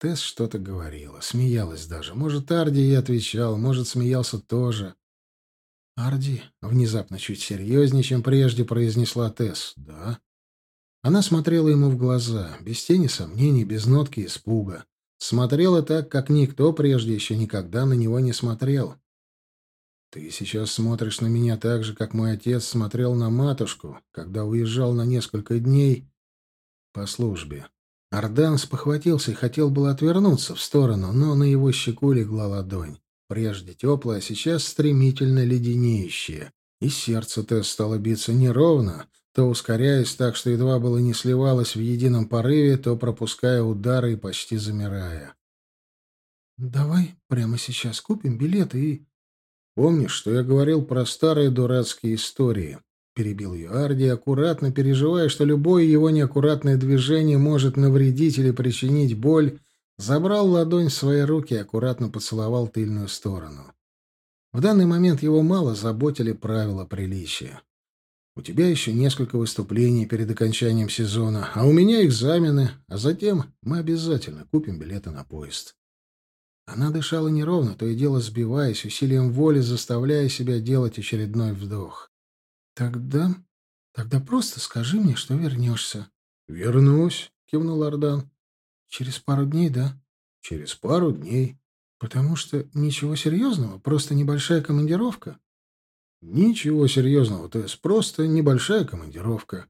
Тесс что-то говорила, смеялась даже. Может, Арди ей отвечал, может, смеялся тоже. «Арди?» — внезапно чуть серьезнее, чем прежде произнесла Тесс. «Да». Она смотрела ему в глаза, без тени сомнений, без нотки испуга. Смотрела так, как никто прежде еще никогда на него не смотрел. «Ты сейчас смотришь на меня так же, как мой отец смотрел на матушку, когда уезжал на несколько дней по службе». Ардан спохватился и хотел было отвернуться в сторону, но на его щеку легла ладонь. Прежде теплая, а сейчас стремительно леденеющая. И сердце-то стало биться неровно, то ускоряясь так, что едва было не сливалось в едином порыве, то пропуская удары и почти замирая. «Давай прямо сейчас купим билеты и...» «Помнишь, что я говорил про старые дурацкие истории?» — перебил ее Арди, аккуратно переживая, что любое его неаккуратное движение может навредить или причинить боль, забрал ладонь в свои руки и аккуратно поцеловал тыльную сторону. В данный момент его мало заботили правила приличия. У тебя еще несколько выступлений перед окончанием сезона, а у меня экзамены, а затем мы обязательно купим билеты на поезд. Она дышала неровно, то и дело сбиваясь, усилием воли заставляя себя делать очередной вдох. «Тогда... тогда просто скажи мне, что вернешься». «Вернусь», — кивнул Ардан. «Через пару дней, да?» «Через пару дней». «Потому что ничего серьезного, просто небольшая командировка». Ничего серьезного, то есть просто небольшая командировка.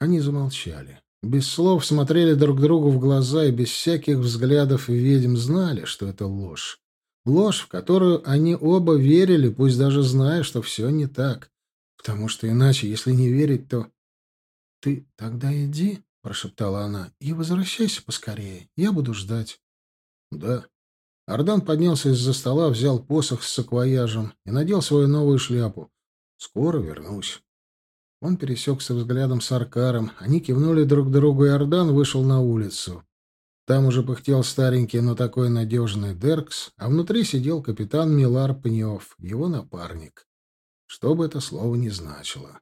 Они замолчали. Без слов смотрели друг другу в глаза и без всяких взглядов ведьм знали, что это ложь. Ложь, в которую они оба верили, пусть даже зная, что все не так. Потому что иначе, если не верить, то... — Ты тогда иди, — прошептала она, — и возвращайся поскорее. Я буду ждать. — Да, Ардан поднялся из-за стола, взял посох с саквояжем и надел свою новую шляпу. «Скоро вернусь». Он пересекся взглядом с Аркаром. Они кивнули друг другу, и Ардан вышел на улицу. Там уже пыхтел старенький, но такой надежный Деркс, а внутри сидел капитан Милар Пнев, его напарник. Что бы это слово ни значило.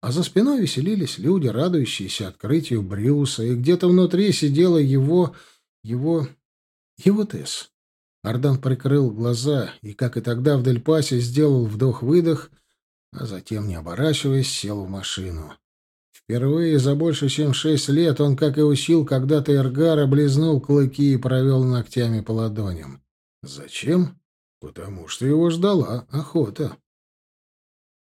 А за спиной веселились люди, радующиеся открытию Брюса, и где-то внутри сидела его... его... его Тесс. Ардан прикрыл глаза и, как и тогда в Дельпасе, сделал вдох-выдох, а затем, не оборачиваясь, сел в машину. Впервые за больше чем шесть лет он, как и учил когда-то Эргар, облизнул клыки и провел ногтями по ладоням. Зачем? Потому что его ждала охота.